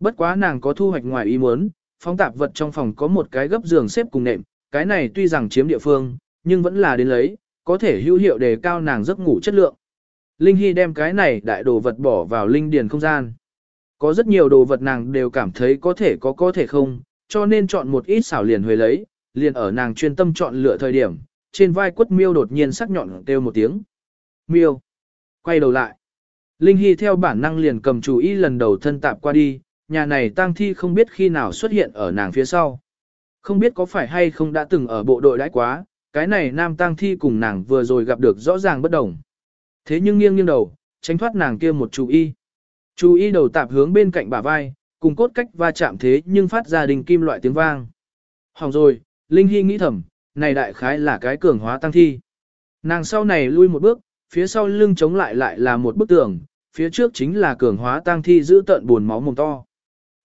Bất quá nàng có thu hoạch ngoài ý muốn, phóng tạp vật trong phòng có một cái gấp giường xếp cùng nệm, cái này tuy rằng chiếm địa phương, nhưng vẫn là đến lấy, có thể hữu hiệu đề cao nàng giấc ngủ chất lượng. Linh Hy đem cái này đại đồ vật bỏ vào linh điền không gian. Có rất nhiều đồ vật nàng đều cảm thấy có thể có có thể không, cho nên chọn một ít xảo liền huề lấy, liền ở nàng chuyên tâm chọn lựa thời điểm, trên vai quất miêu đột nhiên sắc nhọn kêu một tiếng. Miêu. Quay đầu lại. Linh Hy theo bản năng liền cầm chủ ý lần đầu thân tạp qua đi, nhà này tang thi không biết khi nào xuất hiện ở nàng phía sau. Không biết có phải hay không đã từng ở bộ đội đãi quá, cái này nam tang thi cùng nàng vừa rồi gặp được rõ ràng bất đồng. Thế nhưng nghiêng nghiêng đầu, tránh thoát nàng kia một chú y. Chú y đầu tạp hướng bên cạnh bả vai, cùng cốt cách va chạm thế nhưng phát ra đình kim loại tiếng vang. Hỏng rồi, Linh Hy nghĩ thầm, này đại khái là cái cường hóa tăng thi. Nàng sau này lui một bước, phía sau lưng chống lại lại là một bức tường, phía trước chính là cường hóa tăng thi giữ tận buồn máu mồm to.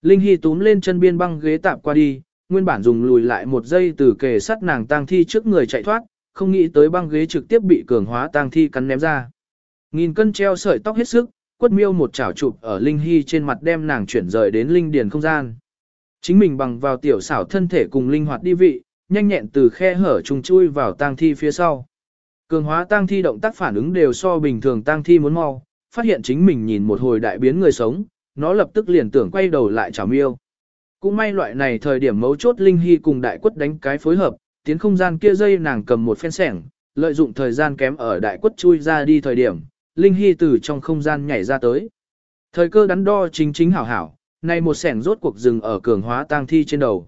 Linh Hy túm lên chân biên băng ghế tạp qua đi, nguyên bản dùng lùi lại một giây từ kề sắt nàng tang thi trước người chạy thoát, không nghĩ tới băng ghế trực tiếp bị cường hóa tang thi cắn ném ra. Nghìn cân treo sợi tóc hết sức, quất miêu một chảo chụp ở Linh Hy trên mặt đem nàng chuyển rời đến linh điền không gian. Chính mình bằng vào tiểu xảo thân thể cùng linh hoạt đi vị, nhanh nhẹn từ khe hở trùng chui vào tang thi phía sau. Cường hóa tang thi động tác phản ứng đều so bình thường tang thi muốn mau, phát hiện chính mình nhìn một hồi đại biến người sống, nó lập tức liền tưởng quay đầu lại chào miêu. Cũng may loại này thời điểm mấu chốt Linh Hy cùng đại quất đánh cái phối hợp, tiến không gian kia dây nàng cầm một phen sẻng, lợi dụng thời gian kém ở đại quất chui ra đi thời điểm, Linh Hy từ trong không gian nhảy ra tới. Thời cơ đắn đo chính chính hảo hảo, nay một sẻng rốt cuộc dừng ở cường hóa tang thi trên đầu.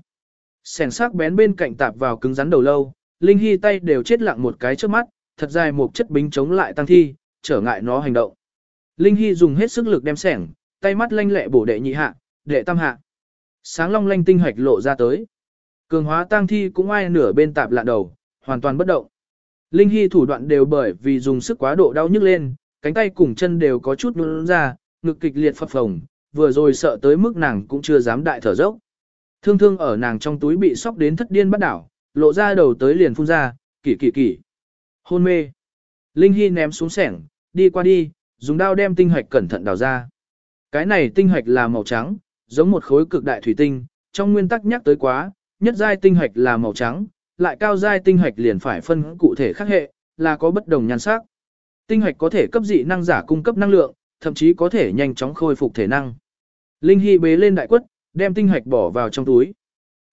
Sẻng sắc bén bên cạnh tạp vào cứng rắn đầu lâu, Linh Hy tay đều chết lặng một cái trước mắt, thật dài một chất bính chống lại tăng thi, trở ngại nó hành động. Linh Hy dùng hết sức lực đem sẻng, tay mắt lanh lẹ bổ đệ nhị hạ, đệ tam hạ. Sáng long lanh tinh hoạch lộ ra tới. Cường hóa tang thi cũng ai nửa bên tạp lạ đầu, hoàn toàn bất động. Linh Hy thủ đoạn đều bởi vì dùng sức quá độ đau nhức lên, cánh tay cùng chân đều có chút nhũn ra, ngực kịch liệt phập phồng, vừa rồi sợ tới mức nàng cũng chưa dám đại thở dốc. Thương thương ở nàng trong túi bị sóc đến thất điên bắt đảo, lộ ra đầu tới liền phun ra, kỳ kỳ kỳ. Hôn mê. Linh Hy ném xuống sẻng, đi qua đi, dùng đao đem tinh hoạch cẩn thận đào ra. Cái này tinh hạch là màu trắng, giống một khối cực đại thủy tinh, trong nguyên tắc nhắc tới quá, nhất giai tinh hạch là màu trắng, lại cao giai tinh hạch liền phải phân cụ thể khác hệ, là có bất đồng nhan sắc. Tinh hạch có thể cấp dị năng giả cung cấp năng lượng, thậm chí có thể nhanh chóng khôi phục thể năng. Linh Hy bế lên đại quất, đem tinh hạch bỏ vào trong túi.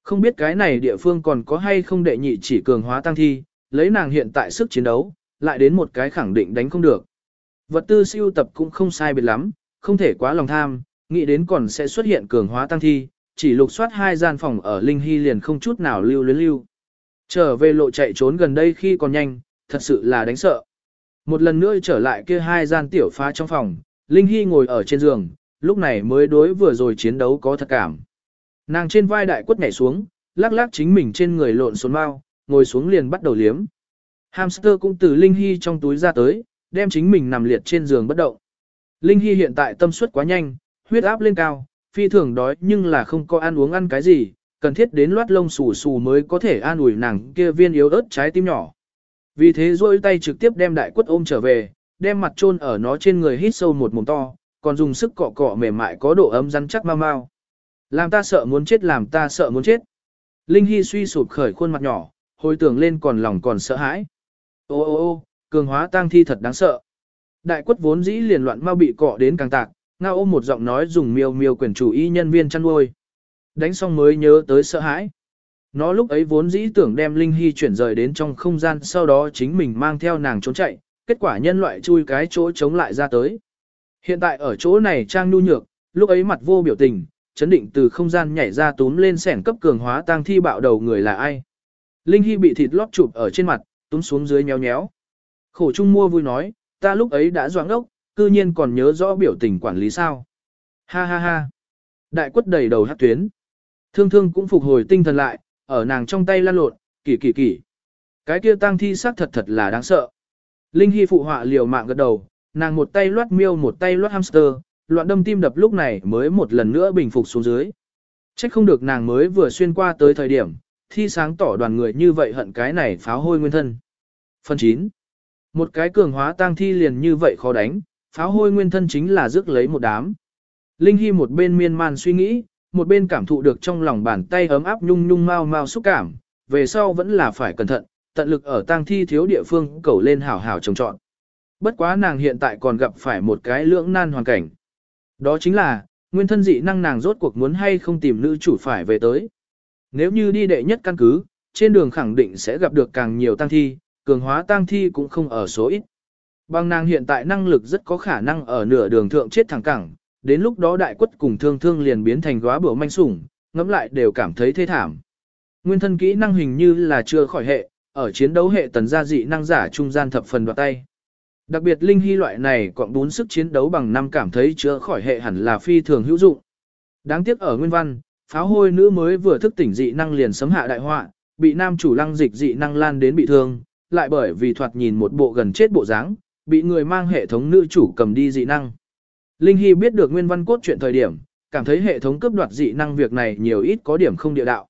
Không biết cái này địa phương còn có hay không đệ nhị chỉ cường hóa tăng thi, lấy nàng hiện tại sức chiến đấu, lại đến một cái khẳng định đánh không được. Vật tư siêu tập cũng không sai biệt lắm, không thể quá lòng tham, nghĩ đến còn sẽ xuất hiện cường hóa tăng thi, chỉ lục soát hai gian phòng ở Linh Hy liền không chút nào lưu luyến lưu. Trở về lộ chạy trốn gần đây khi còn nhanh, thật sự là đánh sợ. Một lần nữa trở lại kia hai gian tiểu phá trong phòng, Linh Hy ngồi ở trên giường, lúc này mới đối vừa rồi chiến đấu có thật cảm. Nàng trên vai đại quất nhảy xuống, lắc lắc chính mình trên người lộn xộn mau, ngồi xuống liền bắt đầu liếm. Hamster cũng từ Linh Hy trong túi ra tới, đem chính mình nằm liệt trên giường bất động. Linh Hy hiện tại tâm suất quá nhanh, huyết áp lên cao, phi thường đói nhưng là không có ăn uống ăn cái gì, cần thiết đến loát lông xù xù mới có thể an ủi nàng kia viên yếu ớt trái tim nhỏ. Vì thế rôi tay trực tiếp đem đại quất ôm trở về, đem mặt chôn ở nó trên người hít sâu một mồm to, còn dùng sức cọ cọ mềm mại có độ ấm rắn chắc mau mau. Làm ta sợ muốn chết làm ta sợ muốn chết. Linh Hy suy sụp khởi khuôn mặt nhỏ, hồi tưởng lên còn lòng còn sợ hãi. Ô ô ô, cường hóa tang thi thật đáng sợ. Đại quất vốn dĩ liền loạn mau bị cọ đến càng tạc, ngao ôm một giọng nói dùng miêu miêu quyền chủ y nhân viên chăn nuôi. đánh xong mới nhớ tới sợ hãi. Nó lúc ấy vốn dĩ tưởng đem Linh Hy chuyển rời đến trong không gian sau đó chính mình mang theo nàng trốn chạy, kết quả nhân loại chui cái chỗ chống lại ra tới. Hiện tại ở chỗ này trang nhu nhược, lúc ấy mặt vô biểu tình, chấn định từ không gian nhảy ra túm lên sẻn cấp cường hóa tang thi bạo đầu người là ai. Linh Hy bị thịt lót chụp ở trên mặt, túm xuống dưới nhéo nhéo. Khổ Trung mua vui nói, ta lúc ấy đã doáng ốc, cư nhiên còn nhớ rõ biểu tình quản lý sao. Ha ha ha. Đại quất đầy đầu hát tuyến. Thương thương cũng phục hồi tinh thần lại, ở nàng trong tay lan lộn, kỳ kỳ kỳ. Cái kia tang thi xác thật thật là đáng sợ. Linh Hy phụ họa liều mạng gật đầu, nàng một tay loát miêu một tay loát hamster, loạn đâm tim đập lúc này mới một lần nữa bình phục xuống dưới. Trách không được nàng mới vừa xuyên qua tới thời điểm, thi sáng tỏ đoàn người như vậy hận cái này pháo hôi nguyên thân. Phần 9. Một cái cường hóa tang thi liền như vậy khó đánh, pháo hôi nguyên thân chính là rước lấy một đám. Linh Hy một bên miên man suy nghĩ, một bên cảm thụ được trong lòng bàn tay ấm áp nhung nhung mau mau xúc cảm, về sau vẫn là phải cẩn thận, tận lực ở tang thi thiếu địa phương cầu lên hảo hảo trồng trọn. Bất quá nàng hiện tại còn gặp phải một cái lưỡng nan hoàn cảnh. Đó chính là, nguyên thân dị năng nàng rốt cuộc muốn hay không tìm nữ chủ phải về tới. Nếu như đi đệ nhất căn cứ, trên đường khẳng định sẽ gặp được càng nhiều tang thi, cường hóa tang thi cũng không ở số ít. Bằng nàng hiện tại năng lực rất có khả năng ở nửa đường thượng chết thẳng cẳng, đến lúc đó đại quất cùng thương thương liền biến thành góa bữa manh sủng, ngẫm lại đều cảm thấy thê thảm. Nguyên thân kỹ năng hình như là chưa khỏi hệ, ở chiến đấu hệ tần gia dị năng giả trung gian thập phần đoạt tay. Đặc biệt linh hy loại này còn bốn sức chiến đấu bằng năm cảm thấy chưa khỏi hệ hẳn là phi thường hữu dụng. Đáng tiếc ở nguyên văn, pháo hôi nữ mới vừa thức tỉnh dị năng liền sấm hạ đại họa, bị nam chủ lăng dịch dị năng lan đến bị thương, lại bởi vì thoạt nhìn một bộ gần chết bộ dáng, bị người mang hệ thống nữ chủ cầm đi dị năng. Linh Hy biết được nguyên văn cốt chuyện thời điểm, cảm thấy hệ thống cướp đoạt dị năng việc này nhiều ít có điểm không địa đạo.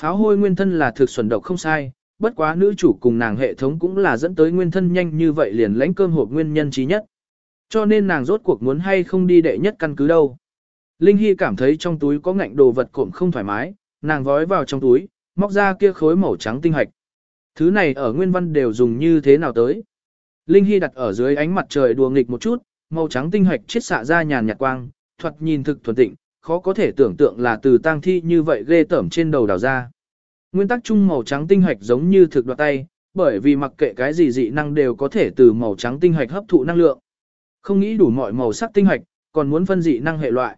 Pháo hôi nguyên thân là thực xuẩn độc không sai, bất quá nữ chủ cùng nàng hệ thống cũng là dẫn tới nguyên thân nhanh như vậy liền lãnh cơm hộp nguyên nhân trí nhất. Cho nên nàng rốt cuộc muốn hay không đi đệ nhất căn cứ đâu. Linh Hy cảm thấy trong túi có ngạnh đồ vật cộm không thoải mái, nàng vói vào trong túi, móc ra kia khối màu trắng tinh hạch. Thứ này ở nguyên văn đều dùng như thế nào tới. Linh Hy đặt ở dưới ánh mặt trời đùa nghịch một chút, màu trắng tinh hạch chiết xạ ra nhàn nhạt quang, thuật nhìn thực thuần tịnh, khó có thể tưởng tượng là từ tang thi như vậy ghê tởm trên đầu đào ra. Nguyên tắc chung màu trắng tinh hạch giống như thực đoạt tay, bởi vì mặc kệ cái gì dị năng đều có thể từ màu trắng tinh hạch hấp thụ năng lượng. Không nghĩ đủ mọi màu sắc tinh hạch, còn muốn phân dị năng hệ loại.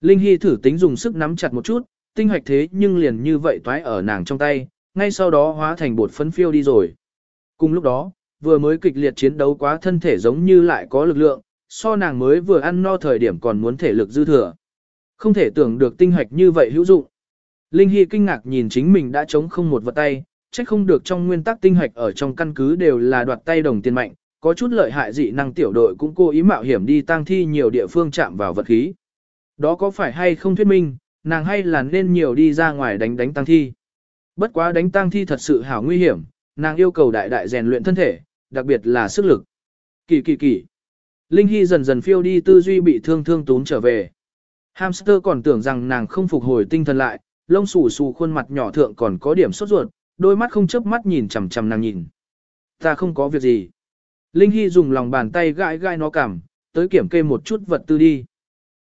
Linh Hy thử tính dùng sức nắm chặt một chút, tinh hạch thế nhưng liền như vậy toái ở nàng trong tay, ngay sau đó hóa thành bột phấn phiêu đi rồi. Cùng lúc đó, vừa mới kịch liệt chiến đấu quá thân thể giống như lại có lực lượng, so nàng mới vừa ăn no thời điểm còn muốn thể lực dư thừa. Không thể tưởng được tinh hạch như vậy hữu dụng. Linh Hy kinh ngạc nhìn chính mình đã chống không một vật tay, chắc không được trong nguyên tắc tinh hạch ở trong căn cứ đều là đoạt tay đồng tiền mạnh, có chút lợi hại dị năng tiểu đội cũng cố ý mạo hiểm đi tang thi nhiều địa phương chạm vào vật khí. Đó có phải hay không thuyết minh, nàng hay là nên nhiều đi ra ngoài đánh đánh tang thi. Bất quá đánh tang thi thật sự hảo nguy hiểm, nàng yêu cầu đại đại rèn luyện thân thể, đặc biệt là sức lực. Kỳ kỳ kỳ. Linh Hy dần dần phiêu đi tư duy bị thương thương tún trở về. Hamster còn tưởng rằng nàng không phục hồi tinh thần lại, lông xù xù khuôn mặt nhỏ thượng còn có điểm sốt ruột, đôi mắt không chớp mắt nhìn chằm chằm nàng nhìn. Ta không có việc gì. Linh Hy dùng lòng bàn tay gãi gãi nó cảm, tới kiểm kê một chút vật tư đi.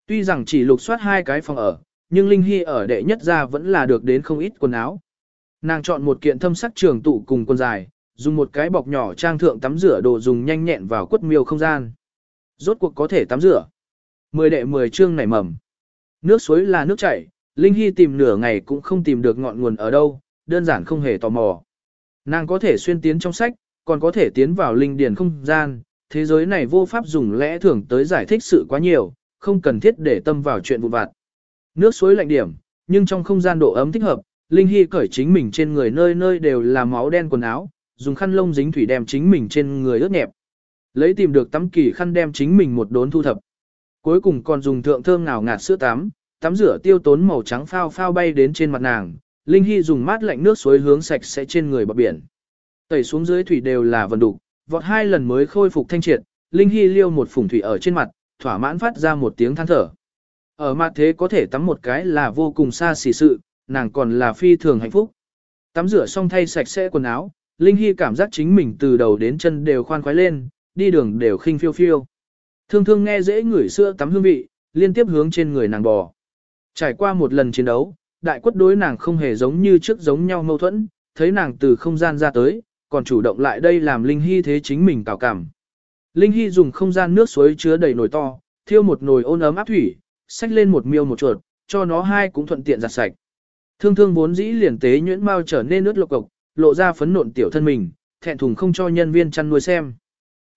Tuy rằng chỉ lục soát hai cái phòng ở, nhưng Linh Hy ở đệ nhất ra vẫn là được đến không ít quần áo. Nàng chọn một kiện thâm sắc trường tụ cùng quần dài, dùng một cái bọc nhỏ trang thượng tắm rửa đồ dùng nhanh nhẹn vào quất miêu không gian. Rốt cuộc có thể tắm rửa. Mười đệ mười chương nảy mầm. Nước suối là nước chảy, Linh Hy tìm nửa ngày cũng không tìm được ngọn nguồn ở đâu, đơn giản không hề tò mò. Nàng có thể xuyên tiến trong sách, còn có thể tiến vào linh điển không gian, thế giới này vô pháp dùng lẽ thường tới giải thích sự quá nhiều, không cần thiết để tâm vào chuyện vụn vặt. Nước suối lạnh điểm, nhưng trong không gian độ ấm thích hợp, Linh Hy cởi chính mình trên người nơi nơi đều là máu đen quần áo, dùng khăn lông dính thủy đem chính mình trên người ướt nhẹp. Lấy tìm được tắm kỳ khăn đem chính mình một đốn thu thập. Cuối cùng còn dùng thượng thơm ngào ngạt sữa tắm, tắm rửa tiêu tốn màu trắng phao phao bay đến trên mặt nàng, Linh Hy dùng mát lạnh nước suối hướng sạch sẽ trên người bờ biển. Tẩy xuống dưới thủy đều là vần đục, vọt hai lần mới khôi phục thanh triệt, Linh Hy liêu một phủng thủy ở trên mặt, thỏa mãn phát ra một tiếng than thở. Ở mặt thế có thể tắm một cái là vô cùng xa xỉ sự, nàng còn là phi thường hạnh phúc. Tắm rửa xong thay sạch sẽ quần áo, Linh Hy cảm giác chính mình từ đầu đến chân đều khoan khoái lên, đi đường đều khinh phiêu phiêu. Thương thương nghe dễ ngửi sữa tắm hương vị, liên tiếp hướng trên người nàng bò. Trải qua một lần chiến đấu, đại quất đối nàng không hề giống như trước giống nhau mâu thuẫn, thấy nàng từ không gian ra tới, còn chủ động lại đây làm Linh Hy thế chính mình cào cảm. Linh Hy dùng không gian nước suối chứa đầy nồi to, thiêu một nồi ôn ấm áp thủy, xách lên một miêu một chuột, cho nó hai cũng thuận tiện giặt sạch. Thương thương vốn dĩ liền tế nhuyễn mau trở nên nước lộc cộc, lộ ra phấn nộn tiểu thân mình, thẹn thùng không cho nhân viên chăn nuôi xem.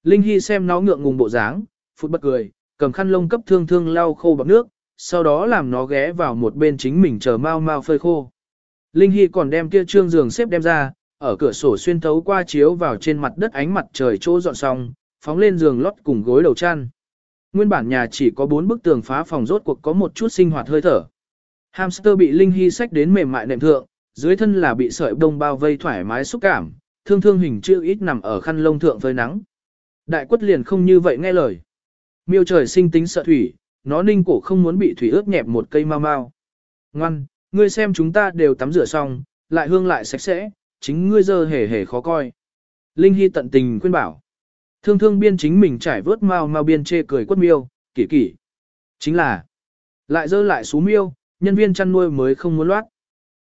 Linh Hy xem nó ngượng ngùng bộ dáng, phút bất cười, cầm khăn lông cấp thương thương lau khô bọc nước, sau đó làm nó ghé vào một bên chính mình chờ mau mau phơi khô. Linh Hy còn đem kia trương giường xếp đem ra, ở cửa sổ xuyên thấu qua chiếu vào trên mặt đất ánh mặt trời chỗ dọn xong, phóng lên giường lót cùng gối đầu chăn. Nguyên bản nhà chỉ có bốn bức tường phá phòng rốt cuộc có một chút sinh hoạt hơi thở. Hamster bị Linh Hy sách đến mềm mại nệm thượng, dưới thân là bị sợi đông bao vây thoải mái xúc cảm, thương thương hình chữ ít nằm ở khăn lông thượng phơi nắng. Đại quất liền không như vậy nghe lời. Miêu trời sinh tính sợ thủy, nó ninh cổ không muốn bị thủy ướt nhẹp một cây mau mau. Ngoan, ngươi xem chúng ta đều tắm rửa xong, lại hương lại sạch sẽ, chính ngươi dơ hề hề khó coi. Linh Hy tận tình khuyên bảo. Thương thương biên chính mình trải vớt mau mau biên chê cười quất miêu, kỷ kỷ. Chính là, lại dơ lại xú miêu, nhân viên chăn nuôi mới không muốn loát.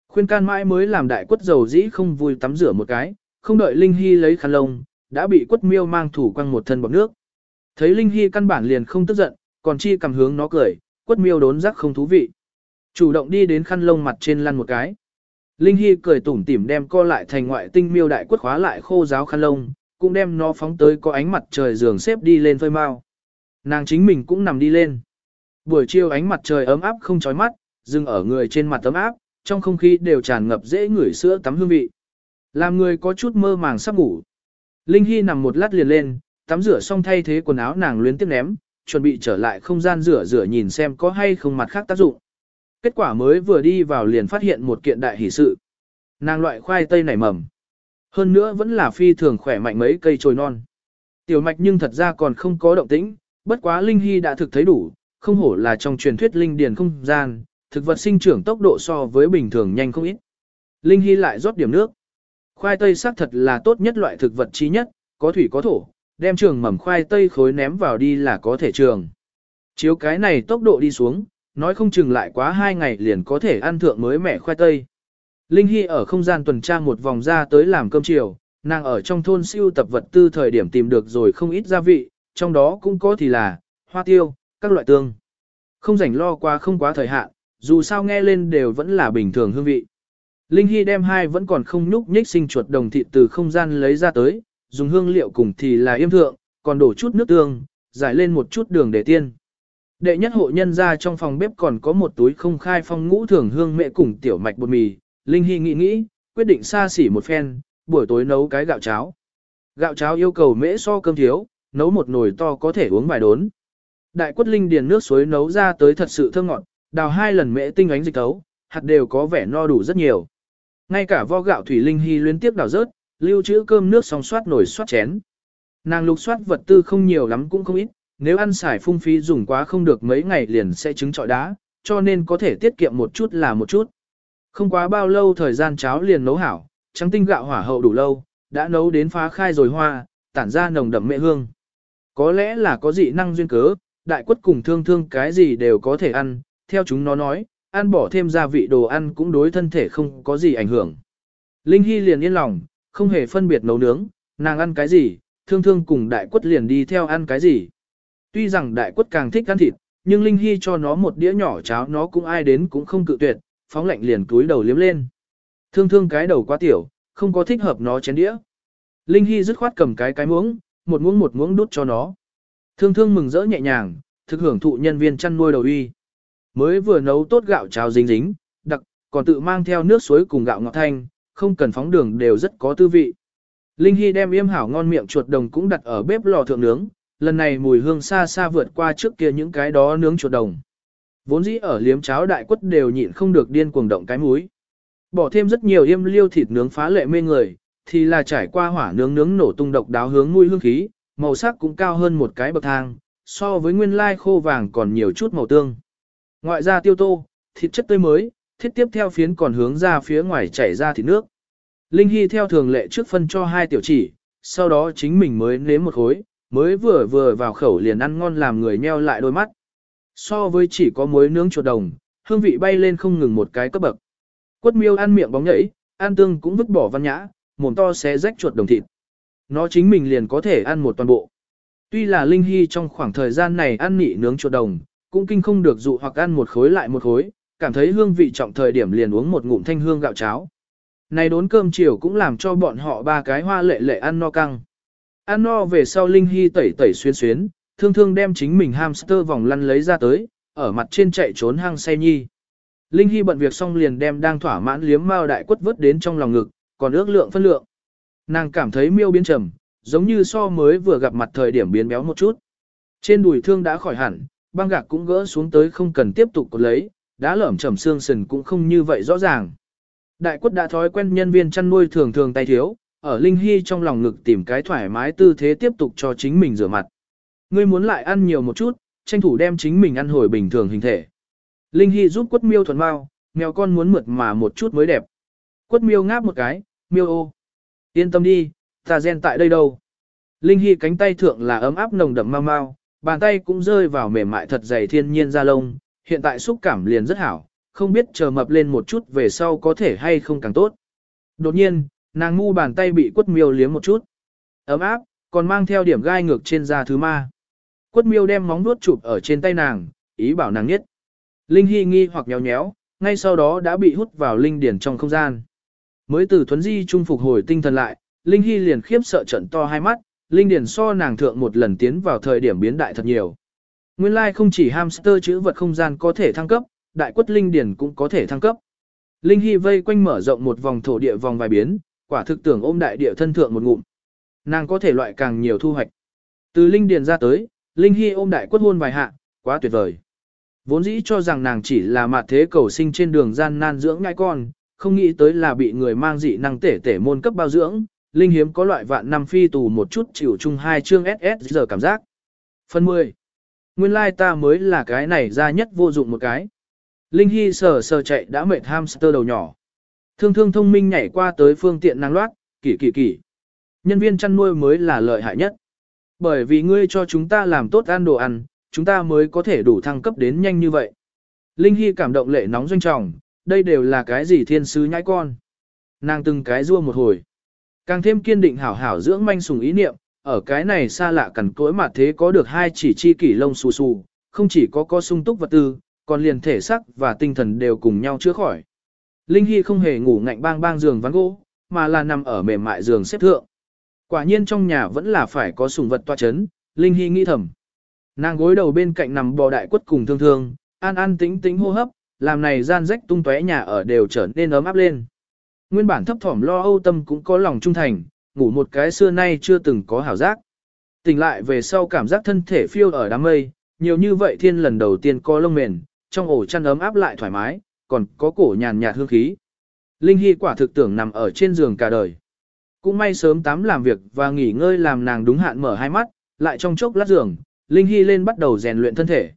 Khuyên can mãi mới làm đại quất dầu dĩ không vui tắm rửa một cái, không đợi Linh Hy lấy khăn lông, đã bị quất miêu mang thủ quăng một thân bọc nước. Thấy Linh Hy căn bản liền không tức giận, còn chi cầm hướng nó cười, quất miêu đốn giác không thú vị. Chủ động đi đến khăn lông mặt trên lăn một cái. Linh Hy cười tủm tỉm đem co lại thành ngoại tinh miêu đại quất khóa lại khô giáo khăn lông, cũng đem nó phóng tới có ánh mặt trời giường xếp đi lên phơi mau. Nàng chính mình cũng nằm đi lên. Buổi chiều ánh mặt trời ấm áp không chói mắt, dừng ở người trên mặt tấm áp, trong không khí đều tràn ngập dễ ngửi sữa tắm hương vị. Làm người có chút mơ màng sắp ngủ. Linh Hy nằm một lát liền lên, tắm rửa xong thay thế quần áo nàng luyến tiếp ném, chuẩn bị trở lại không gian rửa rửa nhìn xem có hay không mặt khác tác dụng. Kết quả mới vừa đi vào liền phát hiện một kiện đại hỷ sự. Nàng loại khoai tây nảy mầm. Hơn nữa vẫn là phi thường khỏe mạnh mấy cây trồi non. Tiểu mạch nhưng thật ra còn không có động tĩnh, bất quá Linh Hy đã thực thấy đủ, không hổ là trong truyền thuyết linh điền không gian, thực vật sinh trưởng tốc độ so với bình thường nhanh không ít. Linh Hy lại rót điểm nước. Khoai tây xác thật là tốt nhất loại thực vật chi nhất, có thủy có thổ, đem trường mầm khoai tây khối ném vào đi là có thể trường. Chiếu cái này tốc độ đi xuống, nói không chừng lại quá hai ngày liền có thể ăn thượng mới mẻ khoai tây. Linh Hy ở không gian tuần tra một vòng ra tới làm cơm chiều, nàng ở trong thôn siêu tập vật tư thời điểm tìm được rồi không ít gia vị, trong đó cũng có thì là, hoa tiêu, các loại tương. Không rảnh lo qua không quá thời hạn, dù sao nghe lên đều vẫn là bình thường hương vị. Linh Hy đem hai vẫn còn không nhúc nhích sinh chuột đồng thịt từ không gian lấy ra tới, dùng hương liệu cùng thì là yêm thượng, còn đổ chút nước tương, giải lên một chút đường để tiên. Đệ nhất hộ nhân ra trong phòng bếp còn có một túi không khai phong ngũ thường hương mẹ cùng tiểu mạch bột mì, Linh Hy nghĩ nghĩ, quyết định xa xỉ một phen, buổi tối nấu cái gạo cháo. Gạo cháo yêu cầu mễ so cơm thiếu, nấu một nồi to có thể uống vài đốn. Đại quất linh điền nước suối nấu ra tới thật sự thơm ngọt, đào hai lần mễ tinh ánh dịch tấu, hạt đều có vẻ no đủ rất nhiều. Ngay cả vo gạo thủy linh hy liên tiếp đào rớt, lưu trữ cơm nước xong soát nổi soát chén. Nàng lục soát vật tư không nhiều lắm cũng không ít, nếu ăn xài phung phí dùng quá không được mấy ngày liền sẽ trứng trọi đá, cho nên có thể tiết kiệm một chút là một chút. Không quá bao lâu thời gian cháo liền nấu hảo, trắng tinh gạo hỏa hậu đủ lâu, đã nấu đến phá khai rồi hoa, tản ra nồng đậm mẹ hương. Có lẽ là có dị năng duyên cớ, đại quất cùng thương thương cái gì đều có thể ăn, theo chúng nó nói, ăn bỏ thêm gia vị đồ ăn cũng đối thân thể không có gì ảnh hưởng. Linh Hy liền yên lòng, không hề phân biệt nấu nướng, nàng ăn cái gì, thương thương cùng đại quất liền đi theo ăn cái gì. Tuy rằng đại quất càng thích ăn thịt, nhưng Linh Hy cho nó một đĩa nhỏ cháo nó cũng ai đến cũng không cự tuyệt, phóng lạnh liền túi đầu liếm lên. Thương thương cái đầu quá tiểu, không có thích hợp nó chén đĩa. Linh Hy dứt khoát cầm cái cái muỗng, một muỗng một muỗng đút cho nó. Thương thương mừng rỡ nhẹ nhàng, thực hưởng thụ nhân viên chăn nuôi đầu uy. Mới vừa nấu tốt gạo cháo dính dính, đặc, còn tự mang theo nước suối cùng gạo ngọt thanh, không cần phóng đường đều rất có tư vị. Linh Hy đem yêm hảo ngon miệng chuột đồng cũng đặt ở bếp lò thượng nướng, lần này mùi hương xa xa vượt qua trước kia những cái đó nướng chuột đồng. Vốn dĩ ở liếm cháo đại quất đều nhịn không được điên cuồng động cái múi. Bỏ thêm rất nhiều yêm liêu thịt nướng phá lệ mê người, thì là trải qua hỏa nướng nướng nổ tung độc đáo hướng mùi hương khí, màu sắc cũng cao hơn một cái bậc thang, so với nguyên lai khô vàng còn nhiều chút màu tương. Ngoại ra tiêu tô, thịt chất tươi mới, thiết tiếp theo phiến còn hướng ra phía ngoài chảy ra thịt nước. Linh Hy theo thường lệ trước phân cho hai tiểu chỉ, sau đó chính mình mới nếm một khối, mới vừa vừa vào khẩu liền ăn ngon làm người nheo lại đôi mắt. So với chỉ có muối nướng chuột đồng, hương vị bay lên không ngừng một cái cấp bậc. Quất miêu ăn miệng bóng nhảy, ăn tương cũng vứt bỏ văn nhã, mồm to xé rách chuột đồng thịt. Nó chính mình liền có thể ăn một toàn bộ. Tuy là Linh Hy trong khoảng thời gian này ăn nị nướng chuột đồng, cũng kinh không được dụ hoặc ăn một khối lại một khối, cảm thấy hương vị trọng thời điểm liền uống một ngụm thanh hương gạo cháo. Này đốn cơm chiều cũng làm cho bọn họ ba cái hoa lệ lệ ăn no căng. Ăn no về sau Linh Hy tẩy tẩy xuyên xuyến, thương thương đem chính mình hamster vòng lăn lấy ra tới, ở mặt trên chạy trốn hang say nhi. Linh Hy bận việc xong liền đem đang thỏa mãn liếm mao đại quất vớt đến trong lòng ngực, còn ước lượng phân lượng. Nàng cảm thấy miêu biến trầm, giống như so mới vừa gặp mặt thời điểm biến béo một chút. Trên đùi thương đã khỏi hẳn, băng gạc cũng gỡ xuống tới không cần tiếp tục cột lấy, đá lởm chầm xương sườn cũng không như vậy rõ ràng. Đại quất đã thói quen nhân viên chăn nuôi thường thường tay thiếu, ở Linh Hy trong lòng ngực tìm cái thoải mái tư thế tiếp tục cho chính mình rửa mặt. Ngươi muốn lại ăn nhiều một chút, tranh thủ đem chính mình ăn hồi bình thường hình thể. Linh Hy giúp quất miêu thuần mau, mèo con muốn mượt mà một chút mới đẹp. Quất miêu ngáp một cái, miêu ô. Yên tâm đi, ta gen tại đây đâu. Linh Hy cánh tay thượng là ấm áp nồng đậm mau mau, bàn tay cũng rơi vào mềm mại thật dày thiên nhiên da lông, hiện tại xúc cảm liền rất hảo, không biết chờ mập lên một chút về sau có thể hay không càng tốt. Đột nhiên, nàng ngu bàn tay bị quất miêu liếm một chút. Ấm áp, còn mang theo điểm gai ngược trên da thứ ma. Quất miêu đem móng nuốt chụp ở trên tay nàng, ý bảo nàng nhất. Linh Hy nghi hoặc nhéo nhéo, ngay sau đó đã bị hút vào linh điển trong không gian. Mới từ thuấn di trung phục hồi tinh thần lại, Linh Hy liền khiếp sợ trận to hai mắt, linh điển so nàng thượng một lần tiến vào thời điểm biến đại thật nhiều. Nguyên lai like không chỉ hamster chữ vật không gian có thể thăng cấp, đại quất linh điển cũng có thể thăng cấp. Linh Hy vây quanh mở rộng một vòng thổ địa vòng vài biến, quả thực tưởng ôm đại địa thân thượng một ngụm. Nàng có thể loại càng nhiều thu hoạch. Từ linh điển ra tới, Linh Hy ôm đại quất hôn vài hạ, quá tuyệt vời. Vốn dĩ cho rằng nàng chỉ là mặt thế cầu sinh trên đường gian nan dưỡng ngai con, không nghĩ tới là bị người mang dị năng tể tể môn cấp bao dưỡng, linh hiếm có loại vạn năm phi tù một chút chịu chung hai chương SS giờ cảm giác. Phần 10. Nguyên lai ta mới là cái này ra nhất vô dụng một cái. Linh Hy sờ sờ chạy đã mệt hamster đầu nhỏ. Thương thương thông minh nhảy qua tới phương tiện năng loát, kỳ kỳ kỳ. Nhân viên chăn nuôi mới là lợi hại nhất. Bởi vì ngươi cho chúng ta làm tốt ăn đồ ăn, chúng ta mới có thể đủ thăng cấp đến nhanh như vậy. Linh Hy cảm động lệ nóng doanh trọng, đây đều là cái gì thiên sứ nhãi con. Nàng từng cái rua một hồi. Càng thêm kiên định hảo hảo dưỡng manh sùng ý niệm, ở cái này xa lạ cẩn cỗi mà thế có được hai chỉ chi kỷ lông xù xù, không chỉ có có sung túc vật tư, còn liền thể sắc và tinh thần đều cùng nhau chữa khỏi. Linh Hy không hề ngủ ngạnh bang bang giường ván gỗ, mà là nằm ở mềm mại giường xếp thượng. Quả nhiên trong nhà vẫn là phải có sùng vật toa chấn, Linh Hy nghĩ thầm. Nàng gối đầu bên cạnh nằm bò đại quất cùng thương thương, an an tĩnh tĩnh hô hấp, làm này gian rách tung tóe nhà ở đều trở nên ấm áp lên. Nguyên bản thấp thỏm lo âu tâm cũng có lòng trung thành, ngủ một cái xưa nay chưa từng có hảo giác. Tỉnh lại về sau cảm giác thân thể phiêu ở đám mây, nhiều như vậy thiên lần đầu tiên có lông mền, trong ổ chăn ấm áp lại thoải mái, còn có cổ nhàn nhạt hương khí. Linh Hy quả thực tưởng nằm ở trên giường cả đời. Cũng may sớm tắm làm việc và nghỉ ngơi làm nàng đúng hạn mở hai mắt, lại trong chốc lát giường, Linh Hy lên bắt đầu rèn luyện thân thể.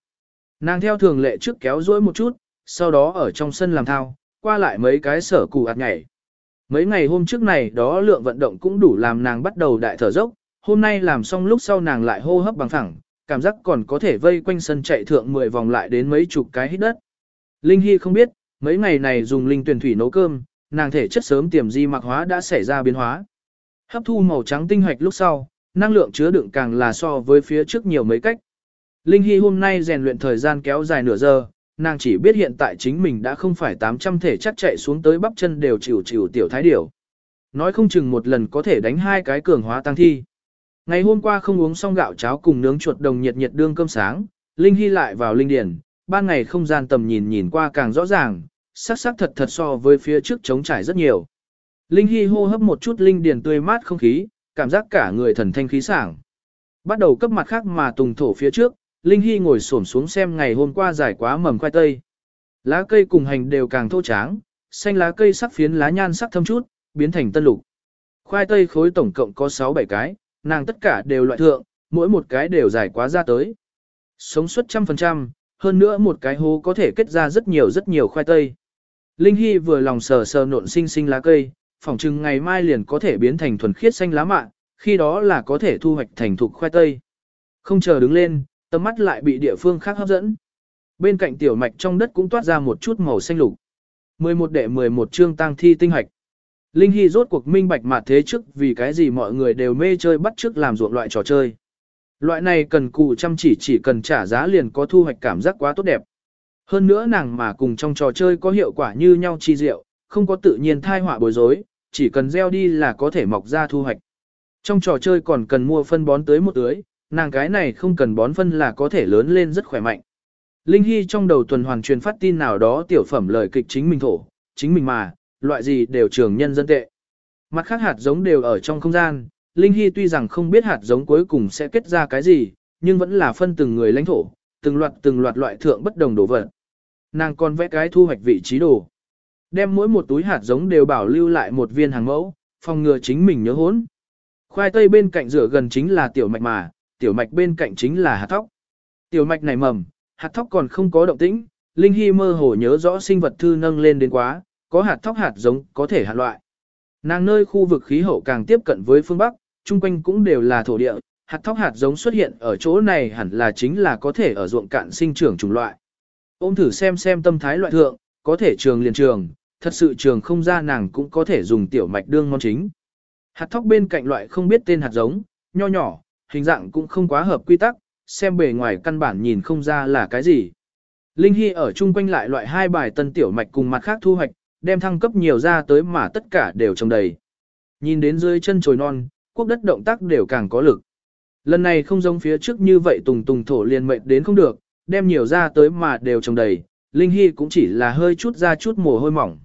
Nàng theo thường lệ trước kéo duỗi một chút, sau đó ở trong sân làm thao, qua lại mấy cái sở cù ạt nhảy. Mấy ngày hôm trước này đó lượng vận động cũng đủ làm nàng bắt đầu đại thở dốc, hôm nay làm xong lúc sau nàng lại hô hấp bằng thẳng, cảm giác còn có thể vây quanh sân chạy thượng 10 vòng lại đến mấy chục cái hít đất. Linh Hy không biết, mấy ngày này dùng linh tuyển thủy nấu cơm, nàng thể chất sớm tiềm di mạc hóa đã xảy ra biến hóa. Hấp thu màu trắng tinh hoạch lúc sau, năng lượng chứa đựng càng là so với phía trước nhiều mấy cách. Linh Hy hôm nay rèn luyện thời gian kéo dài nửa giờ, nàng chỉ biết hiện tại chính mình đã không phải 800 thể chắc chạy xuống tới bắp chân đều chịu chịu tiểu thái điểu. Nói không chừng một lần có thể đánh hai cái cường hóa tăng thi. Ngày hôm qua không uống xong gạo cháo cùng nướng chuột đồng nhiệt nhiệt đương cơm sáng, Linh Hy lại vào linh điển, ban ngày không gian tầm nhìn nhìn qua càng rõ ràng, sắc sắc thật thật so với phía trước trống trải rất nhiều. Linh Hy hô hấp một chút linh điển tươi mát không khí, cảm giác cả người thần thanh khí sảng. Bắt đầu cấp mặt khác mà tùng thổ phía trước, Linh Hy ngồi xổm xuống xem ngày hôm qua giải quá mầm khoai tây. Lá cây cùng hành đều càng thô tráng, xanh lá cây sắc phiến lá nhan sắc thâm chút, biến thành tân lục. Khoai tây khối tổng cộng có 6-7 cái, nàng tất cả đều loại thượng, mỗi một cái đều dài quá ra tới. Sống suất trăm phần trăm, hơn nữa một cái hố có thể kết ra rất nhiều rất nhiều khoai tây. Linh Hy vừa lòng sờ sờ nộn xinh xinh lá cây, phỏng chừng ngày mai liền có thể biến thành thuần khiết xanh lá mạ, khi đó là có thể thu hoạch thành thục khoai tây. Không chờ đứng lên, tầm mắt lại bị địa phương khác hấp dẫn. Bên cạnh tiểu mạch trong đất cũng toát ra một chút màu xanh lục. 11 đệ 11 chương tang thi tinh hạch. Linh Hy rốt cuộc minh bạch mặt thế trước vì cái gì mọi người đều mê chơi bắt trước làm ruộng loại trò chơi. Loại này cần cụ chăm chỉ chỉ cần trả giá liền có thu hoạch cảm giác quá tốt đẹp. Hơn nữa nàng mà cùng trong trò chơi có hiệu quả như nhau chi diệu, không có tự nhiên thai họa bối rối, chỉ cần gieo đi là có thể mọc ra thu hoạch. Trong trò chơi còn cần mua phân bón tới một tưới, nàng cái này không cần bón phân là có thể lớn lên rất khỏe mạnh. Linh Hy trong đầu tuần hoàn truyền phát tin nào đó tiểu phẩm lời kịch chính mình thổ, chính mình mà, loại gì đều trường nhân dân tệ. Mặt khác hạt giống đều ở trong không gian, Linh Hy tuy rằng không biết hạt giống cuối cùng sẽ kết ra cái gì, nhưng vẫn là phân từng người lãnh thổ, từng loạt từng loạt loại thượng bất đồng đồ vật. Nàng còn vẽ cái thu hoạch vị trí đồ. Đem mỗi một túi hạt giống đều bảo lưu lại một viên hàng mẫu, phòng ngừa chính mình nhớ hốn. Khoai tây bên cạnh rửa gần chính là tiểu mạch mà, tiểu mạch bên cạnh chính là hạt thóc. Tiểu mạch này mầm, hạt thóc còn không có động tĩnh, Linh Hy mơ hồ nhớ rõ sinh vật thư nâng lên đến quá, có hạt thóc hạt giống có thể hạt loại. Nàng nơi khu vực khí hậu càng tiếp cận với phương Bắc, chung quanh cũng đều là thổ địa, hạt thóc hạt giống xuất hiện ở chỗ này hẳn là chính là có thể ở ruộng cạn sinh trưởng chủng loại. Ôm thử xem xem tâm thái loại thượng, có thể trường liền trường, thật sự trường không ra nàng cũng có thể dùng tiểu mạch đương món chính. Hạt thóc bên cạnh loại không biết tên hạt giống, nho nhỏ, hình dạng cũng không quá hợp quy tắc, xem bề ngoài căn bản nhìn không ra là cái gì. Linh Hy ở chung quanh lại loại hai bài tân tiểu mạch cùng mặt khác thu hoạch, đem thăng cấp nhiều ra tới mà tất cả đều trồng đầy. Nhìn đến dưới chân trồi non, quốc đất động tác đều càng có lực. Lần này không giống phía trước như vậy tùng tùng thổ liền mệnh đến không được, đem nhiều ra tới mà đều trồng đầy, Linh Hy cũng chỉ là hơi chút ra chút mồ hôi mỏng.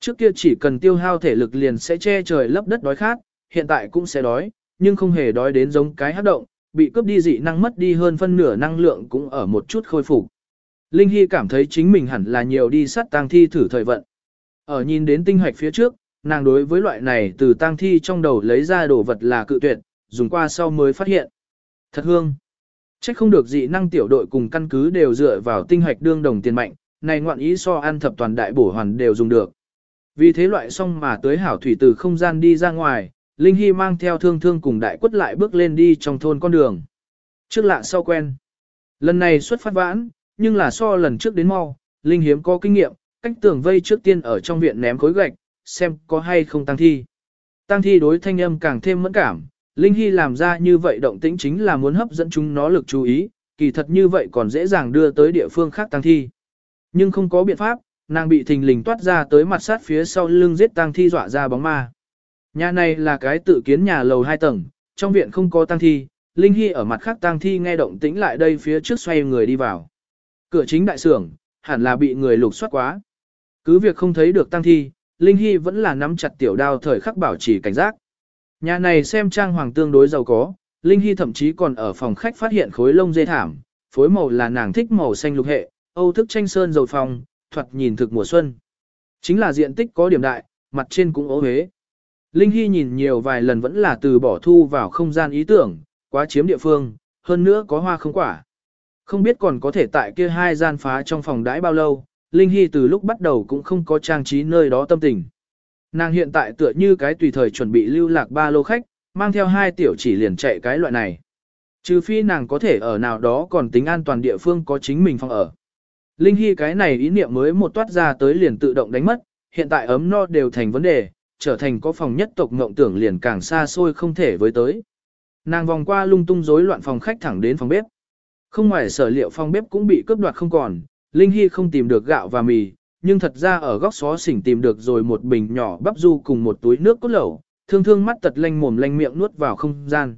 Trước kia chỉ cần tiêu hao thể lực liền sẽ che trời lấp đất đói khát, hiện tại cũng sẽ đói, nhưng không hề đói đến giống cái hát động, bị cướp đi dị năng mất đi hơn phân nửa năng lượng cũng ở một chút khôi phục. Linh Hy cảm thấy chính mình hẳn là nhiều đi sát tang thi thử thời vận. Ở nhìn đến tinh hoạch phía trước, nàng đối với loại này từ tang thi trong đầu lấy ra đồ vật là cự tuyệt, dùng qua sau mới phát hiện. Thật hương. Chắc không được dị năng tiểu đội cùng căn cứ đều dựa vào tinh hoạch đương đồng tiền mạnh, này ngoạn ý so ăn thập toàn đại bổ hoàn đều dùng được. Vì thế loại xong mà tới hảo thủy từ không gian đi ra ngoài, Linh Hy mang theo thương thương cùng đại quất lại bước lên đi trong thôn con đường. Trước lạ sau quen. Lần này xuất phát vãn, nhưng là so lần trước đến mau, Linh hiếm có kinh nghiệm, cách tường vây trước tiên ở trong viện ném khối gạch, xem có hay không tăng thi. Tăng thi đối thanh âm càng thêm mẫn cảm, Linh Hy làm ra như vậy động tĩnh chính là muốn hấp dẫn chúng nó lực chú ý, kỳ thật như vậy còn dễ dàng đưa tới địa phương khác tăng thi. Nhưng không có biện pháp, nàng bị thình lình toát ra tới mặt sát phía sau lưng giết tăng thi dọa ra bóng ma. Nhà này là cái tự kiến nhà lầu hai tầng, trong viện không có tang thi, Linh Hy ở mặt khác tang thi nghe động tĩnh lại đây phía trước xoay người đi vào. Cửa chính đại sưởng, hẳn là bị người lục soát quá. Cứ việc không thấy được tang thi, Linh Hy vẫn là nắm chặt tiểu đao thời khắc bảo trì cảnh giác. Nhà này xem trang hoàng tương đối giàu có, Linh Hy thậm chí còn ở phòng khách phát hiện khối lông dê thảm, phối màu là nàng thích màu xanh lục hệ, Âu thức tranh sơn dầu phòng, thoạt nhìn thực mùa xuân. Chính là diện tích có điểm đại, mặt trên cũng ố hế. Linh Hy nhìn nhiều vài lần vẫn là từ bỏ thu vào không gian ý tưởng, quá chiếm địa phương, hơn nữa có hoa không quả. Không biết còn có thể tại kia hai gian phá trong phòng đãi bao lâu, Linh Hy từ lúc bắt đầu cũng không có trang trí nơi đó tâm tình. Nàng hiện tại tựa như cái tùy thời chuẩn bị lưu lạc ba lô khách, mang theo hai tiểu chỉ liền chạy cái loại này. Trừ phi nàng có thể ở nào đó còn tính an toàn địa phương có chính mình phòng ở. Linh Hy cái này ý niệm mới một toát ra tới liền tự động đánh mất, hiện tại ấm no đều thành vấn đề, trở thành có phòng nhất tộc ngộng tưởng liền càng xa xôi không thể với tới. Nàng vòng qua lung tung rối loạn phòng khách thẳng đến phòng bếp. Không ngoài sở liệu phòng bếp cũng bị cướp đoạt không còn, Linh Hy không tìm được gạo và mì, nhưng thật ra ở góc xó xỉnh tìm được rồi một bình nhỏ bắp du cùng một túi nước cốt lẩu, thương thương mắt tật lanh mồm lanh miệng nuốt vào không gian.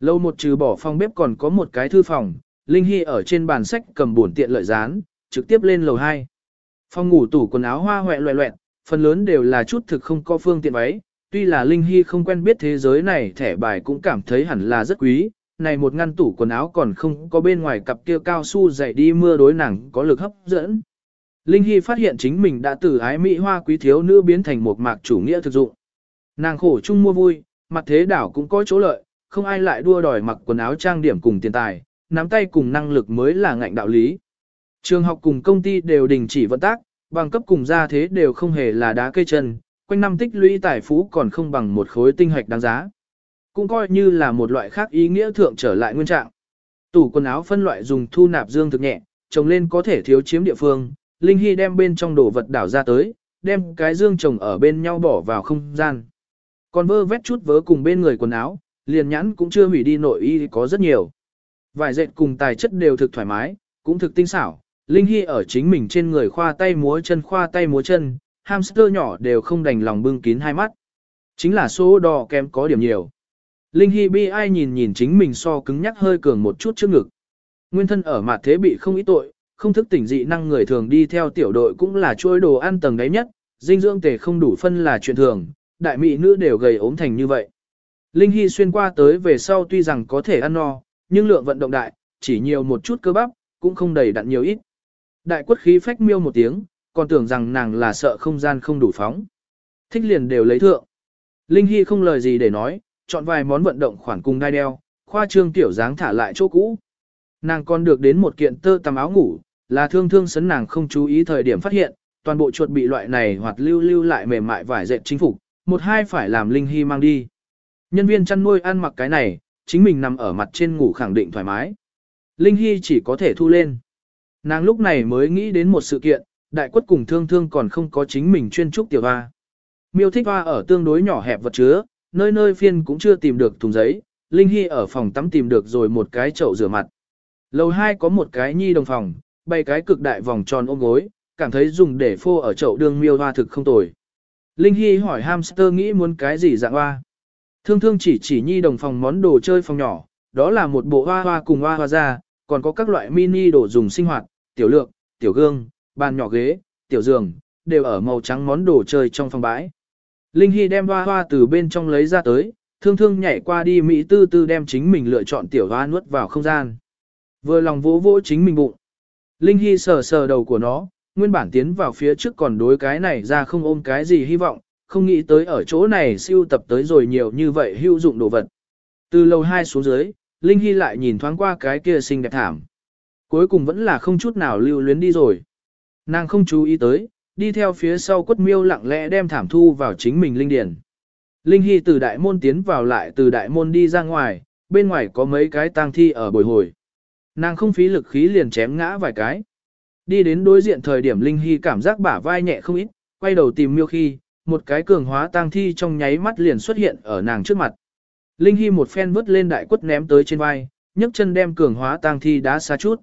Lâu một trừ bỏ phòng bếp còn có một cái thư phòng, Linh Hy ở trên bàn sách cầm buồn tiện lợi dán, trực tiếp lên lầu 2. Phòng ngủ tủ quần áo hoa hoẹ loẹ loẹt, phần lớn đều là chút thực không có phương tiện váy, tuy là Linh Hy không quen biết thế giới này thẻ bài cũng cảm thấy hẳn là rất quý, này một ngăn tủ quần áo còn không có bên ngoài cặp kia cao su dày đi mưa đối nàng có lực hấp dẫn. Linh Hy phát hiện chính mình đã từ ái mỹ hoa quý thiếu nữ biến thành một mạc chủ nghĩa thực dụng. Nàng khổ chung mua vui, mặt thế đảo cũng có chỗ lợi, không ai lại đua đòi mặc quần áo trang điểm cùng tiền tài, nắm tay cùng năng lực mới là ngạnh đạo lý. Trường học cùng công ty đều đình chỉ vận tác, bằng cấp cùng gia thế đều không hề là đá cây chân, quanh năm tích lũy tài phú còn không bằng một khối tinh hạch đáng giá. Cũng coi như là một loại khác ý nghĩa thượng trở lại nguyên trạng. Tủ quần áo phân loại dùng thu nạp dương thực nhẹ, trồng lên có thể thiếu chiếm địa phương, Linh Hy đem bên trong đồ vật đảo ra tới, đem cái dương chồng ở bên nhau bỏ vào không gian. Còn vơ vét chút vớ cùng bên người quần áo, liền nhãn cũng chưa hủy đi nội y có rất nhiều. Vài dệt cùng tài chất đều thực thoải mái, cũng thực tinh xảo. Linh Hy ở chính mình trên người khoa tay múa chân khoa tay múa chân, hamster nhỏ đều không đành lòng bưng kín hai mắt. Chính là số đo kém có điểm nhiều. Linh Hy bi ai nhìn nhìn chính mình so cứng nhắc hơi cường một chút trước ngực. Nguyên thân ở mặt thế bị không ý tội, không thức tỉnh dị năng người thường đi theo tiểu đội cũng là chuỗi đồ ăn tầng đáy nhất, dinh dưỡng tề không đủ phân là chuyện thường, đại mỹ nữ đều gầy ốm thành như vậy. Linh Hy xuyên qua tới về sau tuy rằng có thể ăn no, nhưng lượng vận động đại, chỉ nhiều một chút cơ bắp, cũng không đầy đặn nhiều ít. Đại quất khí phách miêu một tiếng, còn tưởng rằng nàng là sợ không gian không đủ phóng. Thích liền đều lấy thượng. Linh Hy không lời gì để nói, chọn vài món vận động khoản cùng đai đeo, khoa trương tiểu dáng thả lại chỗ cũ. Nàng còn được đến một kiện tơ tằm áo ngủ, là thương thương sấn nàng không chú ý thời điểm phát hiện, toàn bộ chuột bị loại này hoặc lưu lưu lại mềm mại vải dệt chính phục, một hai phải làm Linh Hy mang đi. Nhân viên chăn nuôi ăn mặc cái này, chính mình nằm ở mặt trên ngủ khẳng định thoải mái. Linh Hy chỉ có thể thu lên. Nàng lúc này mới nghĩ đến một sự kiện, đại quất cùng thương thương còn không có chính mình chuyên trúc tiểu hoa. Miêu thích hoa ở tương đối nhỏ hẹp vật chứa, nơi nơi phiên cũng chưa tìm được thùng giấy, Linh Hy ở phòng tắm tìm được rồi một cái chậu rửa mặt. Lầu 2 có một cái nhi đồng phòng, bày cái cực đại vòng tròn ôm gối, cảm thấy dùng để phô ở chậu đường miêu hoa thực không tồi. Linh Hy hỏi hamster nghĩ muốn cái gì dạng hoa. Thương thương chỉ chỉ nhi đồng phòng món đồ chơi phòng nhỏ, đó là một bộ hoa hoa cùng hoa hoa ra, còn có các loại mini đồ dùng sinh hoạt, tiểu lược, tiểu gương, bàn nhỏ ghế, tiểu giường, đều ở màu trắng món đồ chơi trong phòng bãi. Linh Hy đem hoa hoa từ bên trong lấy ra tới, thương thương nhảy qua đi Mỹ tư tư đem chính mình lựa chọn tiểu hoa nuốt vào không gian. Vừa lòng vỗ vỗ chính mình bụng. Linh Hy sờ sờ đầu của nó, nguyên bản tiến vào phía trước còn đối cái này ra không ôm cái gì hy vọng, không nghĩ tới ở chỗ này siêu tập tới rồi nhiều như vậy hữu dụng đồ vật. Từ lầu 2 xuống dưới, Linh Hy lại nhìn thoáng qua cái kia xinh đẹp thảm. Cuối cùng vẫn là không chút nào lưu luyến đi rồi. Nàng không chú ý tới, đi theo phía sau quất miêu lặng lẽ đem thảm thu vào chính mình linh điển. Linh Hy từ đại môn tiến vào lại từ đại môn đi ra ngoài, bên ngoài có mấy cái tang thi ở bồi hồi. Nàng không phí lực khí liền chém ngã vài cái. Đi đến đối diện thời điểm Linh Hy cảm giác bả vai nhẹ không ít, quay đầu tìm miêu khi, một cái cường hóa tang thi trong nháy mắt liền xuất hiện ở nàng trước mặt. Linh Hy một phen vứt lên đại quất ném tới trên vai, nhấc chân đem cường hóa tang thi đá xa chút.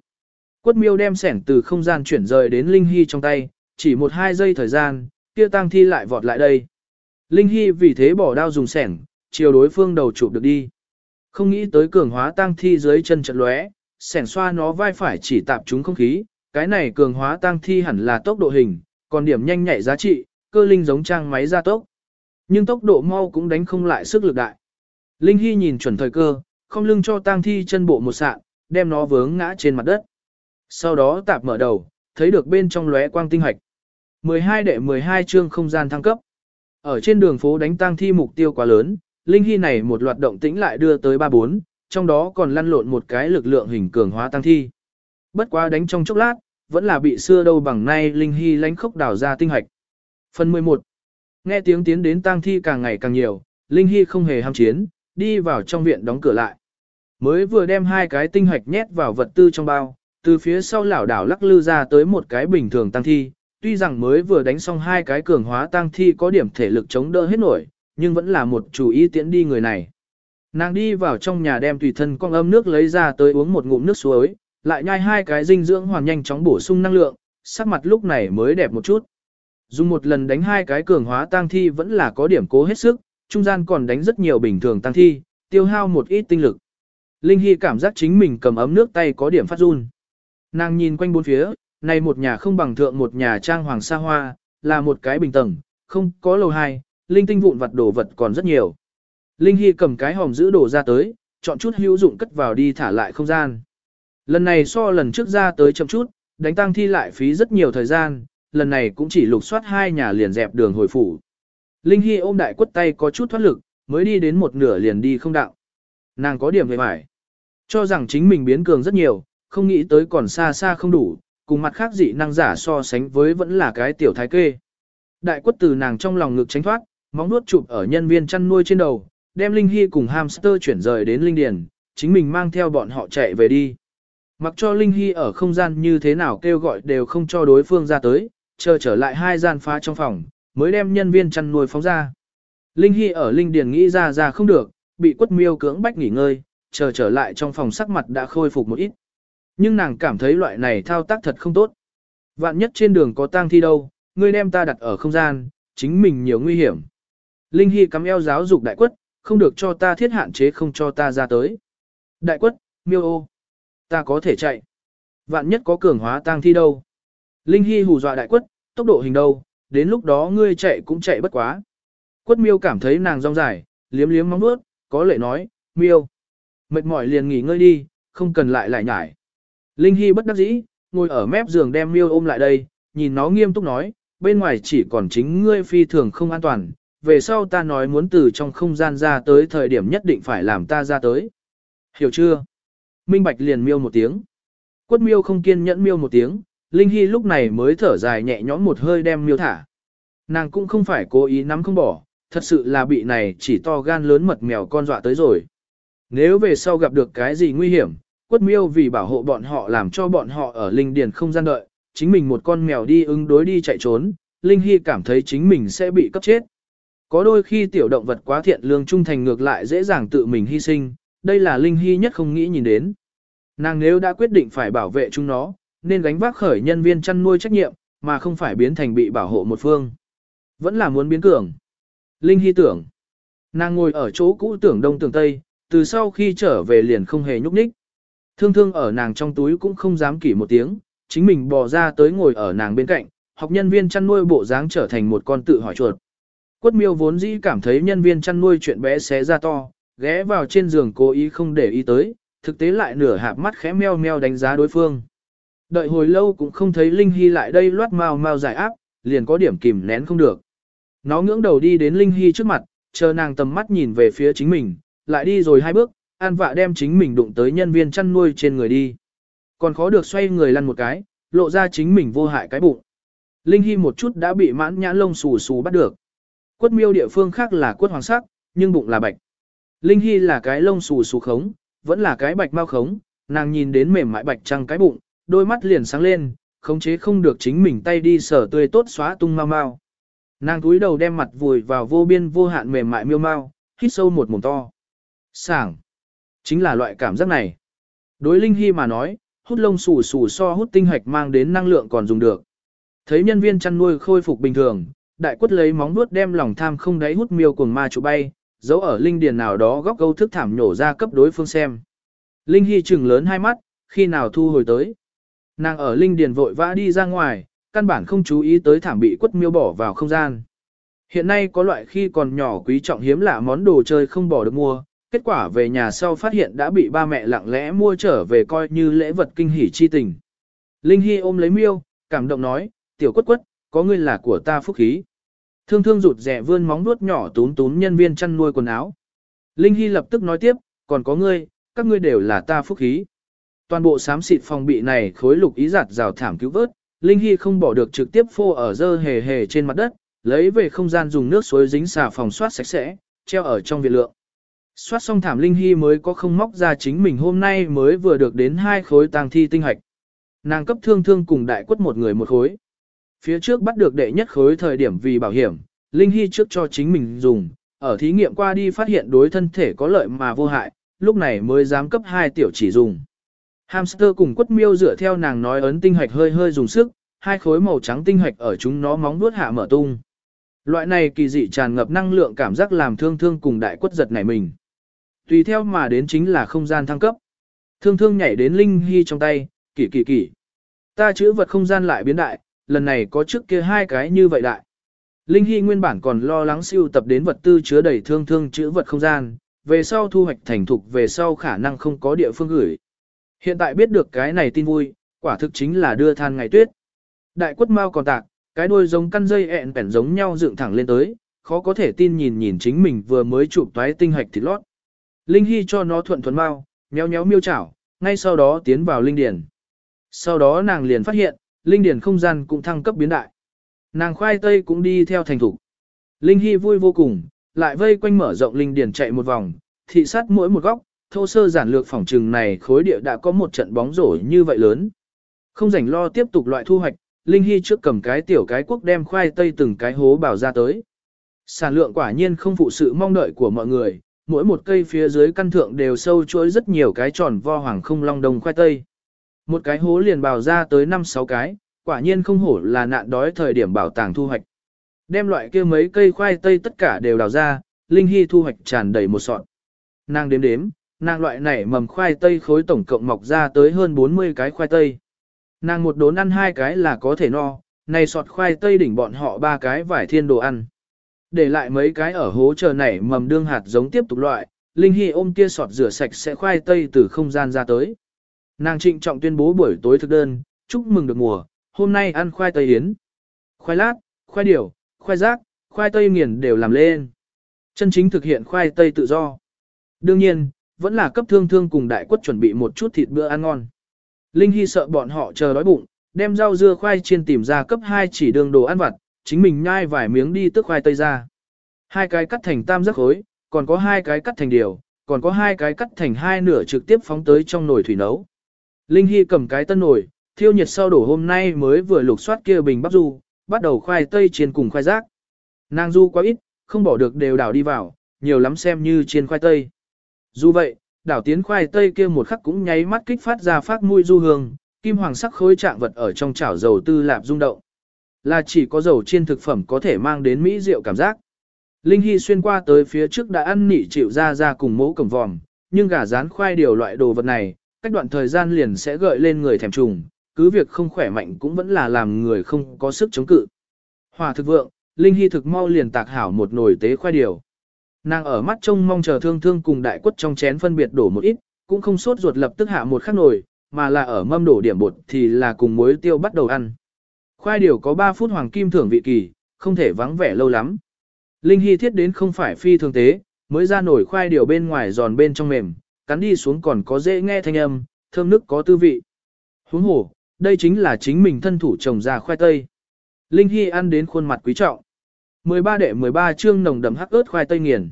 Quất miêu đem sẻn từ không gian chuyển rời đến Linh Hy trong tay, chỉ một hai giây thời gian, kia tang thi lại vọt lại đây. Linh Hy vì thế bỏ đao dùng sẻn, chiều đối phương đầu chụp được đi. Không nghĩ tới cường hóa tang thi dưới chân trận lóe, sẻn xoa nó vai phải chỉ tạp chúng không khí, cái này cường hóa tang thi hẳn là tốc độ hình, còn điểm nhanh nhạy giá trị, cơ linh giống trang máy gia tốc. Nhưng tốc độ mau cũng đánh không lại sức lực đại. Linh Hy nhìn chuẩn thời cơ, không lưng cho tang thi chân bộ một sạn, đem nó vướng ngã trên mặt đất. Sau đó tạp mở đầu, thấy được bên trong lóe quang tinh hạch. 12 đệ 12 chương không gian thăng cấp. Ở trên đường phố đánh tang thi mục tiêu quá lớn, Linh Hy này một loạt động tĩnh lại đưa tới 3-4, trong đó còn lăn lộn một cái lực lượng hình cường hóa tăng thi. Bất quá đánh trong chốc lát, vẫn là bị xưa đâu bằng nay Linh Hy lánh khốc đảo ra tinh hạch. Phần 11 Nghe tiếng tiến đến tang thi càng ngày càng nhiều, Linh Hy không hề ham chiến, đi vào trong viện đóng cửa lại. Mới vừa đem hai cái tinh hạch nhét vào vật tư trong bao, từ phía sau lão đảo lắc lư ra tới một cái bình thường tăng thi, tuy rằng mới vừa đánh xong hai cái cường hóa tăng thi có điểm thể lực chống đỡ hết nổi, nhưng vẫn là một chủ ý tiễn đi người này. Nàng đi vào trong nhà đem tùy thân con âm nước lấy ra tới uống một ngụm nước suối, lại nhai hai cái dinh dưỡng hoàn nhanh chóng bổ sung năng lượng, sắc mặt lúc này mới đẹp một chút. Dùng một lần đánh hai cái cường hóa tăng thi vẫn là có điểm cố hết sức, trung gian còn đánh rất nhiều bình thường tăng thi, tiêu hao một ít tinh lực. Linh Hy cảm giác chính mình cầm ấm nước tay có điểm phát run. Nàng nhìn quanh bốn phía, này một nhà không bằng thượng một nhà trang hoàng xa hoa, là một cái bình tầng, không có lầu hai, linh tinh vụn vặt đồ vật còn rất nhiều. Linh Hy cầm cái hòm giữ đồ ra tới, chọn chút hữu dụng cất vào đi thả lại không gian. Lần này so lần trước ra tới chậm chút, đánh tăng thi lại phí rất nhiều thời gian, lần này cũng chỉ lục soát hai nhà liền dẹp đường hồi phủ. Linh Hy ôm đại quất tay có chút thoát lực, mới đi đến một nửa liền đi không đạo. Nàng có điểm về mải. Cho rằng chính mình biến cường rất nhiều, không nghĩ tới còn xa xa không đủ, cùng mặt khác dị năng giả so sánh với vẫn là cái tiểu thái kê. Đại quất từ nàng trong lòng ngực tránh thoát, móng nuốt chụp ở nhân viên chăn nuôi trên đầu, đem Linh Hy cùng hamster chuyển rời đến Linh Điền, chính mình mang theo bọn họ chạy về đi. Mặc cho Linh Hy ở không gian như thế nào kêu gọi đều không cho đối phương ra tới, chờ trở lại hai gian phá trong phòng, mới đem nhân viên chăn nuôi phóng ra. Linh Hy ở Linh Điền nghĩ ra ra không được, bị quất miêu cưỡng bách nghỉ ngơi, chờ trở lại trong phòng sắc mặt đã khôi phục một ít. Nhưng nàng cảm thấy loại này thao tác thật không tốt. Vạn nhất trên đường có tang thi đâu, ngươi đem ta đặt ở không gian, chính mình nhiều nguy hiểm. Linh Hy cắm eo giáo dục đại quất, không được cho ta thiết hạn chế không cho ta ra tới. Đại quất, miêu ô, ta có thể chạy. Vạn nhất có cường hóa tang thi đâu. Linh Hy hù dọa đại quất, tốc độ hình đâu, đến lúc đó ngươi chạy cũng chạy bất quá. Quất miêu cảm thấy nàng rong dài, liếm liếm móng nuốt, có lệ nói, miêu. Mệt mỏi liền nghỉ ngơi đi, không cần lại lại nhải. Linh Hy bất đắc dĩ, ngồi ở mép giường đem miêu ôm lại đây, nhìn nó nghiêm túc nói, bên ngoài chỉ còn chính ngươi phi thường không an toàn, về sau ta nói muốn từ trong không gian ra tới thời điểm nhất định phải làm ta ra tới. Hiểu chưa? Minh Bạch liền miêu một tiếng. Quất miêu không kiên nhẫn miêu một tiếng, Linh Hy lúc này mới thở dài nhẹ nhõm một hơi đem miêu thả. Nàng cũng không phải cố ý nắm không bỏ, thật sự là bị này chỉ to gan lớn mật mèo con dọa tới rồi. Nếu về sau gặp được cái gì nguy hiểm, quất miêu vì bảo hộ bọn họ làm cho bọn họ ở linh điền không gian đợi, chính mình một con mèo đi ứng đối đi chạy trốn, Linh Hy cảm thấy chính mình sẽ bị cấp chết. Có đôi khi tiểu động vật quá thiện lương trung thành ngược lại dễ dàng tự mình hy sinh, đây là Linh Hy nhất không nghĩ nhìn đến. Nàng nếu đã quyết định phải bảo vệ chúng nó, nên gánh vác khởi nhân viên chăn nuôi trách nhiệm, mà không phải biến thành bị bảo hộ một phương. Vẫn là muốn biến cường. Linh Hy tưởng. Nàng ngồi ở chỗ cũ tưởng đông tưởng tây, từ sau khi trở về liền không hề nhúc nhích. Thương thương ở nàng trong túi cũng không dám kỷ một tiếng, chính mình bò ra tới ngồi ở nàng bên cạnh, học nhân viên chăn nuôi bộ dáng trở thành một con tự hỏi chuột. Quất miêu vốn dĩ cảm thấy nhân viên chăn nuôi chuyện bé xé ra to, ghé vào trên giường cố ý không để ý tới, thực tế lại nửa hạp mắt khẽ meo meo đánh giá đối phương. Đợi hồi lâu cũng không thấy Linh Hy lại đây loát mau mau giải áp, liền có điểm kìm nén không được. Nó ngưỡng đầu đi đến Linh Hy trước mặt, chờ nàng tầm mắt nhìn về phía chính mình, lại đi rồi hai bước, an vạ đem chính mình đụng tới nhân viên chăn nuôi trên người đi. Còn khó được xoay người lăn một cái, lộ ra chính mình vô hại cái bụng. Linh Hy một chút đã bị mãn nhãn lông xù xù bắt được. Quất miêu địa phương khác là quất hoàng sắc, nhưng bụng là bạch. Linh Hy là cái lông xù xù khống, vẫn là cái bạch mau khống, nàng nhìn đến mềm mại bạch trăng cái bụng, đôi mắt liền sáng lên, khống chế không được chính mình tay đi sở tươi tốt xóa tung mau mau. Nàng túi đầu đem mặt vùi vào vô biên vô hạn mềm mại miêu mau, hít sâu một mồm to. Sảng. Chính là loại cảm giác này. Đối Linh Hy mà nói, hút lông xù xù so hút tinh hạch mang đến năng lượng còn dùng được. Thấy nhân viên chăn nuôi khôi phục bình thường, đại quất lấy móng vuốt đem lòng tham không đáy hút miêu cuồng ma trụ bay, giấu ở linh điền nào đó góc câu thức thảm nhổ ra cấp đối phương xem. Linh Hy trừng lớn hai mắt, khi nào thu hồi tới. Nàng ở linh điền vội vã đi ra ngoài, căn bản không chú ý tới thảm bị quất miêu bỏ vào không gian. Hiện nay có loại khi còn nhỏ quý trọng hiếm lạ món đồ chơi không bỏ được mua, kết quả về nhà sau phát hiện đã bị ba mẹ lặng lẽ mua trở về coi như lễ vật kinh hỉ chi tình. Linh Hy ôm lấy miêu, cảm động nói, tiểu quất quất, có ngươi là của ta phúc khí. Thương thương rụt rẻ vươn móng nuốt nhỏ tún tún nhân viên chăn nuôi quần áo. Linh Hy lập tức nói tiếp, còn có ngươi, các ngươi đều là ta phúc khí. Toàn bộ xám xịt phòng bị này khối lục ý giặt rào thảm cứu vớt, Linh Hy không bỏ được trực tiếp phô ở dơ hề hề trên mặt đất, lấy về không gian dùng nước suối dính xà phòng soát sạch sẽ, treo ở trong viện lượng. Xoát xong thảm Linh Hy mới có không móc ra chính mình hôm nay mới vừa được đến hai khối tàng thi tinh hạch. Nàng cấp thương thương cùng đại quất một người một khối. Phía trước bắt được đệ nhất khối thời điểm vì bảo hiểm, Linh Hy trước cho chính mình dùng, ở thí nghiệm qua đi phát hiện đối thân thể có lợi mà vô hại, lúc này mới dám cấp hai tiểu chỉ dùng. Hamster cùng quất miêu dựa theo nàng nói ấn tinh hạch hơi hơi dùng sức, hai khối màu trắng tinh hạch ở chúng nó móng vuốt hạ mở tung. Loại này kỳ dị tràn ngập năng lượng cảm giác làm thương thương cùng đại quất giật nảy mình. Tùy theo mà đến chính là không gian thăng cấp. Thương thương nhảy đến Linh Hy trong tay, kỳ kỳ kỳ. Ta chữ vật không gian lại biến đại, lần này có trước kia hai cái như vậy đại. Linh Hy nguyên bản còn lo lắng siêu tập đến vật tư chứa đầy thương thương chữ vật không gian, về sau thu hoạch thành thục về sau khả năng không có địa phương gửi. Hiện tại biết được cái này tin vui, quả thực chính là đưa than ngày tuyết. Đại quất mau còn tạc, cái đuôi giống căn dây ẹn bẻn giống nhau dựng thẳng lên tới, khó có thể tin nhìn nhìn chính mình vừa mới chụp toái tinh hạch thịt lót. Linh Hy cho nó thuận thuận mau, nhéo nhéo miêu chảo, ngay sau đó tiến vào linh điển. Sau đó nàng liền phát hiện, linh điển không gian cũng thăng cấp biến đại. Nàng khoai tây cũng đi theo thành thủ. Linh Hy vui vô cùng, lại vây quanh mở rộng linh điển chạy một vòng, thị sát mỗi một góc, thô sơ giản lược phòng trừng này khối địa đã có một trận bóng rổ như vậy lớn. Không rảnh lo tiếp tục loại thu hoạch, Linh Hy trước cầm cái tiểu cái quốc đem khoai tây từng cái hố bảo ra tới. Sản lượng quả nhiên không phụ sự mong đợi của mọi người, mỗi một cây phía dưới căn thượng đều sâu chuỗi rất nhiều cái tròn vo hoàng không long đồng khoai tây. Một cái hố liền bào ra tới 5-6 cái, quả nhiên không hổ là nạn đói thời điểm bảo tàng thu hoạch. Đem loại kia mấy cây khoai tây tất cả đều đào ra, Linh Hy thu hoạch tràn đầy một sọt. Nàng đếm đếm, nàng loại này mầm khoai tây khối tổng cộng mọc ra tới hơn 40 cái khoai tây. Nàng một đốn ăn hai cái là có thể no, này sọt khoai tây đỉnh bọn họ ba cái vải thiên đồ ăn. Để lại mấy cái ở hố chờ nảy mầm đương hạt giống tiếp tục loại, Linh Hy ôm kia sọt rửa sạch sẽ khoai tây từ không gian ra tới. Nàng trịnh trọng tuyên bố buổi tối thực đơn, chúc mừng được mùa, hôm nay ăn khoai tây yến. Khoai lát, khoai điều, khoai rác, khoai tây nghiền đều làm lên. Chân chính thực hiện khoai tây tự do. Đương nhiên, vẫn là cấp thương thương cùng đại quất chuẩn bị một chút thịt bữa ăn ngon. Linh Hy sợ bọn họ chờ đói bụng, đem rau dưa khoai chiên tìm ra cấp 2 chỉ đường đồ ăn vặt, chính mình nhai vài miếng đi tức khoai tây ra. Hai cái cắt thành tam giác khối, còn có hai cái cắt thành điều, còn có hai cái cắt thành hai nửa trực tiếp phóng tới trong nồi thủy nấu. Linh Hy cầm cái tân nồi, thiêu nhiệt sau đổ hôm nay mới vừa lục soát kia bình bắp du, bắt đầu khoai tây chiên cùng khoai rác. Nàng du quá ít, không bỏ được đều đảo đi vào, nhiều lắm xem như chiên khoai tây. Dù vậy, đảo tiến khoai tây kia một khắc cũng nháy mắt kích phát ra phát mùi du hương, kim hoàng sắc khối trạng vật ở trong chảo dầu tư lạp rung động. Là chỉ có dầu chiên thực phẩm có thể mang đến mỹ rượu cảm giác. Linh Hy xuyên qua tới phía trước đã ăn nị chịu ra ra cùng mẫu cầm vòm, nhưng gà rán khoai điều loại đồ vật này, cách đoạn thời gian liền sẽ gợi lên người thèm trùng, cứ việc không khỏe mạnh cũng vẫn là làm người không có sức chống cự. Hòa thực vượng, Linh Hy thực mau liền tạc hảo một nồi tế khoai điều. Nàng ở mắt trông mong chờ thương thương cùng đại quất trong chén phân biệt đổ một ít, cũng không sốt ruột lập tức hạ một khắc nồi, mà là ở mâm đổ điểm bột thì là cùng muối tiêu bắt đầu ăn. Khoai điều có 3 phút hoàng kim thưởng vị kỳ, không thể vắng vẻ lâu lắm. Linh Hy thiết đến không phải phi thường tế, mới ra nổi khoai điều bên ngoài giòn bên trong mềm, cắn đi xuống còn có dễ nghe thanh âm, thơm nước có tư vị. Huống hồ, đây chính là chính mình thân thủ trồng ra khoai tây. Linh Hy ăn đến khuôn mặt quý trọng. 13 đệ 13 chương nồng đậm hắc ớt khoai tây nghiền.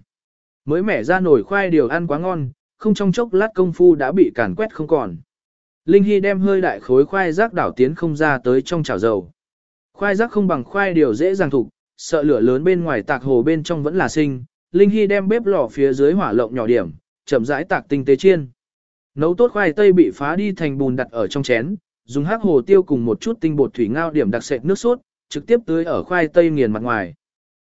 Mới mẻ ra nổi khoai điều ăn quá ngon, không trong chốc lát công phu đã bị càn quét không còn. Linh Hy đem hơi đại khối khoai rác đảo tiến không ra tới trong chảo dầu. Khoai rác không bằng khoai điều dễ dàng thục, sợ lửa lớn bên ngoài tạc hồ bên trong vẫn là sinh. Linh Hy đem bếp lò phía dưới hỏa lộng nhỏ điểm, chậm rãi tạc tinh tế chiên. Nấu tốt khoai tây bị phá đi thành bùn đặt ở trong chén, dùng hắc hồ tiêu cùng một chút tinh bột thủy ngao điểm đặc sệt nước sốt, trực tiếp tưới ở khoai tây nghiền mặt ngoài.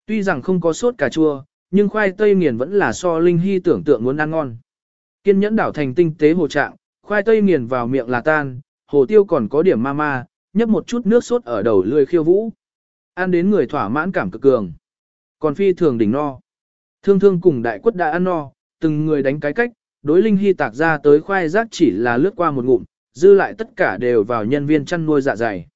Tuy rằng không có sốt cà chua, nhưng khoai tây nghiền vẫn là so Linh Hy tưởng tượng muốn ăn ngon. Kiên nhẫn đảo thành tinh tế hồ trạng, khoai tây nghiền vào miệng là tan, hồ tiêu còn có điểm ma ma, nhấp một chút nước sốt ở đầu lươi khiêu vũ. Ăn đến người thỏa mãn cảm cực cường. Còn phi thường đỉnh no. Thương thương cùng đại quất đã ăn no, từng người đánh cái cách, đối Linh Hy tạc ra tới khoai rác chỉ là lướt qua một ngụm, dư lại tất cả đều vào nhân viên chăn nuôi dạ dày.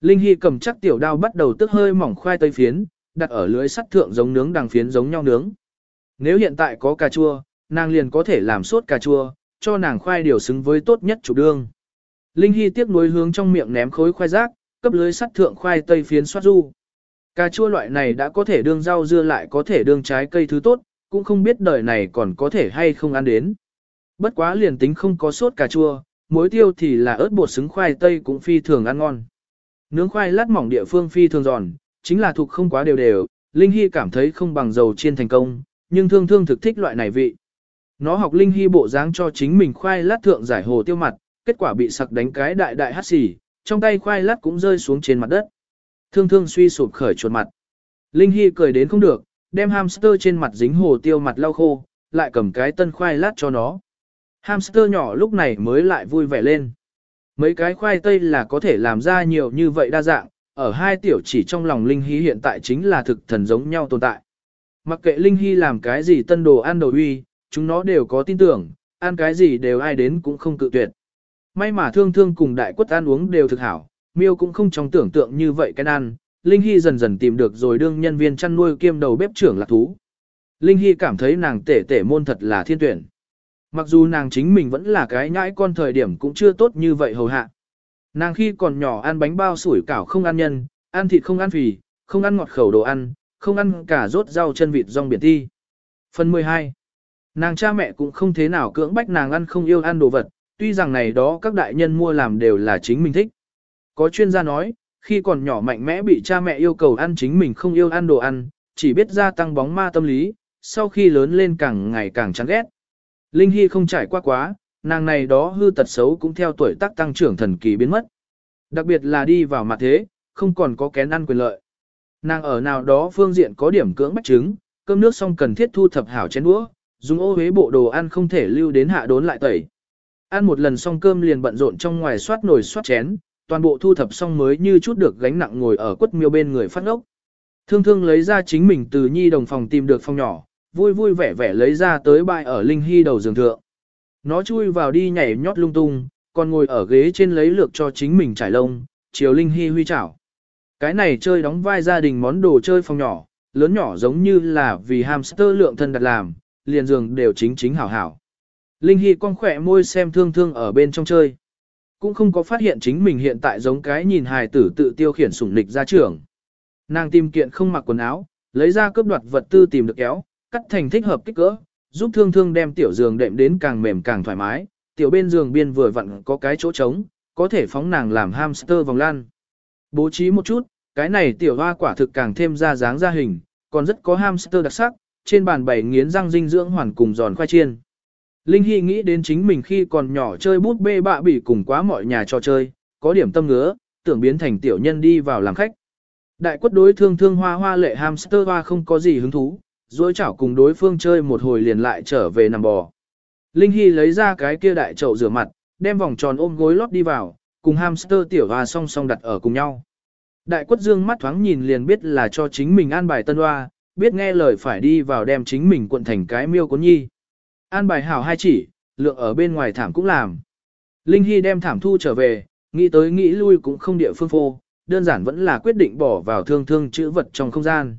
Linh Hy cầm chắc tiểu đao bắt đầu tức hơi mỏng khoai tây phiến, đặt ở lưới sắt thượng giống nướng đằng phiến giống nhau nướng. Nếu hiện tại có cà chua, nàng liền có thể làm sốt cà chua, cho nàng khoai điều xứng với tốt nhất chủ đương. Linh Hy tiếc nuối hướng trong miệng ném khối khoai rác, cấp lưới sắt thượng khoai tây phiến xoát du. Cà chua loại này đã có thể đương rau dưa lại có thể đương trái cây thứ tốt, cũng không biết đời này còn có thể hay không ăn đến. Bất quá liền tính không có sốt cà chua, muối tiêu thì là ớt bột xứng khoai tây cũng phi thường ăn ngon. Nướng khoai lát mỏng địa phương phi thường giòn, chính là thuộc không quá đều đều, Linh Hy cảm thấy không bằng dầu chiên thành công, nhưng thương thương thực thích loại này vị. Nó học Linh Hy bộ dáng cho chính mình khoai lát thượng giải hồ tiêu mặt, kết quả bị sặc đánh cái đại đại hát xì, trong tay khoai lát cũng rơi xuống trên mặt đất. Thương thương suy sụp khởi chuột mặt. Linh Hy cười đến không được, đem hamster trên mặt dính hồ tiêu mặt lau khô, lại cầm cái tân khoai lát cho nó. Hamster nhỏ lúc này mới lại vui vẻ lên. Mấy cái khoai tây là có thể làm ra nhiều như vậy đa dạng, ở hai tiểu chỉ trong lòng Linh Hy hiện tại chính là thực thần giống nhau tồn tại. Mặc kệ Linh Hy làm cái gì tân đồ ăn đồ uy, chúng nó đều có tin tưởng, ăn cái gì đều ai đến cũng không cự tuyệt. May mà thương thương cùng đại quất ăn uống đều thực hảo, miêu cũng không trong tưởng tượng như vậy cái ăn, Linh Hy dần dần tìm được rồi đương nhân viên chăn nuôi kiêm đầu bếp trưởng lạc thú. Linh Hy cảm thấy nàng tể tể môn thật là thiên tuyển. Mặc dù nàng chính mình vẫn là cái nhãi con thời điểm cũng chưa tốt như vậy hầu hạ. Nàng khi còn nhỏ ăn bánh bao sủi cảo không ăn nhân, ăn thịt không ăn phì, không ăn ngọt khẩu đồ ăn, không ăn cả rốt rau chân vịt rong biển ti. Phần 12. Nàng cha mẹ cũng không thế nào cưỡng bách nàng ăn không yêu ăn đồ vật, tuy rằng này đó các đại nhân mua làm đều là chính mình thích. Có chuyên gia nói, khi còn nhỏ mạnh mẽ bị cha mẹ yêu cầu ăn chính mình không yêu ăn đồ ăn, chỉ biết gia tăng bóng ma tâm lý, sau khi lớn lên càng ngày càng chán ghét. Linh Hy không trải qua quá, nàng này đó hư tật xấu cũng theo tuổi tác tăng trưởng thần kỳ biến mất. Đặc biệt là đi vào mặt thế, không còn có kén ăn quyền lợi. Nàng ở nào đó phương diện có điểm cưỡng bách chứng, cơm nước xong cần thiết thu thập hảo chén đũa, dùng ô huế bộ đồ ăn không thể lưu đến hạ đốn lại tẩy. Ăn một lần xong cơm liền bận rộn trong ngoài soát nồi soát chén, toàn bộ thu thập xong mới như chút được gánh nặng ngồi ở quất miêu bên người phát ốc. Thương thương lấy ra chính mình từ nhi đồng phòng tìm được phòng nhỏ, vui vui vẻ vẻ lấy ra tới bại ở Linh Hy đầu giường thượng. Nó chui vào đi nhảy nhót lung tung, còn ngồi ở ghế trên lấy lược cho chính mình trải lông, chiều Linh Hy huy chảo. Cái này chơi đóng vai gia đình món đồ chơi phòng nhỏ, lớn nhỏ giống như là vì hamster lượng thân đặt làm, liền giường đều chính chính hảo hảo. Linh Hy con khỏe môi xem thương thương ở bên trong chơi. Cũng không có phát hiện chính mình hiện tại giống cái nhìn hài tử tự tiêu khiển sủng nịch ra trường. Nàng tìm kiện không mặc quần áo, lấy ra cướp đoạt vật tư tìm được kéo, cắt thành thích hợp kích cỡ, giúp thương thương đem tiểu giường đệm đến càng mềm càng thoải mái, tiểu bên giường biên vừa vặn có cái chỗ trống, có thể phóng nàng làm hamster vòng lan. Bố trí một chút, cái này tiểu hoa quả thực càng thêm ra dáng ra hình, còn rất có hamster đặc sắc, trên bàn bày nghiến răng dinh dưỡng hoàn cùng giòn khoai chiên. Linh Hy nghĩ đến chính mình khi còn nhỏ chơi bút bê bạ bị cùng quá mọi nhà trò chơi, có điểm tâm ngứa, tưởng biến thành tiểu nhân đi vào làm khách. Đại quất đối thương thương hoa hoa lệ hamster hoa không có gì hứng thú, dối chảo cùng đối phương chơi một hồi liền lại trở về nằm bò. Linh Hy lấy ra cái kia đại chậu rửa mặt, đem vòng tròn ôm gối lót đi vào, cùng hamster tiểu hoa song song đặt ở cùng nhau. Đại quất dương mắt thoáng nhìn liền biết là cho chính mình an bài tân hoa, biết nghe lời phải đi vào đem chính mình cuộn thành cái miêu cuốn nhi. An bài hảo hai chỉ, lượng ở bên ngoài thảm cũng làm. Linh Hy đem thảm thu trở về, nghĩ tới nghĩ lui cũng không địa phương phô, đơn giản vẫn là quyết định bỏ vào thương thương chữ vật trong không gian.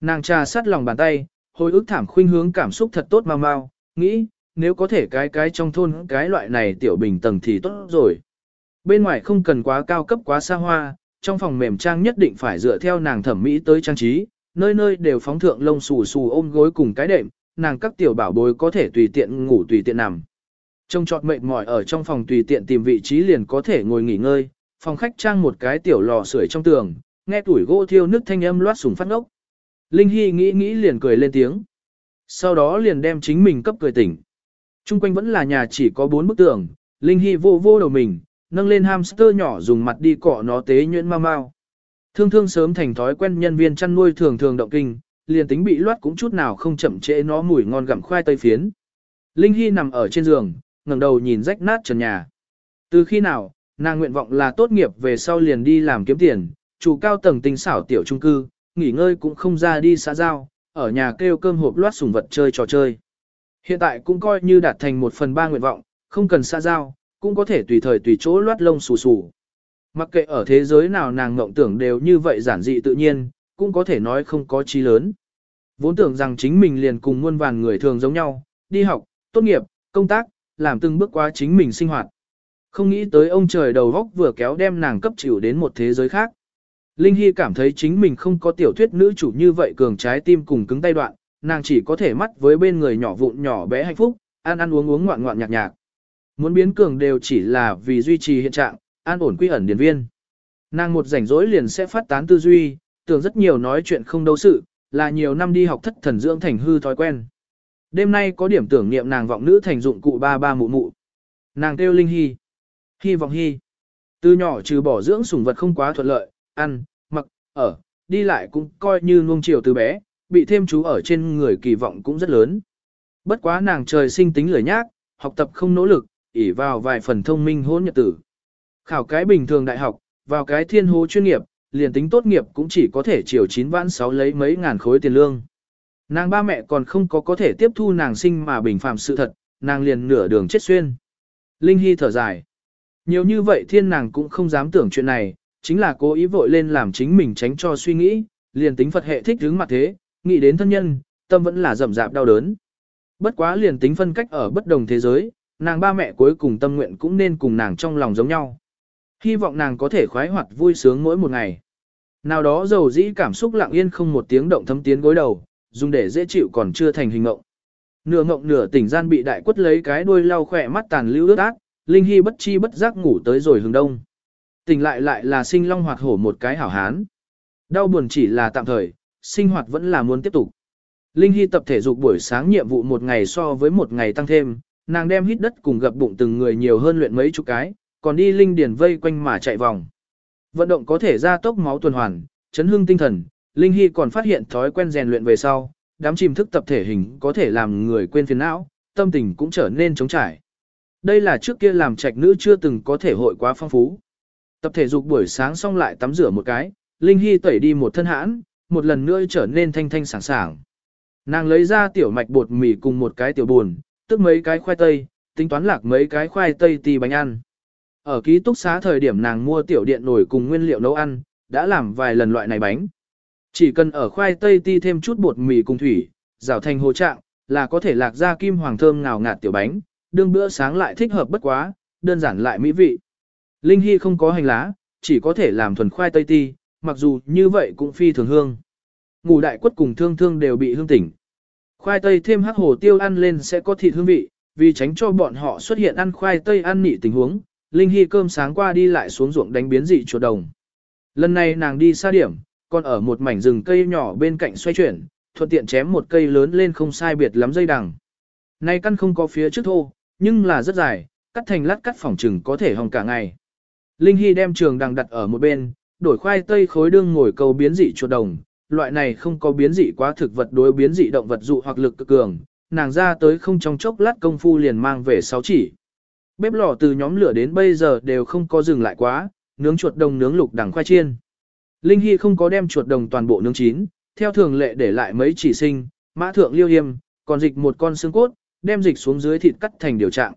Nàng trà sát lòng bàn tay, hồi ức thảm khuynh hướng cảm xúc thật tốt mau mau, nghĩ, nếu có thể cái cái trong thôn cái loại này tiểu bình tầng thì tốt rồi. Bên ngoài không cần quá cao cấp quá xa hoa, trong phòng mềm trang nhất định phải dựa theo nàng thẩm mỹ tới trang trí, nơi nơi đều phóng thượng lông xù xù ôm gối cùng cái đệm, nàng các tiểu bảo bối có thể tùy tiện ngủ tùy tiện nằm. Trông trọt mệt mỏi ở trong phòng tùy tiện tìm vị trí liền có thể ngồi nghỉ ngơi, phòng khách trang một cái tiểu lò sưởi trong tường, nghe tuổi gỗ thiêu nước thanh âm loát sùng phát ngốc. Linh Hy nghĩ nghĩ liền cười lên tiếng. Sau đó liền đem chính mình cấp cười tỉnh. Trung quanh vẫn là nhà chỉ có bốn bức tường, Linh Hy vô vô đầu mình, nâng lên hamster nhỏ dùng mặt đi cọ nó tế nhuyễn mau mau. Thương thương sớm thành thói quen nhân viên chăn nuôi thường thường động kinh, liền tính bị loát cũng chút nào không chậm trễ nó mùi ngon gặm khoai tây phiến. Linh Hy nằm ở trên giường, ngẩng đầu nhìn rách nát trần nhà. Từ khi nào, nàng nguyện vọng là tốt nghiệp về sau liền đi làm kiếm tiền, chủ cao tầng tinh xảo tiểu trung cư, nghỉ ngơi cũng không ra đi xã giao, ở nhà kêu cơm hộp loát sùng vật chơi trò chơi. Hiện tại cũng coi như đạt thành một phần ba nguyện vọng, không cần xã giao, cũng có thể tùy thời tùy chỗ loát lông xù xù. Mặc kệ ở thế giới nào nàng ngộng tưởng đều như vậy giản dị tự nhiên, cũng có thể nói không có trí lớn. Vốn tưởng rằng chính mình liền cùng muôn vàn người thường giống nhau, đi học, tốt nghiệp, công tác, làm từng bước qua chính mình sinh hoạt. Không nghĩ tới ông trời đầu góc vừa kéo đem nàng cấp chịu đến một thế giới khác. Linh Hy cảm thấy chính mình không có tiểu thuyết nữ chủ như vậy cường trái tim cùng cứng tay đoạn, nàng chỉ có thể mắt với bên người nhỏ vụn nhỏ bé hạnh phúc, ăn ăn uống uống ngoạn ngoạn nhạc nhạc. Muốn biến cường đều chỉ là vì duy trì hiện trạng, an ổn quy ẩn điển viên. Nàng một rảnh rỗi liền sẽ phát tán tư duy, tưởng rất nhiều nói chuyện không đâu sự, là nhiều năm đi học thất thần dưỡng thành hư thói quen. Đêm nay có điểm tưởng niệm nàng vọng nữ thành dụng cụ ba ba mụ mụ. Nàng kêu Linh Hy. Hy vọng Hy. Từ nhỏ trừ bỏ dưỡng sủng vật không quá thuận lợi, ăn, mặc, ở, đi lại cũng coi như nuông chiều từ bé, bị thêm chú ở trên người kỳ vọng cũng rất lớn. Bất quá nàng trời sinh tính lười nhác, học tập không nỗ lực, ỉ vào vài phần thông minh hôn nhật tử. Khảo cái bình thường đại học, vào cái thiên hố chuyên nghiệp, liền tính tốt nghiệp cũng chỉ có thể chiều 9 vãn 6 lấy mấy ngàn khối tiền lương. Nàng ba mẹ còn không có có thể tiếp thu nàng sinh mà bình phàm sự thật, nàng liền nửa đường chết xuyên. Linh Hy thở dài. Nhiều như vậy thiên nàng cũng không dám tưởng chuyện này, chính là cố ý vội lên làm chính mình tránh cho suy nghĩ, liền tính Phật hệ thích hướng mặt thế, nghĩ đến thân nhân, tâm vẫn là rậm rạp đau đớn. Bất quá liền tính phân cách ở bất đồng thế giới, nàng ba mẹ cuối cùng tâm nguyện cũng nên cùng nàng trong lòng giống nhau. Hy vọng nàng có thể khoái hoạt vui sướng mỗi một ngày. Nào đó dầu dĩ cảm xúc lặng yên không một tiếng động thấm tiến gối đầu, dùng để dễ chịu còn chưa thành hình ngộng. Nửa ngộng nửa tỉnh gian bị đại quất lấy cái đuôi lau khỏe mắt tàn lưu ướt át, Linh Hy bất chi bất giác ngủ tới rồi hướng đông. Tỉnh lại lại là sinh long hoạt hổ một cái hảo hán. Đau buồn chỉ là tạm thời, sinh hoạt vẫn là muốn tiếp tục. Linh Hy tập thể dục buổi sáng nhiệm vụ một ngày so với một ngày tăng thêm, nàng đem hít đất cùng gập bụng từng người nhiều hơn luyện mấy chục cái, còn đi linh điển vây quanh mà chạy vòng. Vận động có thể gia tốc máu tuần hoàn, chấn hương tinh thần, Linh Hy còn phát hiện thói quen rèn luyện về sau, đám chìm thức tập thể hình có thể làm người quên phiền não, tâm tình cũng trở nên trống trải. Đây là trước kia làm trạch nữ chưa từng có thể hội quá phong phú. Tập thể dục buổi sáng xong lại tắm rửa một cái, Linh Hy tẩy đi một thân hãn, một lần nữa trở nên thanh thanh sảng sảng. Nàng lấy ra tiểu mạch bột mì cùng một cái tiểu buồn, tức mấy cái khoai tây, tính toán lạc mấy cái khoai tây tì bánh ăn. Ở ký túc xá thời điểm nàng mua tiểu điện nổi cùng nguyên liệu nấu ăn, đã làm vài lần loại này bánh. Chỉ cần ở khoai tây ti thêm chút bột mì cùng thủy, rào thành hồ trạng, là có thể lạc ra kim hoàng thơm ngào ngạt tiểu bánh, đương bữa sáng lại thích hợp bất quá, đơn giản lại mỹ vị. Linh Hy không có hành lá, chỉ có thể làm thuần khoai tây ti, mặc dù như vậy cũng phi thường hương. Ngủ đại quất cùng thương thương đều bị hương tỉnh. Khoai tây thêm hắc hồ tiêu ăn lên sẽ có thịt hương vị, vì tránh cho bọn họ xuất hiện ăn khoai tây ăn nị tình huống, Linh Hy cơm sáng qua đi lại xuống ruộng đánh biến dị chuột đồng. Lần này nàng đi xa điểm, còn ở một mảnh rừng cây nhỏ bên cạnh xoay chuyển, thuận tiện chém một cây lớn lên không sai biệt lắm dây đằng. Nay căn không có phía trước thô, nhưng là rất dài, cắt thành lát cắt phòng trừng có thể hòng cả ngày. Linh Hy đem trường đằng đặt ở một bên, đổi khoai tây khối đương ngồi cầu biến dị chuột đồng, loại này không có biến dị quá thực vật đối biến dị động vật dụ hoặc lực cực cường, nàng ra tới không trong chốc lát công phu liền mang về sáu chỉ. Bếp lò từ nhóm lửa đến bây giờ đều không có dừng lại quá, nướng chuột đồng nướng lục đằng khoai chiên. Linh Hy không có đem chuột đồng toàn bộ nướng chín, theo thường lệ để lại mấy chỉ sinh, mã thượng liêu hiêm, còn dịch một con xương cốt, đem dịch xuống dưới thịt cắt thành điều trạng.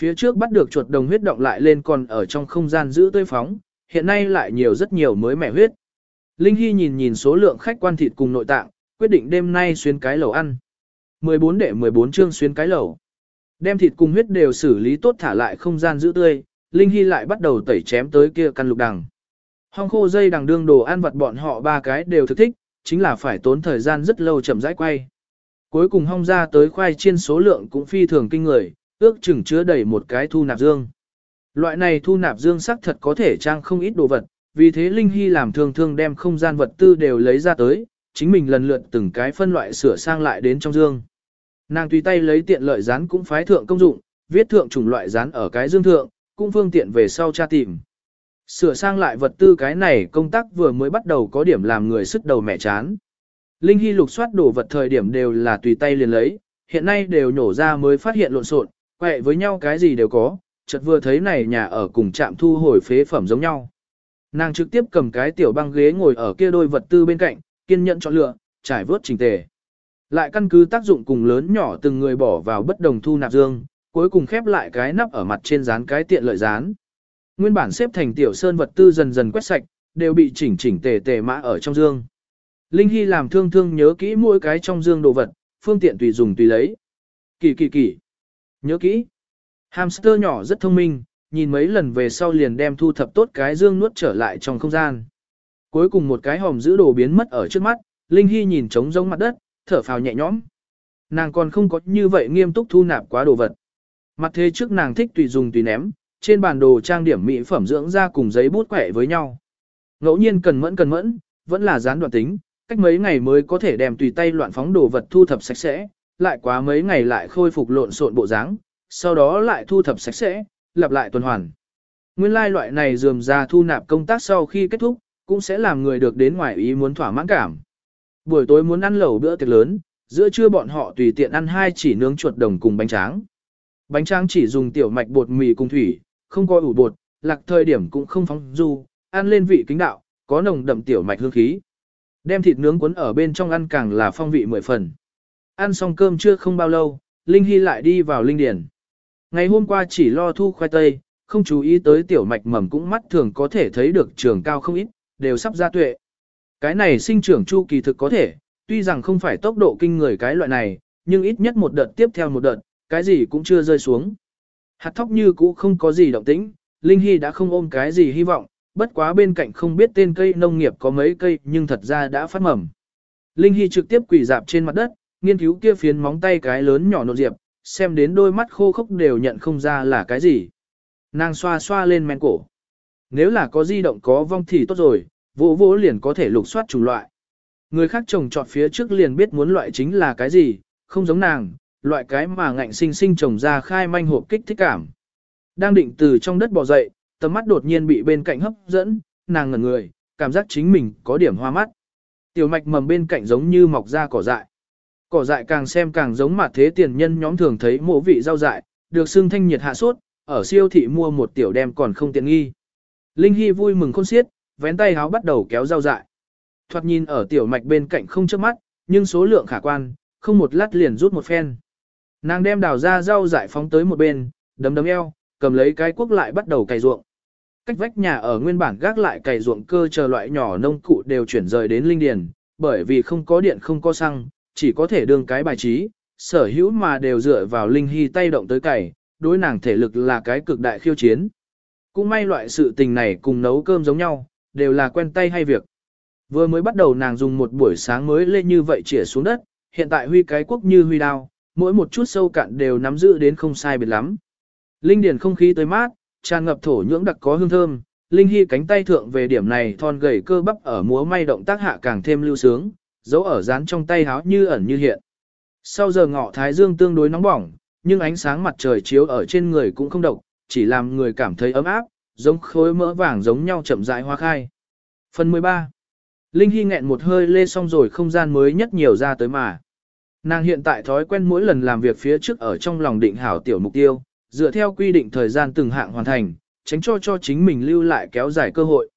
Phía trước bắt được chuột đồng huyết động lại lên còn ở trong không gian giữ tươi phóng, hiện nay lại nhiều rất nhiều mới mẻ huyết. Linh Hy nhìn nhìn số lượng khách quan thịt cùng nội tạng, quyết định đêm nay xuyên cái lẩu ăn. 14 đệ 14 chương xuyên cái lẩu. Đem thịt cùng huyết đều xử lý tốt thả lại không gian giữ tươi, Linh Hy lại bắt đầu tẩy chém tới kia căn lục đằng. Hong khô dây đằng đương đồ ăn vật bọn họ ba cái đều thực thích, chính là phải tốn thời gian rất lâu chậm rãi quay. Cuối cùng hong ra tới khoai chiên số lượng cũng phi thường kinh người, ước chừng chứa đầy một cái thu nạp dương. Loại này thu nạp dương sắc thật có thể trang không ít đồ vật, vì thế Linh Hy làm thường thường đem không gian vật tư đều lấy ra tới, chính mình lần lượt từng cái phân loại sửa sang lại đến trong dương. Nàng tùy tay lấy tiện lợi rán cũng phái thượng công dụng, viết thượng chủng loại rán ở cái dương thượng, cũng phương tiện về sau tra tìm. Sửa sang lại vật tư cái này công tác vừa mới bắt đầu có điểm làm người sức đầu mẹ chán. Linh Hy lục soát đồ vật thời điểm đều là tùy tay liền lấy, hiện nay đều nhổ ra mới phát hiện lộn xộn, quẹ với nhau cái gì đều có, chợt vừa thấy này nhà ở cùng trạm thu hồi phế phẩm giống nhau. Nàng trực tiếp cầm cái tiểu băng ghế ngồi ở kia đôi vật tư bên cạnh, kiên nhẫn chọn lựa, trải vớt chỉnh tề. Lại căn cứ tác dụng cùng lớn nhỏ từng người bỏ vào bất đồng thu nạp dương, cuối cùng khép lại cái nắp ở mặt trên dán cái tiện lợi dán. Nguyên bản xếp thành tiểu sơn vật tư dần dần quét sạch, đều bị chỉnh chỉnh tề tề mã ở trong dương. Linh Hy làm thương thương nhớ kỹ mỗi cái trong dương đồ vật, phương tiện tùy dùng tùy lấy. Kỳ kỳ kỳ. Nhớ kỹ. Hamster nhỏ rất thông minh, nhìn mấy lần về sau liền đem thu thập tốt cái dương nuốt trở lại trong không gian. Cuối cùng một cái hòm giữ đồ biến mất ở trước mắt, Linh Hy nhìn trống rỗng mặt đất, thở phào nhẹ nhõm. Nàng còn không có như vậy nghiêm túc thu nạp quá đồ vật. Mặt thế trước nàng thích tùy dùng tùy ném, trên bản đồ trang điểm mỹ phẩm dưỡng da cùng giấy bút quẻ với nhau. Ngẫu nhiên cần mẫn cần mẫn, vẫn là gián đoạn tính, cách mấy ngày mới có thể đem tùy tay loạn phóng đồ vật thu thập sạch sẽ, lại quá mấy ngày lại khôi phục lộn xộn bộ dáng, sau đó lại thu thập sạch sẽ, lặp lại tuần hoàn. Nguyên lai like loại này dườm ra thu nạp công tác sau khi kết thúc, cũng sẽ làm người được đến ngoài ý muốn thỏa mãn cảm. Buổi tối muốn ăn lẩu bữa tiệc lớn, giữa trưa bọn họ tùy tiện ăn hai chỉ nướng chuột đồng cùng bánh tráng. Bánh tráng chỉ dùng tiểu mạch bột mì cùng thủy, không có ủ bột, lạc thời điểm cũng không phóng du, ăn lên vị kính đạo, có nồng đậm tiểu mạch hương khí. Đem thịt nướng cuốn ở bên trong ăn càng là phong vị mười phần. Ăn xong cơm chưa không bao lâu, Linh Hy lại đi vào Linh Điền. Ngày hôm qua chỉ lo thu khoai tây, không chú ý tới tiểu mạch mầm cũng mắt thường có thể thấy được trường cao không ít, đều sắp ra tuệ. Cái này sinh trưởng chu kỳ thực có thể, tuy rằng không phải tốc độ kinh người cái loại này, nhưng ít nhất một đợt tiếp theo một đợt, cái gì cũng chưa rơi xuống. Hạt thóc như cũ không có gì động tĩnh, Linh Hy đã không ôm cái gì hy vọng, bất quá bên cạnh không biết tên cây nông nghiệp có mấy cây nhưng thật ra đã phát mầm. Linh Hy trực tiếp quỳ dạp trên mặt đất, nghiên cứu kia phiến móng tay cái lớn nhỏ nộn diệp, xem đến đôi mắt khô khốc đều nhận không ra là cái gì. Nàng xoa xoa lên men cổ. Nếu là có di động có vong thì tốt rồi, vỗ vỗ liền có thể lục soát chủng loại. Người khác trồng trọt phía trước liền biết muốn loại chính là cái gì, không giống nàng, loại cái mà ngạnh sinh sinh trồng ra khai manh hộp kích thích cảm. Đang định từ trong đất bò dậy, tầm mắt đột nhiên bị bên cạnh hấp dẫn, nàng ngẩn người, cảm giác chính mình có điểm hoa mắt. Tiểu mạch mầm bên cạnh giống như mọc ra cỏ dại. Cỏ dại càng xem càng giống mặt thế tiền nhân nhóm thường thấy mộ vị rau dại, được xương thanh nhiệt hạ sốt, ở siêu thị mua một tiểu đem còn không tiện nghi. Linh Hy vui mừng khôn xiết, vén tay háo bắt đầu kéo rau dại. Thoạt nhìn ở tiểu mạch bên cạnh không chớp mắt, nhưng số lượng khả quan, không một lát liền rút một phen. Nàng đem đào ra rau dại phóng tới một bên, đấm đấm eo, cầm lấy cái cuốc lại bắt đầu cày ruộng. Cách vách nhà ở nguyên bản gác lại cày ruộng cơ chờ loại nhỏ nông cụ đều chuyển rời đến linh điền, bởi vì không có điện không có xăng, chỉ có thể đương cái bài trí, sở hữu mà đều dựa vào linh hy tay động tới cày, đối nàng thể lực là cái cực đại khiêu chiến. Cũng may loại sự tình này cùng nấu cơm giống nhau, đều là quen tay hay việc. Vừa mới bắt đầu nàng dùng một buổi sáng mới lên như vậy chĩa xuống đất, hiện tại huy cái quốc như huy đao, mỗi một chút sâu cạn đều nắm giữ đến không sai biệt lắm. Linh điền không khí tới mát, tràn ngập thổ nhưỡng đặc có hương thơm, Linh Hy cánh tay thượng về điểm này thon gầy cơ bắp ở múa may động tác hạ càng thêm lưu sướng, dấu ở dán trong tay háo như ẩn như hiện. Sau giờ ngọ thái dương tương đối nóng bỏng, nhưng ánh sáng mặt trời chiếu ở trên người cũng không độc, chỉ làm người cảm thấy ấm áp, giống khối mỡ vàng giống nhau chậm rãi hoa khai. Phần 13. Linh Hy nghẹn một hơi lê xong rồi không gian mới nhất nhiều ra tới mà. Nàng hiện tại thói quen mỗi lần làm việc phía trước ở trong lòng định hảo tiểu mục tiêu, dựa theo quy định thời gian từng hạng hoàn thành, tránh cho cho chính mình lưu lại kéo dài cơ hội.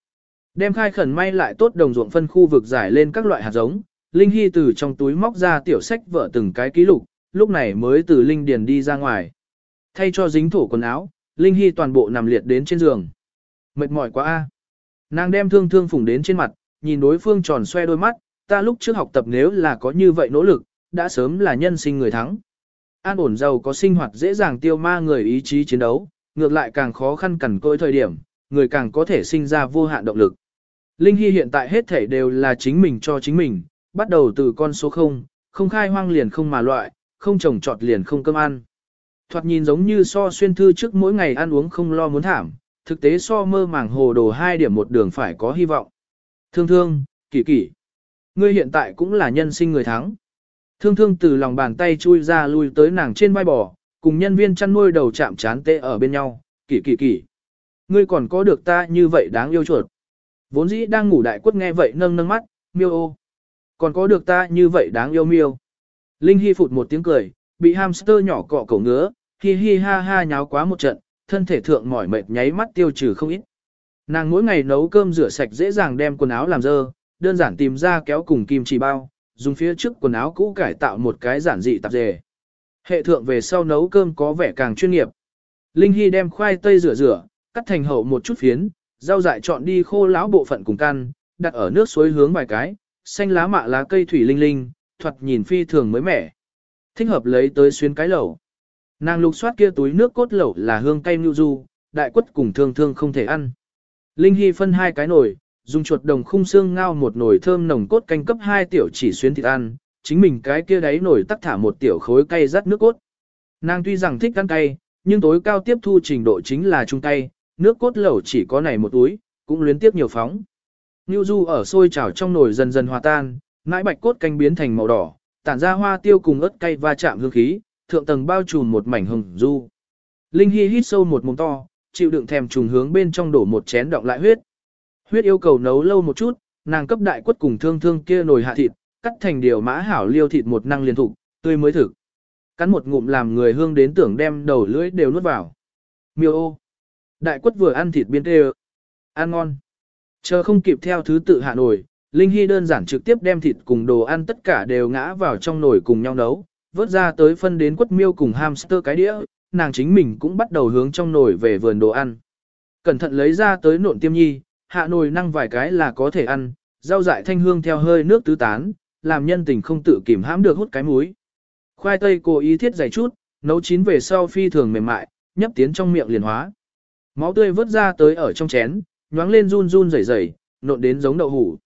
Đem khai khẩn may lại tốt đồng ruộng phân khu vực giải lên các loại hạt giống, Linh Hy từ trong túi móc ra tiểu sách vợ từng cái ký lục, lúc này mới từ Linh Điền đi ra ngoài. Thay cho dính thổ quần áo, Linh Hy toàn bộ nằm liệt đến trên giường. Mệt mỏi quá a. Nàng đem thương thương phủng đến trên mặt, nhìn đối phương tròn xoe đôi mắt, ta lúc trước học tập nếu là có như vậy nỗ lực, đã sớm là nhân sinh người thắng. An ổn giàu có sinh hoạt dễ dàng tiêu ma người ý chí chiến đấu, ngược lại càng khó khăn cằn cỗi thời điểm, người càng có thể sinh ra vô hạn động lực. Linh Hy hiện tại hết thể đều là chính mình cho chính mình, bắt đầu từ con số 0, không khai hoang liền không mà loại, không trồng trọt liền không cơm ăn. Thoạt nhìn giống như so xuyên thư trước mỗi ngày ăn uống không lo muốn thảm, thực tế so mơ màng hồ đồ hai điểm một đường phải có hy vọng. Thương thương, kỳ kỳ. Ngươi hiện tại cũng là nhân sinh người thắng. Thương thương từ lòng bàn tay chui ra lui tới nàng trên vai bò, cùng nhân viên chăn nuôi đầu chạm chán tê ở bên nhau, kỳ kỳ kỳ. Ngươi còn có được ta như vậy đáng yêu chuột. Vốn dĩ đang ngủ đại quất nghe vậy nâng nâng mắt, miêu ô. Còn có được ta như vậy đáng yêu miêu. Linh Hy phụt một tiếng cười, bị hamster nhỏ cọ cổ ngứa, hi hi ha ha nháo quá một trận, thân thể thượng mỏi mệt nháy mắt tiêu trừ không ít. Nàng mỗi ngày nấu cơm rửa sạch dễ dàng đem quần áo làm dơ, đơn giản tìm ra kéo cùng kim chỉ bao, dùng phía trước quần áo cũ cải tạo một cái giản dị tạp dề. Hệ thượng về sau nấu cơm có vẻ càng chuyên nghiệp. Linh Hy đem khoai tây rửa rửa, cắt thành hậu một chút phiến, rau dại chọn đi khô lão bộ phận cùng căn, đặt ở nước suối hướng vài cái, xanh lá mạ lá cây thủy linh linh, thoạt nhìn phi thường mới mẻ. Thích hợp lấy tới xuyên cái lẩu. Nàng lục soát kia túi nước cốt lẩu là hương cay nhu du, đại quất cùng thương thương không thể ăn. Linh Hy phân hai cái nồi, dùng chuột đồng khung xương ngao một nồi thơm nồng cốt canh cấp hai tiểu chỉ xuyến thịt ăn, chính mình cái kia đáy nồi tắc thả một tiểu khối cay rắt nước cốt. Nàng tuy rằng thích ăn cay, nhưng tối cao tiếp thu trình độ chính là trung cay, nước cốt lẩu chỉ có này một túi, cũng luyến tiếp nhiều phóng. Nhu du ở sôi chảo trong nồi dần dần hòa tan, nãi bạch cốt canh biến thành màu đỏ, tản ra hoa tiêu cùng ớt cay va chạm hương khí, thượng tầng bao trùm một mảnh hồng du. Linh Hy hít sâu một mồm to, chịu đựng thèm trùng hướng bên trong đổ một chén đọng lại huyết. Huyết yêu cầu nấu lâu một chút, nàng cấp đại quất cùng thương thương kia nồi hạ thịt, cắt thành điều mã hảo liêu thịt một năng liên thủ, tươi mới thực. Cắn một ngụm làm người hương đến tưởng đem đầu lưỡi đều nuốt vào. Miêu ô. Đại quất vừa ăn thịt biên tê Ăn ngon. Chờ không kịp theo thứ tự hạ nồi, Linh Hy đơn giản trực tiếp đem thịt cùng đồ ăn tất cả đều ngã vào trong nồi cùng nhau nấu, vớt ra tới phân đến quất miêu cùng hamster cái đĩa, nàng chính mình cũng bắt đầu hướng trong nồi về vườn đồ ăn. Cẩn thận lấy ra tới nộn tiêm nhi, hạ nồi năng vài cái là có thể ăn, rau dại thanh hương theo hơi nước tứ tán, làm nhân tình không tự kìm hãm được hút cái muối. Khoai tây cố ý thiết dày chút, nấu chín về sau phi thường mềm mại, nhấp tiến trong miệng liền hóa. Máu tươi vớt ra tới ở trong chén, nhoáng lên run run rẩy rẩy, nộn đến giống đậu hủ.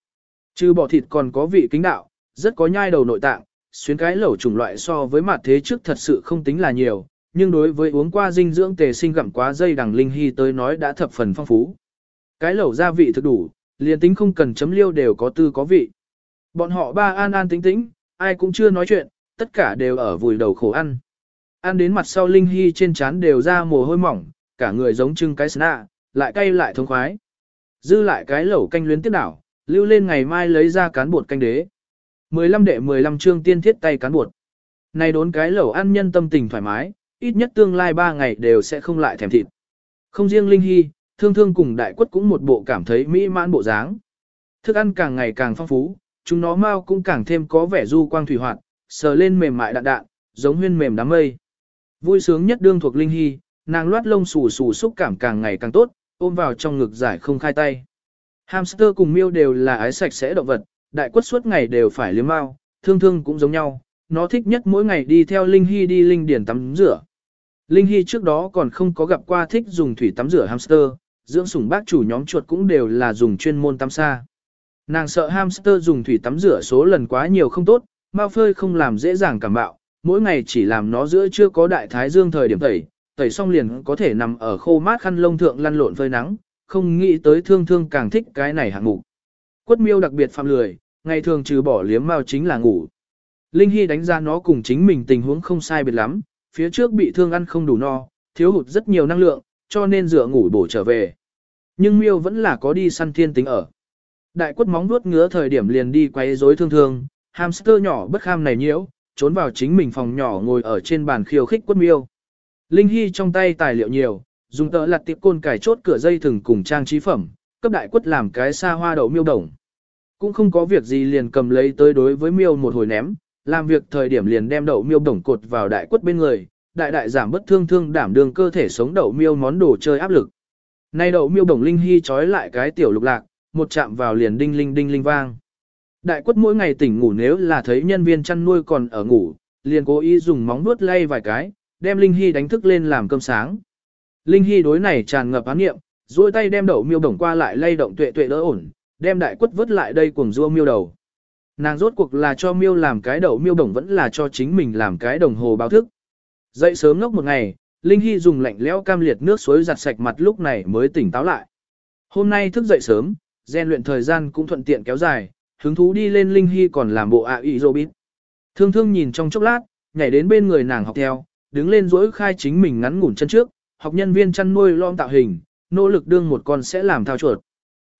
Trừ bỏ thịt còn có vị kính đạo, rất có nhai đầu nội tạng, xuyến cái lẩu chủng loại so với mặt thế trước thật sự không tính là nhiều, nhưng đối với uống qua dinh dưỡng tề sinh gặm quá dây đằng linh hy tới nói đã thập phần phong phú. Cái lẩu gia vị thực đủ, liền tính không cần chấm liêu đều có tư có vị. Bọn họ ba an an tính tĩnh, ai cũng chưa nói chuyện, tất cả đều ở vùi đầu khổ ăn. Ăn đến mặt sau Linh Hy trên trán đều ra mồ hôi mỏng, cả người giống trưng cái sna, lại cay lại thông khoái. Dư lại cái lẩu canh luyến tiếp đảo, lưu lên ngày mai lấy ra cán bột canh đế. 15 đệ 15 chương tiên thiết tay cán buộc. Này đốn cái lẩu ăn nhân tâm tình thoải mái, ít nhất tương lai 3 ngày đều sẽ không lại thèm thịt. Không riêng Linh Hy, thương thương cùng đại quất cũng một bộ cảm thấy mỹ mãn bộ dáng. Thức ăn càng ngày càng phong phú, chúng nó mau cũng càng thêm có vẻ du quang thủy hoạt, sờ lên mềm mại đạn đạn, giống huyên mềm đám mây. Vui sướng nhất đương thuộc Linh Hy, nàng loát lông xù xù xúc cảm càng ngày càng tốt, ôm vào trong ngực giải không khai tay. Hamster cùng miêu đều là ái sạch sẽ động vật, đại quất suốt ngày đều phải liếm mau, thương thương cũng giống nhau, nó thích nhất mỗi ngày đi theo Linh Hy đi Linh Điển tắm rửa. Linh Hy trước đó còn không có gặp qua thích dùng thủy tắm rửa hamster, dưỡng sủng bác chủ nhóm chuột cũng đều là dùng chuyên môn tắm xa. Nàng sợ hamster dùng thủy tắm rửa số lần quá nhiều không tốt, Mao phơi không làm dễ dàng cảm bạo, mỗi ngày chỉ làm nó giữa chưa có đại thái dương thời điểm tẩy, tẩy xong liền có thể nằm ở khô mát khăn lông thượng lăn lộn phơi nắng, không nghĩ tới thương thương càng thích cái này hạng mục. Quất miêu đặc biệt phạm lười, ngày thường trừ bỏ liếm mao chính là ngủ. Linh Hy đánh giá nó cùng chính mình tình huống không sai biệt lắm, phía trước bị thương ăn không đủ no, thiếu hụt rất nhiều năng lượng, cho nên dựa ngủ bổ trở về. Nhưng miêu vẫn là có đi săn thiên tính ở. Đại quất móng vuốt ngứa thời điểm liền đi quay rối thương thương, hamster nhỏ bất kham này nhiễu, trốn vào chính mình phòng nhỏ ngồi ở trên bàn khiêu khích quất miêu. Linh Hy trong tay tài liệu nhiều, dùng tờ lặt tiệp côn cải chốt cửa dây thừng cùng trang trí phẩm, cấp đại quất làm cái xa hoa đậu miêu đồng. Cũng không có việc gì liền cầm lấy tới đối với miêu một hồi ném, làm việc thời điểm liền đem đậu miêu đổng cột vào đại quất bên người, đại đại giảm bất thương thương đảm đường cơ thể sống đậu miêu món đồ chơi áp lực. Nay đậu miêu đổng linh hy trói lại cái tiểu lục lạc, một chạm vào liền đinh linh đinh linh vang. Đại quất mỗi ngày tỉnh ngủ nếu là thấy nhân viên chăn nuôi còn ở ngủ, liền cố ý dùng móng nuốt lay vài cái, đem Linh Hy đánh thức lên làm cơm sáng. Linh Hy đối này tràn ngập án nghiệm, duỗi tay đem đậu miêu đổng qua lại lay động tuệ tuệ đỡ ổn, đem đại quất vớt lại đây cuồng rua miêu đầu. Nàng rốt cuộc là cho miêu làm cái đầu miêu đồng vẫn là cho chính mình làm cái đồng hồ báo thức. Dậy sớm ngốc một ngày, Linh Hy dùng lạnh lẽo cam liệt nước suối giặt sạch mặt lúc này mới tỉnh táo lại. Hôm nay thức dậy sớm, gian luyện thời gian cũng thuận tiện kéo dài, hứng thú đi lên Linh Hy còn làm bộ ạ ị rô bít. Thương thương nhìn trong chốc lát, nhảy đến bên người nàng học theo, đứng lên dỗi khai chính mình ngắn ngủn chân trước, học nhân viên chăn nuôi lom tạo hình, nỗ lực đương một con sẽ làm thao chuột.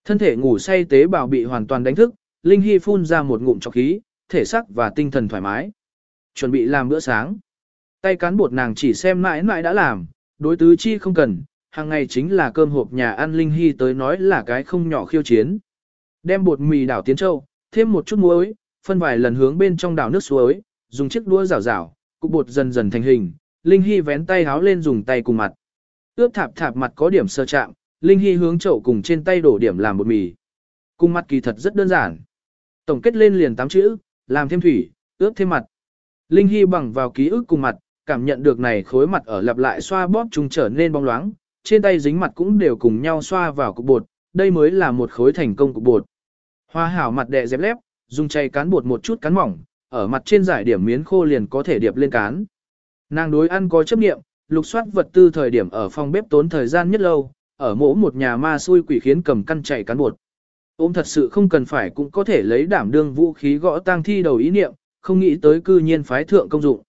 Thân thể ngủ say tế bào bị hoàn toàn đánh thức, Linh Hy phun ra một ngụm trọc khí, thể sắc và tinh thần thoải mái. Chuẩn bị làm bữa sáng. Tay cán bột nàng chỉ xem mãi mãi đã làm, đối tứ chi không cần, hàng ngày chính là cơm hộp nhà ăn Linh Hy tới nói là cái không nhỏ khiêu chiến. Đem bột mì đảo tiến châu, thêm một chút muối, phân vài lần hướng bên trong đảo nước suối, dùng chiếc đũa rảo rảo, cục bột dần dần thành hình, Linh Hy vén tay háo lên dùng tay cùng mặt. Ướp thạp thạp mặt có điểm sơ chạm, Linh Hy hướng chậu cùng trên tay đổ điểm làm bột mì. Cùng mặt kỳ thật rất đơn giản. Tổng kết lên liền 8 chữ, làm thêm thủy, ướp thêm mặt. Linh Hy bằng vào ký ức cùng mặt, cảm nhận được này khối mặt ở lặp lại xoa bóp trùng trở nên bóng loáng, trên tay dính mặt cũng đều cùng nhau xoa vào cục bột, đây mới là một khối thành công cục bột. Hoa hảo mặt đè dẹp lép, dùng chay cán bột một chút cán mỏng, ở mặt trên giải điểm miến khô liền có thể điệp lên cán. Nàng đối ăn có chấp nghiệm, lục soát vật tư thời điểm ở phòng bếp tốn thời gian nhất lâu, ở mỗ một nhà ma xui quỷ khiến cầm căn chạy cán bột. Ôm thật sự không cần phải cũng có thể lấy đảm đương vũ khí gõ tang thi đầu ý niệm, không nghĩ tới cư nhiên phái thượng công dụng.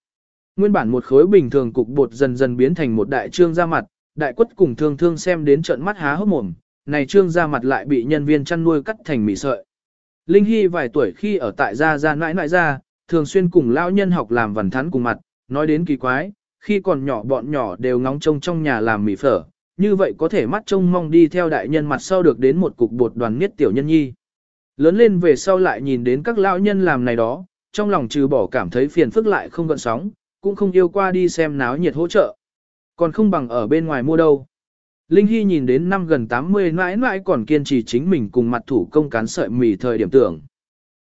Nguyên bản một khối bình thường cục bột dần dần biến thành một đại trương ra mặt, đại quất cùng thương thương xem đến trận mắt há hốc mồm, này trương ra mặt lại bị nhân viên chăn nuôi cắt thành mì sợi. Linh Hy vài tuổi khi ở tại gia gia nãi nãi gia, thường xuyên cùng lao nhân học làm vần thắn cùng mặt, nói đến kỳ quái, khi còn nhỏ bọn nhỏ đều ngóng trông trong nhà làm mì phở, như vậy có thể mắt trông mong đi theo đại nhân mặt sau được đến một cục bột đoàn nhất tiểu nhân nhi. Lớn lên về sau lại nhìn đến các lão nhân làm này đó, trong lòng trừ bỏ cảm thấy phiền phức lại không gợn sóng, cũng không yêu qua đi xem náo nhiệt hỗ trợ. Còn không bằng ở bên ngoài mua đâu. Linh Hy nhìn đến năm gần 80 mãi mãi còn kiên trì chính mình cùng mặt thủ công cán sợi mì thời điểm tưởng.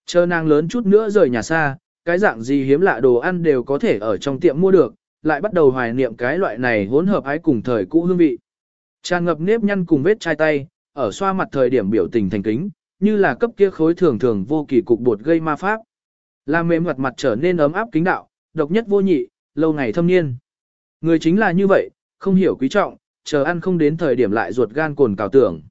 Chờ nàng lớn chút nữa rời nhà xa, cái dạng gì hiếm lạ đồ ăn đều có thể ở trong tiệm mua được, lại bắt đầu hoài niệm cái loại này hỗn hợp ái cùng thời cũ hương vị. Tràn ngập nếp nhăn cùng vết chai tay, ở xoa mặt thời điểm biểu tình thành kính, như là cấp kia khối thường thường vô kỳ cục bột gây ma pháp. Làm mềm mặt mặt trở nên ấm áp kính đạo, độc nhất vô nhị, lâu ngày thâm niên. Người chính là như vậy, không hiểu quý trọng, chờ ăn không đến thời điểm lại ruột gan cồn cào tưởng.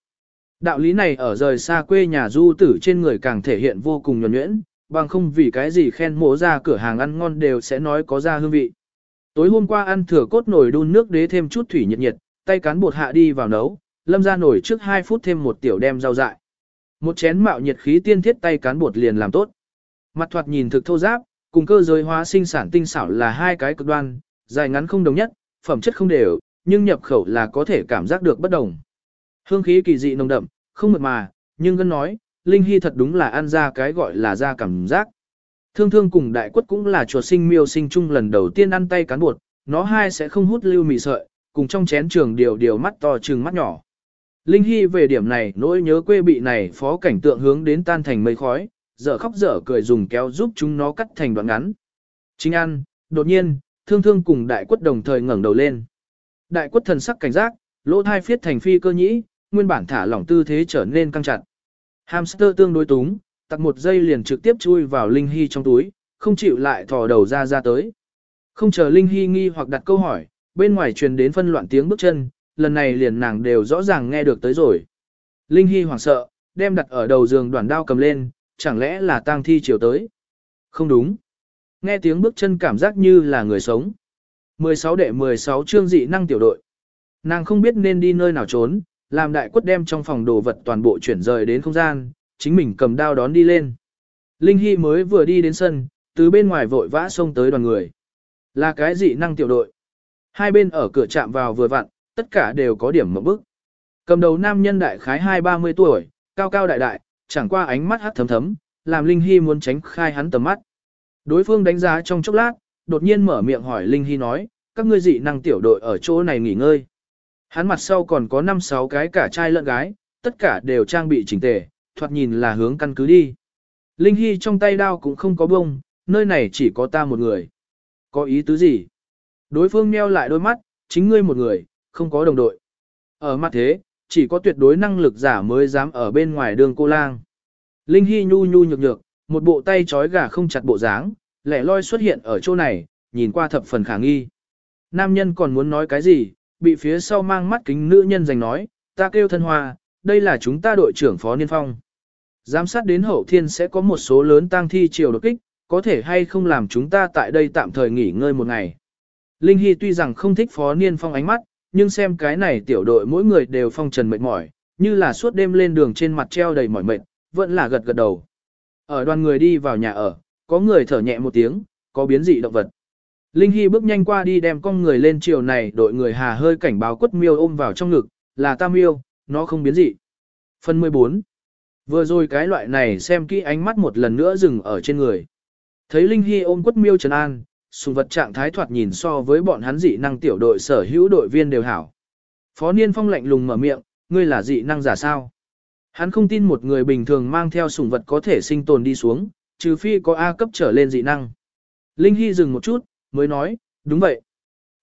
Đạo lý này ở rời xa quê nhà du tử trên người càng thể hiện vô cùng nhuẩn nhuyễn, bằng không vì cái gì khen mổ ra cửa hàng ăn ngon đều sẽ nói có ra hương vị. Tối hôm qua ăn thừa cốt nồi đun nước đế thêm chút thủy nhiệt nhiệt, tay cán bột hạ đi vào nấu, lâm ra nổi trước 2 phút thêm một tiểu đem rau dại. Một chén mạo nhiệt khí tiên thiết tay cán bột liền làm tốt. Mặt thoạt nhìn thực thô giáp, cùng cơ giới hóa sinh sản tinh xảo là hai cái cực đoan, dài ngắn không đồng nhất, phẩm chất không đều, nhưng nhập khẩu là có thể cảm giác được bất đồng. Hương khí kỳ dị nồng đậm, không mượt mà, nhưng ngân nói, Linh Hy thật đúng là ăn ra cái gọi là ra cảm giác. Thương thương cùng đại quất cũng là chuột sinh miêu sinh chung lần đầu tiên ăn tay cán bột, nó hai sẽ không hút lưu mì sợi, cùng trong chén trường điều điều mắt to trừng mắt nhỏ. Linh Hy về điểm này nỗi nhớ quê bị này phó cảnh tượng hướng đến tan thành mây khói, dở khóc dở cười dùng kéo giúp chúng nó cắt thành đoạn ngắn. Chính ăn, đột nhiên, thương thương cùng đại quất đồng thời ngẩng đầu lên. Đại quất thần sắc cảnh giác, lỗ thai phiết thành phi cơ nhĩ, nguyên bản thả lỏng tư thế trở nên căng chặt. Hamster tương đối túng, tặc một giây liền trực tiếp chui vào Linh Hy trong túi, không chịu lại thò đầu ra ra tới. Không chờ Linh Hy nghi hoặc đặt câu hỏi, bên ngoài truyền đến phân loạn tiếng bước chân, lần này liền nàng đều rõ ràng nghe được tới rồi. Linh Hy hoảng sợ, đem đặt ở đầu giường đoàn đao cầm lên, chẳng lẽ là tang thi chiều tới. Không đúng. Nghe tiếng bước chân cảm giác như là người sống. 16 đệ 16 chương dị năng tiểu đội. Nàng không biết nên đi nơi nào trốn, làm đại quất đem trong phòng đồ vật toàn bộ chuyển rời đến không gian, chính mình cầm đao đón đi lên. Linh Hy mới vừa đi đến sân, từ bên ngoài vội vã xông tới đoàn người. Là cái dị năng tiểu đội. Hai bên ở cửa chạm vào vừa vặn, tất cả đều có điểm mộng bức. Cầm đầu nam nhân đại khái hai ba mươi tuổi, cao cao đại đại, chẳng qua ánh mắt hắt thấm thấm, làm Linh Hy muốn tránh khai hắn tầm mắt. Đối phương đánh giá trong chốc lát, đột nhiên mở miệng hỏi Linh Hy nói, các ngươi dị năng tiểu đội ở chỗ này nghỉ ngơi. Hắn mặt sau còn có 5-6 cái cả trai lẫn gái, tất cả đều trang bị chỉnh tề, thoạt nhìn là hướng căn cứ đi. Linh Hy trong tay đao cũng không có bông, nơi này chỉ có ta một người. Có ý tứ gì? Đối phương meo lại đôi mắt, chính ngươi một người, không có đồng đội. Ở mặt thế, chỉ có tuyệt đối năng lực giả mới dám ở bên ngoài đường cô lang. Linh Hy nhu nhu nhược nhược, một bộ tay trói gà không chặt bộ dáng, lẻ loi xuất hiện ở chỗ này, nhìn qua thập phần khả nghi. Nam nhân còn muốn nói cái gì, bị phía sau mang mắt kính nữ nhân giành nói, ta kêu thân hoa, đây là chúng ta đội trưởng Phó Niên Phong. Giám sát đến hậu thiên sẽ có một số lớn tang thi chiều đột kích, có thể hay không làm chúng ta tại đây tạm thời nghỉ ngơi một ngày. Linh Hy tuy rằng không thích Phó Niên Phong ánh mắt, nhưng xem cái này tiểu đội mỗi người đều phong trần mệt mỏi, như là suốt đêm lên đường trên mặt treo đầy mỏi mệt, vẫn là gật gật đầu. Ở đoàn người đi vào nhà ở, có người thở nhẹ một tiếng, có biến dị động vật. Linh Hy bước nhanh qua đi đem con người lên chiều này đội người hà hơi cảnh báo quất miêu ôm vào trong ngực, là ta miêu, nó không biến dị. Phần 14 Vừa rồi cái loại này xem kỹ ánh mắt một lần nữa dừng ở trên người. Thấy Linh Hy ôm quất miêu trần an, sùng vật trạng thái thoạt nhìn so với bọn hắn dị năng tiểu đội sở hữu đội viên đều hảo. Phó Niên Phong lạnh lùng mở miệng, ngươi là dị năng giả sao? Hắn không tin một người bình thường mang theo sùng vật có thể sinh tồn đi xuống, trừ phi có A cấp trở lên dị năng. Linh Hy dừng một chút, mới nói, đúng vậy.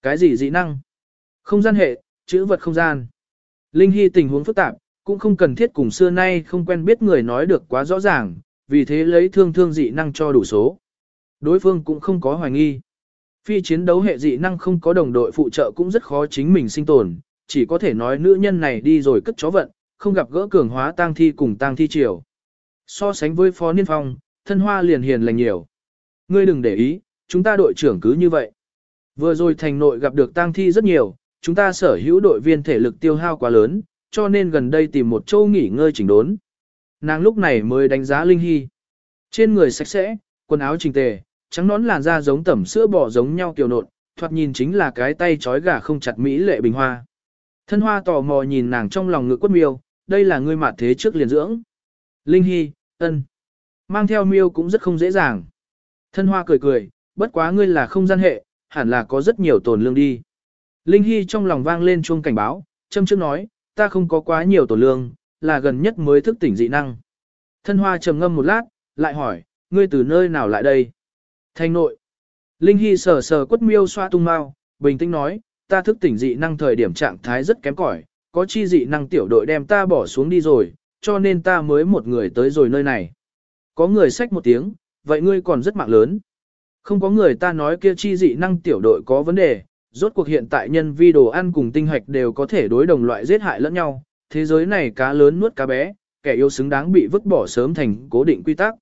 Cái gì dị năng? Không gian hệ, chữ vật không gian. Linh Hy tình huống phức tạp, cũng không cần thiết cùng xưa nay không quen biết người nói được quá rõ ràng, vì thế lấy thương thương dị năng cho đủ số. Đối phương cũng không có hoài nghi. Phi chiến đấu hệ dị năng không có đồng đội phụ trợ cũng rất khó chính mình sinh tồn, chỉ có thể nói nữ nhân này đi rồi cất chó vận, không gặp gỡ cường hóa tang thi cùng tang thi triều. So sánh với phó niên phong, thân hoa liền hiền lành nhiều. Ngươi đừng để ý, chúng ta đội trưởng cứ như vậy. Vừa rồi thành nội gặp được tang thi rất nhiều, chúng ta sở hữu đội viên thể lực tiêu hao quá lớn, cho nên gần đây tìm một chỗ nghỉ ngơi chỉnh đốn. Nàng lúc này mới đánh giá Linh Hy. Trên người sạch sẽ, quần áo chỉnh tề, trắng nón làn da giống tẩm sữa bò giống nhau kiều nộn, thoạt nhìn chính là cái tay trói gà không chặt mỹ lệ bình hoa. Thân hoa tò mò nhìn nàng trong lòng ngực quất miêu, đây là ngươi mạt thế trước liền dưỡng. Linh Hy, ân. Mang theo miêu cũng rất không dễ dàng. Thân hoa cười cười, bất quá ngươi là không gian hệ, hẳn là có rất nhiều tổn lương đi. Linh Hy trong lòng vang lên chuông cảnh báo, châm trước nói, ta không có quá nhiều tổn lương, là gần nhất mới thức tỉnh dị năng. Thân hoa trầm ngâm một lát, lại hỏi, ngươi từ nơi nào lại đây? Thanh nội. Linh Hy sờ sờ quất miêu xoa tung mau, bình tĩnh nói, ta thức tỉnh dị năng thời điểm trạng thái rất kém cỏi, có chi dị năng tiểu đội đem ta bỏ xuống đi rồi, cho nên ta mới một người tới rồi nơi này. Có người xách một tiếng, vậy ngươi còn rất mạng lớn. Không có người ta nói kia chi dị năng tiểu đội có vấn đề, rốt cuộc hiện tại nhân vi đồ ăn cùng tinh hạch đều có thể đối đồng loại giết hại lẫn nhau, thế giới này cá lớn nuốt cá bé, kẻ yêu xứng đáng bị vứt bỏ sớm thành cố định quy tắc.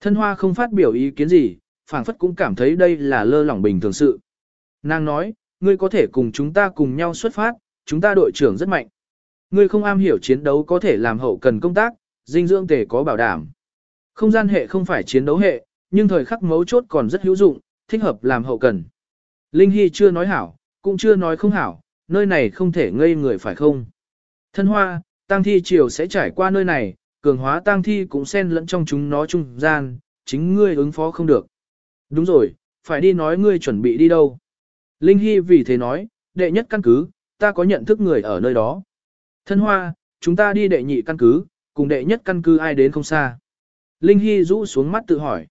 Thân hoa không phát biểu ý kiến gì, phảng phất cũng cảm thấy đây là lơ lỏng bình thường sự. Nàng nói, ngươi có thể cùng chúng ta cùng nhau xuất phát, chúng ta đội trưởng rất mạnh. Ngươi không am hiểu chiến đấu có thể làm hậu cần công tác, dinh dưỡng tề có bảo đảm. Không gian hệ không phải chiến đấu hệ, nhưng thời khắc mấu chốt còn rất hữu dụng, thích hợp làm hậu cần. Linh Hy chưa nói hảo, cũng chưa nói không hảo, nơi này không thể ngây người phải không. Thân hoa, tang thi chiều sẽ trải qua nơi này, cường hóa tang thi cũng xen lẫn trong chúng nó trung gian, chính ngươi ứng phó không được. Đúng rồi, phải đi nói ngươi chuẩn bị đi đâu. Linh Hy vì thế nói, đệ nhất căn cứ, ta có nhận thức người ở nơi đó. Thân hoa, chúng ta đi đệ nhị căn cứ, cùng đệ nhất căn cứ ai đến không xa. Linh Hy rũ xuống mắt tự hỏi.